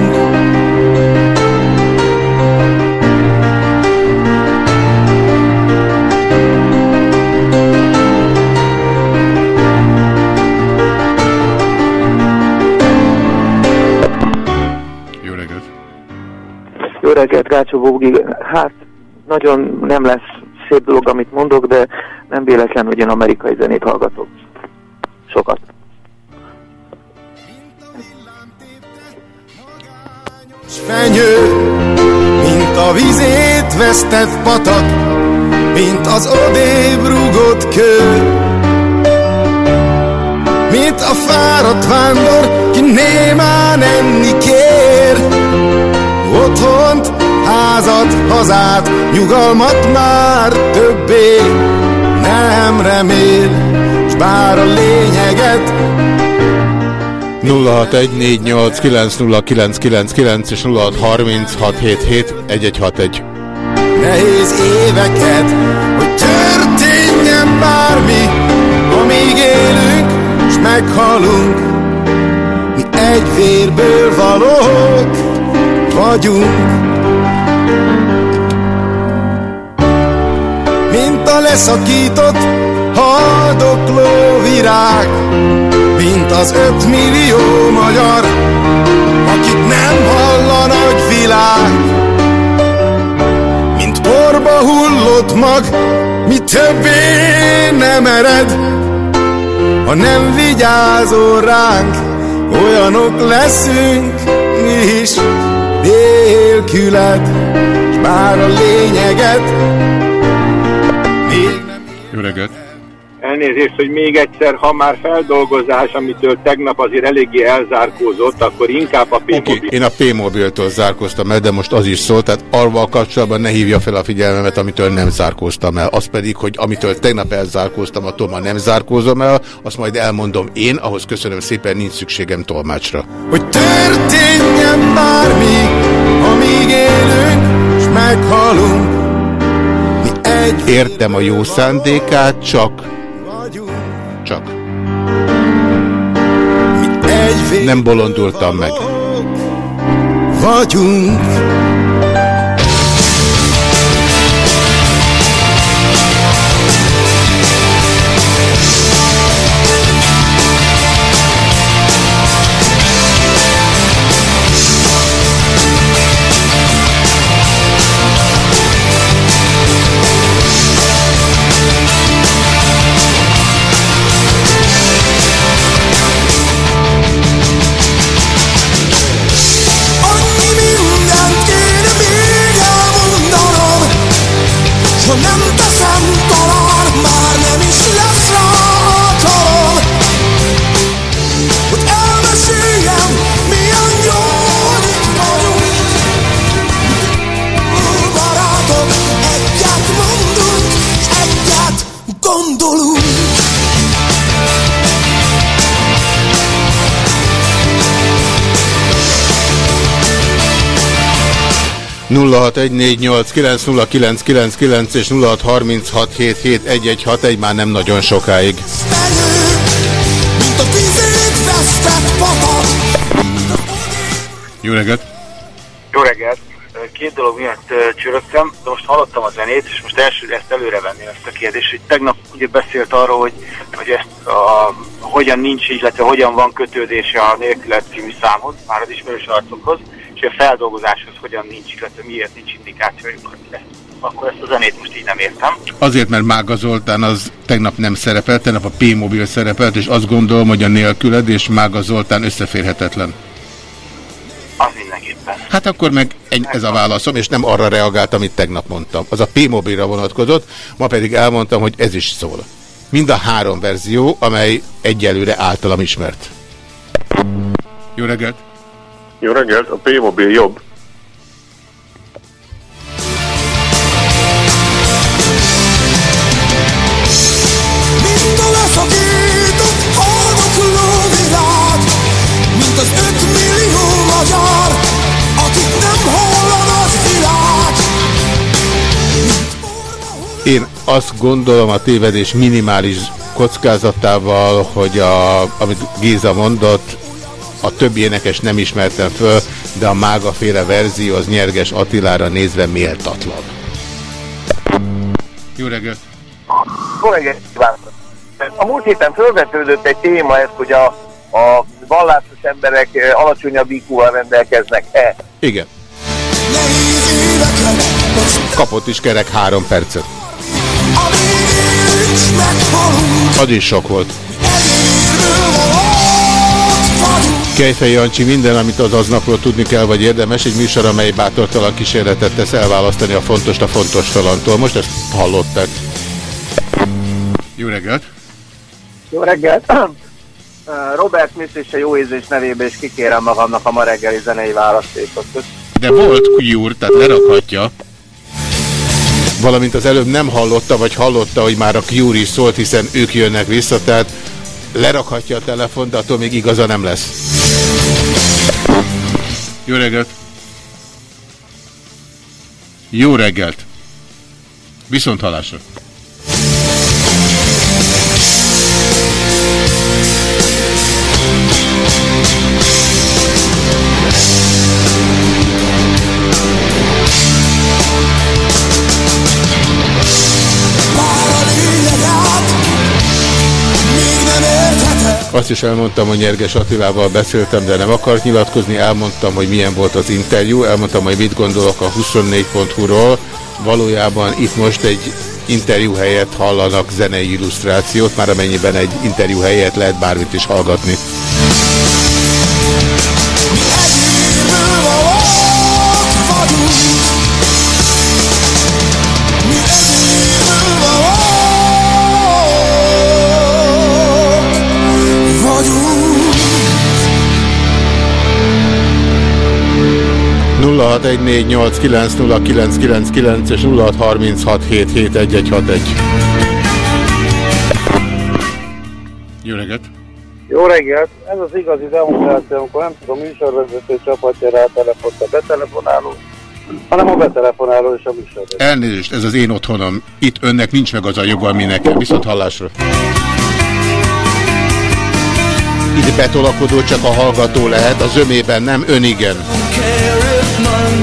Reggelt, Gácsó Bógi. Hát nagyon nem lesz szép dolog, amit mondok, de nem véletlen, hogy én amerikai zenét hallgatok. Sokat. Fenyő, mint a vizét vesztett patak, mint az odébb rugott kő. Mint a fáradt vándor, ki némán enni kér. Otthont, házat, hazát, nyugalmat már többé nem remél, s bár a lényeget 0614890999 és 0636771161. nehéz éveket, hogy történjen bármi, amíg élünk, s meghalunk. Mi egy vérből valók vagyunk. Mint a leszakított haldokló virág, mint az ötmillió magyar, akit nem hall a nagy világ. Mint porba hullott mag, mi többé nem ered, ha nem vigyázol ránk, olyanok leszünk mi is nélküled, s bár a lényeget még Jó reggelt! Elnézést, hogy még egyszer, ha már feldolgozás, amitől tegnap azért eléggé elzárkózott, akkor inkább a p Oké, én a P-mobiltól zárkoztam el, de most az is szólt, tehát arval kapcsolatban ne hívja fel a figyelmemet, amitől nem zárkóztam el. Az pedig, hogy amitől tegnap elzárkóztam, attól ma nem zárkózom el, azt majd elmondom én, ahhoz köszönöm szépen, nincs szükségem tolmácsra. hogy történjen bármi, amíg élünk, s meghalunk. Mi egy Értem a jó szándékát, csak... Csak. Nem bolondultam meg. vagyunk. 0614890999 és 0636771161 már nem nagyon sokáig. Jó reggelt! Jó reggelt! Két dolog miatt csörögtem, de most hallottam a zenét, és most első ezt előre venném ezt a kérdést, hogy tegnap ugye beszélt arról, hogy, hogy ezt a, hogyan nincs, illetve hogyan van kötődése a nélkület című számhoz, már az ismerős arcokhoz, és a feldolgozáshoz hogyan nincs, illetve miért nincs indikációjuk. Akkor ezt a zenét most így nem értem. Azért, mert Mága Zoltán az tegnap nem szerepelt, tegnap a P-mobil szerepelt, és azt gondolom, hogy a nélküled és Mága Zoltán összeférhetetlen. Az mindenképpen. Hát akkor meg egy- ez a válaszom, és nem arra reagált, amit tegnap mondtam. Az a P-mobilra vonatkozott, ma pedig elmondtam, hogy ez is szól. Mind a három verzió, amely egyelőre általam ismert. Jó reggelt! Jó reggelt, a P-mobil jobb. Én azt gondolom a tévedés minimális kockázatával, hogy a, amit Géza mondott, a többi énekes nem ismertem föl, de a mágaféle verzió az nyerges Attilára nézve méltatlan. Jó reggelt! Jó reggelt kívánok! A múlt héten felvetődött egy téma, ez, hogy a, a vallásos emberek eh, alacsonyabb IQ-val rendelkeznek-e. Igen. Kapott is kerek három percet. Az is sok volt. Kejfej Jancsi, minden, amit az aznapról tudni kell, vagy érdemes, egy műsor, amely bátortalan kísérletet tesz elválasztani a fontos a fontos talantól. Most ezt hallották. Jó reggelt! Jó reggelt! Uh, Robert Smith és a jó ízés nevében is kikérem magamnak a ma reggeli zenei választékot. De volt Cure, tehát lerakhatja. Valamint az előbb nem hallotta, vagy hallotta, hogy már a Cure is szólt, hiszen ők jönnek vissza, tehát lerakhatja a telefont, de attól még igaza nem lesz. Jó reggelt! Jó reggelt! Viszont halásra! Azt is elmondtam, hogy Nyerges Attilával beszéltem, de nem akart nyilatkozni. Elmondtam, hogy milyen volt az interjú, elmondtam, hogy mit gondolok a 24.hu-ról. Valójában itt most egy interjú helyett hallanak zenei illusztrációt, már amennyiben egy interjú helyett lehet bármit is hallgatni. 0614890999 és 0636771161. Jó reggelt! Jó reggelt! Ez az igazi demokrácia, amikor nem tudom, műsorvezető csapatja rá a telefont a betelefonáló, hanem a betelefonáló és a műsorvezető. Elnézést, ez az én otthonom. Itt önnek nincs meg az a joga, ami nekem. Viszont hallásra. Itt betolakodó csak a hallgató lehet, a zömében nem, ön igen.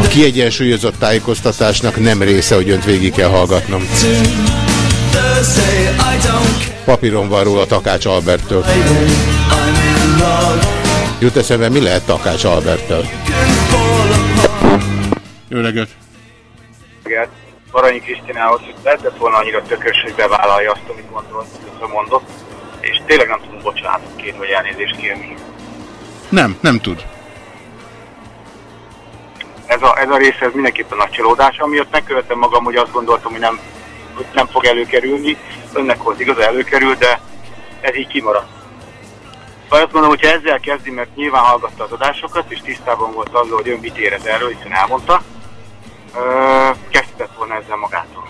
A kiegyensúlyozott tájékoztatásnak nem része, hogy önt végig kell hallgatnom. Papíron van róla Takács Alberttől. Jut eszembe, mi lehet Takács Alberttől? Jó reggelt! Baranyi Krisztinához, hogy lehetett volna annyira tökös, hogy bevállalja azt, amit gondolt, amit mondott, és tényleg nem tudunk bocsánatot kérni, vagy elnézést kérni. Nem, nem tud. Ez a, ez a része ez mindenképpen nagy csalódás, amiatt megkövetem magam, hogy azt gondoltam, hogy nem, hogy nem fog előkerülni. Önnek volt igaz, előkerül, de ez így kimaradt. Szóval azt gondolom, hogyha ezzel kezdi, mert nyilván hallgatta az adásokat, és tisztában volt azzal, hogy ön mit érez erről, hiszen elmondta, kezdett volna ezzel magától.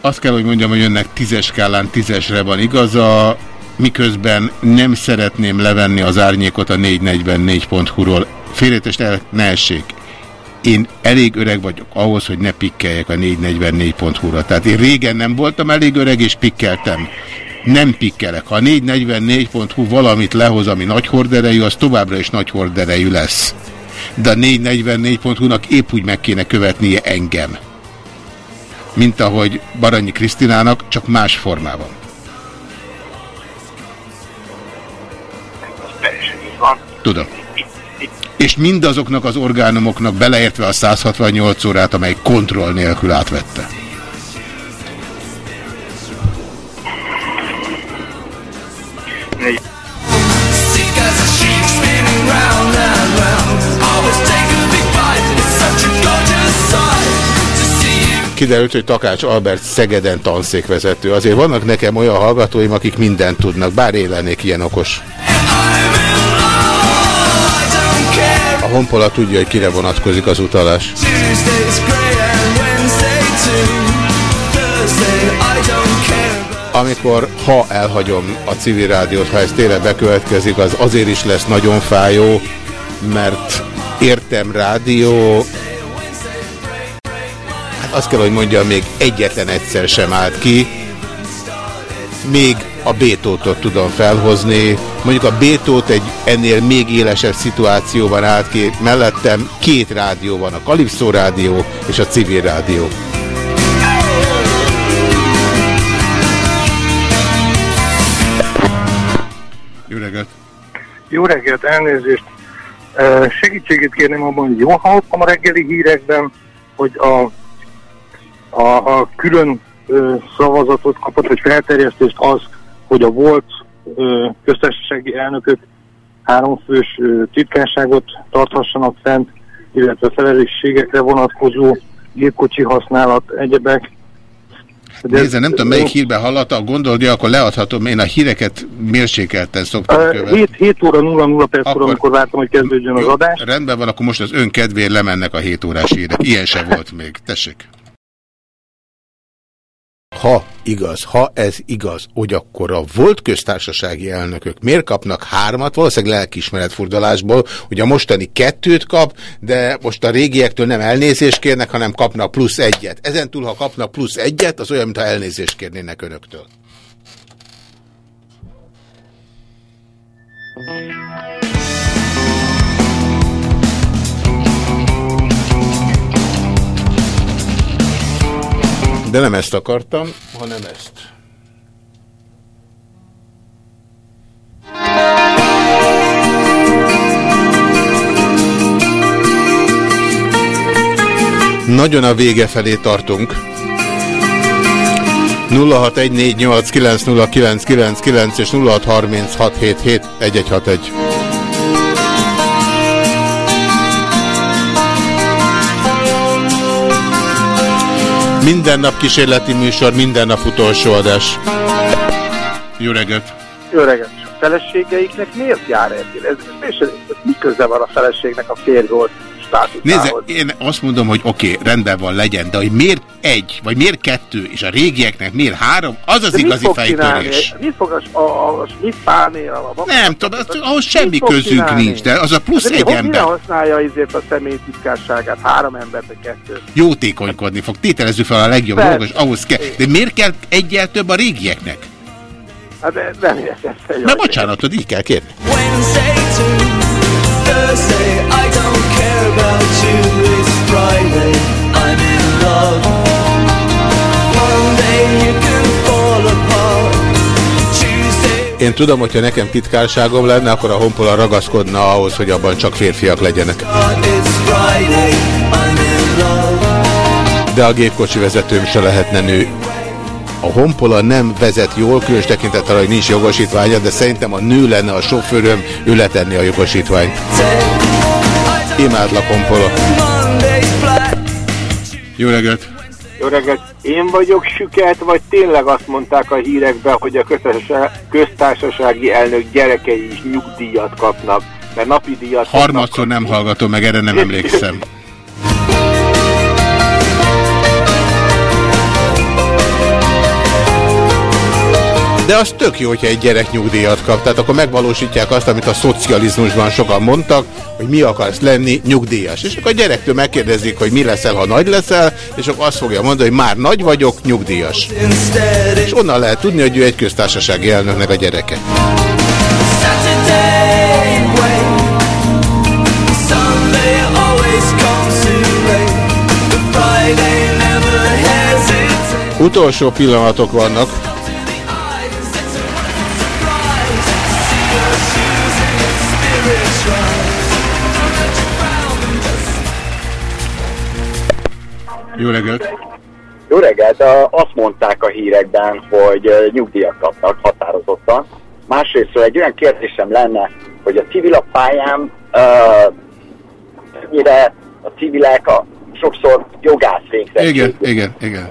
Azt kell, hogy mondjam, hogy önnek tízes skálán tízesre van igaza, miközben nem szeretném levenni az árnyékot a 444.hu-ról. Félretest el ne essék. Én elég öreg vagyok ahhoz, hogy ne pikkeljek a 444.hu-ra. Tehát én régen nem voltam elég öreg, és pikkeltem. Nem pikkelek. Ha a 444.hu valamit lehoz, ami nagy horderejű, az továbbra is nagy horderejű lesz. De a 444.hu-nak épp úgy meg kéne követnie engem mint ahogy Baranyi Krisztinának, csak más formában. Tudom. És mindazoknak az orgánumoknak beleértve a 168 órát, amely kontroll nélkül átvette. Kiderült, hogy Takács Albert Szegeden tanszékvezető. Azért vannak nekem olyan hallgatóim, akik mindent tudnak, bár én lennék ilyen okos. Honpola tudja, hogy kire vonatkozik az utalás. Amikor, ha elhagyom a civil rádiót, ha ez tényleg bekövetkezik, az azért is lesz nagyon fájó, mert értem rádió, hát azt kell, hogy mondjam, még egyetlen egyszer sem állt ki, még a Bétótot tudom felhozni. Mondjuk a Bétót egy ennél még élesebb szituációban állt ki. Mellettem két rádió van, a Kalipszó rádió és a civil rádió. Jó reggelt! Jó reggelt, elnézést. Segítségét kérném abban, hogy jól hallottam a reggeli hírekben, hogy a, a, a külön szavazatot kapott, vagy felterjesztést az, hogy a volt köztársasági elnökök háromfős titkárságot tarthassanak fent, illetve felelősségekre vonatkozó gépkocsi használat, egyebek. Nézze, nem tudom, melyik hírben hallotta, gondoldi, akkor leadhatom, én a híreket mérsékelten szoktam Ö, követni. 7, 7 óra 00 perckor, Akkor- amikor vártam, hogy kezdődjön az Jó, adás. Rendben van, akkor most az ön kedvéért lemennek a 7 órás hírek. Ilyen se volt még. Tessék. Ha igaz, ha ez igaz, hogy akkor a volt köztársasági elnökök miért kapnak hármat, valószínűleg lelkismeretfurdalásból, hogy a mostani kettőt kap, de most a régiektől nem elnézést kérnek, hanem kapnak plusz egyet. Ezen túl, ha kapnak plusz egyet, az olyan, mintha elnézést kérnének önöktől. De nem ezt akartam, hanem ezt. Nagyon a vége felé tartunk. 0614890999 és 0636771161. Minden nap kísérleti műsor, minden nap utolsó adás. Jó reggelt! Jó reggelt! A feleségeiknek miért jár ez? ez, ez, mi köze van a feleségnek a férj volt Nézze, státuszához? én azt mondom, hogy oké, okay, rendben van, legyen, de hogy miért egy, vagy miért kettő, és a régieknek miért három, az az De mit igazi csinálni? fejtörés. Mit fog a, a, a Smith? A, Nem tudom, az- ahhoz semmi mit közünk csinálni? nincs, de az a plusz Hát, egy hogy ember. Mire használja ezért a személy? Három embert, vagy kettőt? Jótékonykodni fog, tételezzük fel a legjobb dolgot, ahhoz kell. De miért kell egyel több a régieknek? Hát de nem értettem. Na bocsánatot, így kell kérni. Wednesday to Thursday, I about you. It's Friday, I'm in love. Monday, you can fall apart. Tuesday, Én tudom, hogyha nekem titkárságom lenne, akkor a honpola ragaszkodna ahhoz, hogy abban csak férfiak legyenek. De a gépkocsi vezetőm se lehetne nő. A honpola nem vezet jól, különös tekintettel, hogy nincs jogosítványa, de szerintem a nő lenne a sofőröm, ő letenni a jogosítványt. Imádlak honpola. Monday's black. Jó reggelt! Jó reggelt! Én vagyok süket, vagy tényleg azt mondták a hírekben, hogy a köztársaság- köztársasági elnök gyerekei is nyugdíjat kapnak, mert napi díjat Harmadszor nem hallgatom meg, erre nem emlékszem. De az tök jó, hogyha egy gyerek nyugdíjat kap. Tehát akkor megvalósítják azt, amit a szocializmusban sokan mondtak, hogy mi akarsz lenni nyugdíjas. És akkor a gyerektől megkérdezik, hogy mi leszel, ha nagy leszel, és akkor azt fogja mondani, hogy már nagy vagyok, nyugdíjas. És onnan lehet tudni, hogy ő egy köztársasági elnöknek a gyereke. Utolsó pillanatok vannak. Jó reggelt! Jó reggelt! Azt mondták a hírekben, hogy nyugdíjat kapnak határozottan. Másrésztről egy olyan kérdésem lenne, hogy a civil a pályán ö, mire a civilek a, sokszor jogász végzettség. Igen, igen, igen.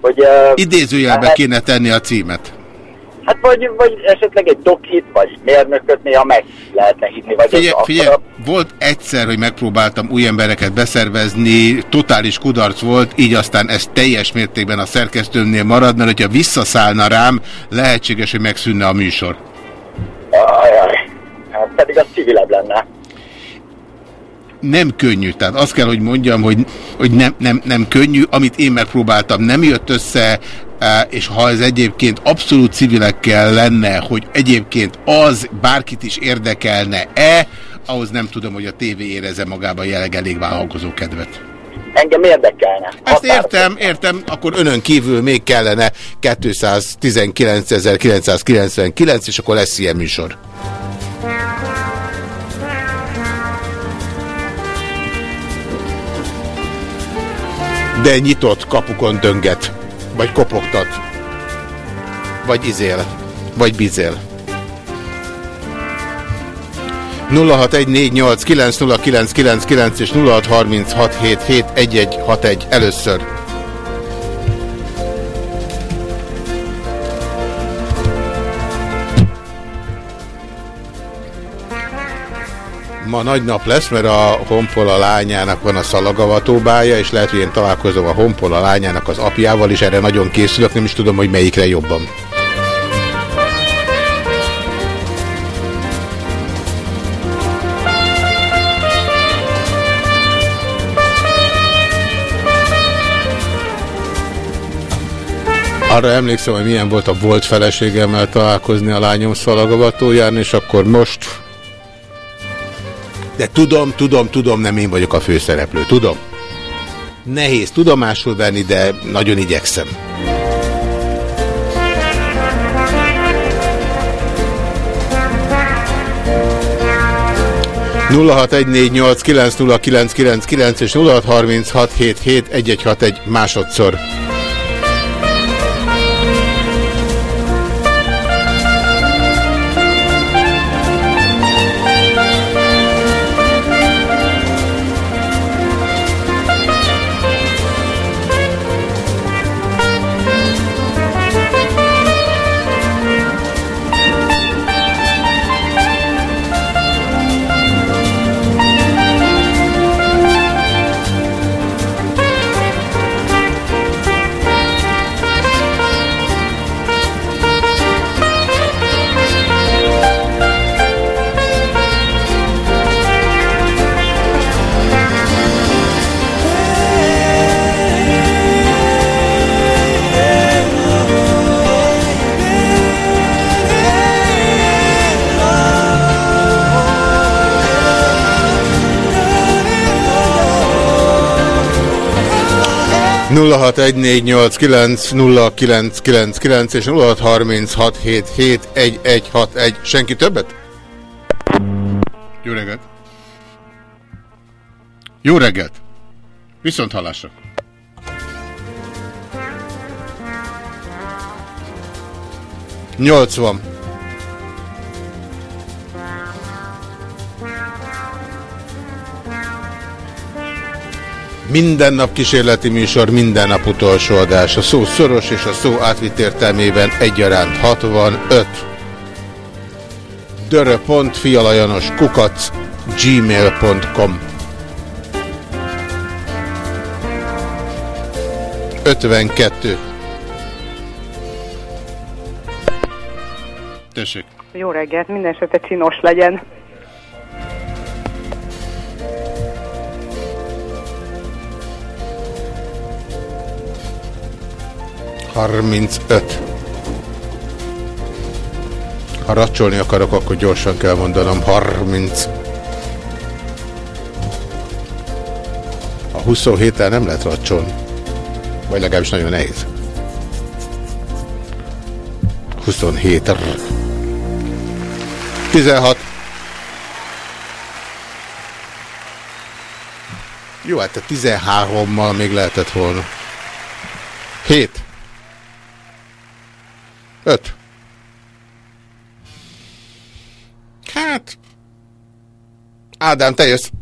Hogy, uh, Idézőjelbe hát- kéne tenni a címet. Hát vagy, vagy esetleg egy dokit, vagy mérnököt néha meg lehetne hívni, vagy Figyelj, figyelj, volt egyszer, hogy megpróbáltam új embereket beszervezni, totális kudarc volt, így aztán ez teljes mértékben a szerkesztőmnél marad, mert hogyha visszaszállna rám, lehetséges, hogy megszűnne a műsor. Ajaj, hát pedig az civilebb lenne. Nem könnyű. Tehát azt kell, hogy mondjam, hogy, hogy nem, nem, nem könnyű. Amit én megpróbáltam, nem jött össze, és ha ez egyébként abszolút civilekkel lenne, hogy egyébként az bárkit is érdekelne-e, ahhoz nem tudom, hogy a tévé éreze magában jelenleg elég vállalkozó kedvet. Engem érdekelne. Ezt értem, értem, akkor önön kívül még kellene 219.999, és akkor lesz ilyen műsor. De nyitott kapukon dönget. Vagy kopogtat. Vagy izél. Vagy bizél. 0614890999 és 0636771161 először. Ma nagy nap lesz, mert a Honpola lányának van a szalagavatóbája, és lehet, hogy én találkozom a Honpola lányának az apjával, és erre nagyon készülök, nem is tudom, hogy melyikre jobban. Arra emlékszem, hogy milyen volt a volt feleségemmel találkozni a lányom szalagavatóján, és akkor most... De tudom, tudom, tudom, nem én vagyok a főszereplő, tudom. Nehéz tudomásul venni, de nagyon igyekszem. ,0614890999 és 0636771161 másodszor. 0614890999 és 0636771161. Senki többet? Jó reggelt! Jó reggelt! Viszont hallásra! Nyolc van. Minden nap kísérleti műsor, minden nap utolsó adás. A szó szoros és a szó átvitt értelmében egyaránt 65. dörö.fialajanos kukac gmail.com 52. Tessék. Jó reggelt, minden esetre csinos legyen. Harmincöt. Ha racsolni akarok, akkor gyorsan kell mondanom. 30. A 27-tel nem lehet racsolni. Vagy legalábbis nagyon nehéz. 27. 16. Jó, hát a 13-mal még lehetett volna. 7. 5. Hát. Ádám, te jössz.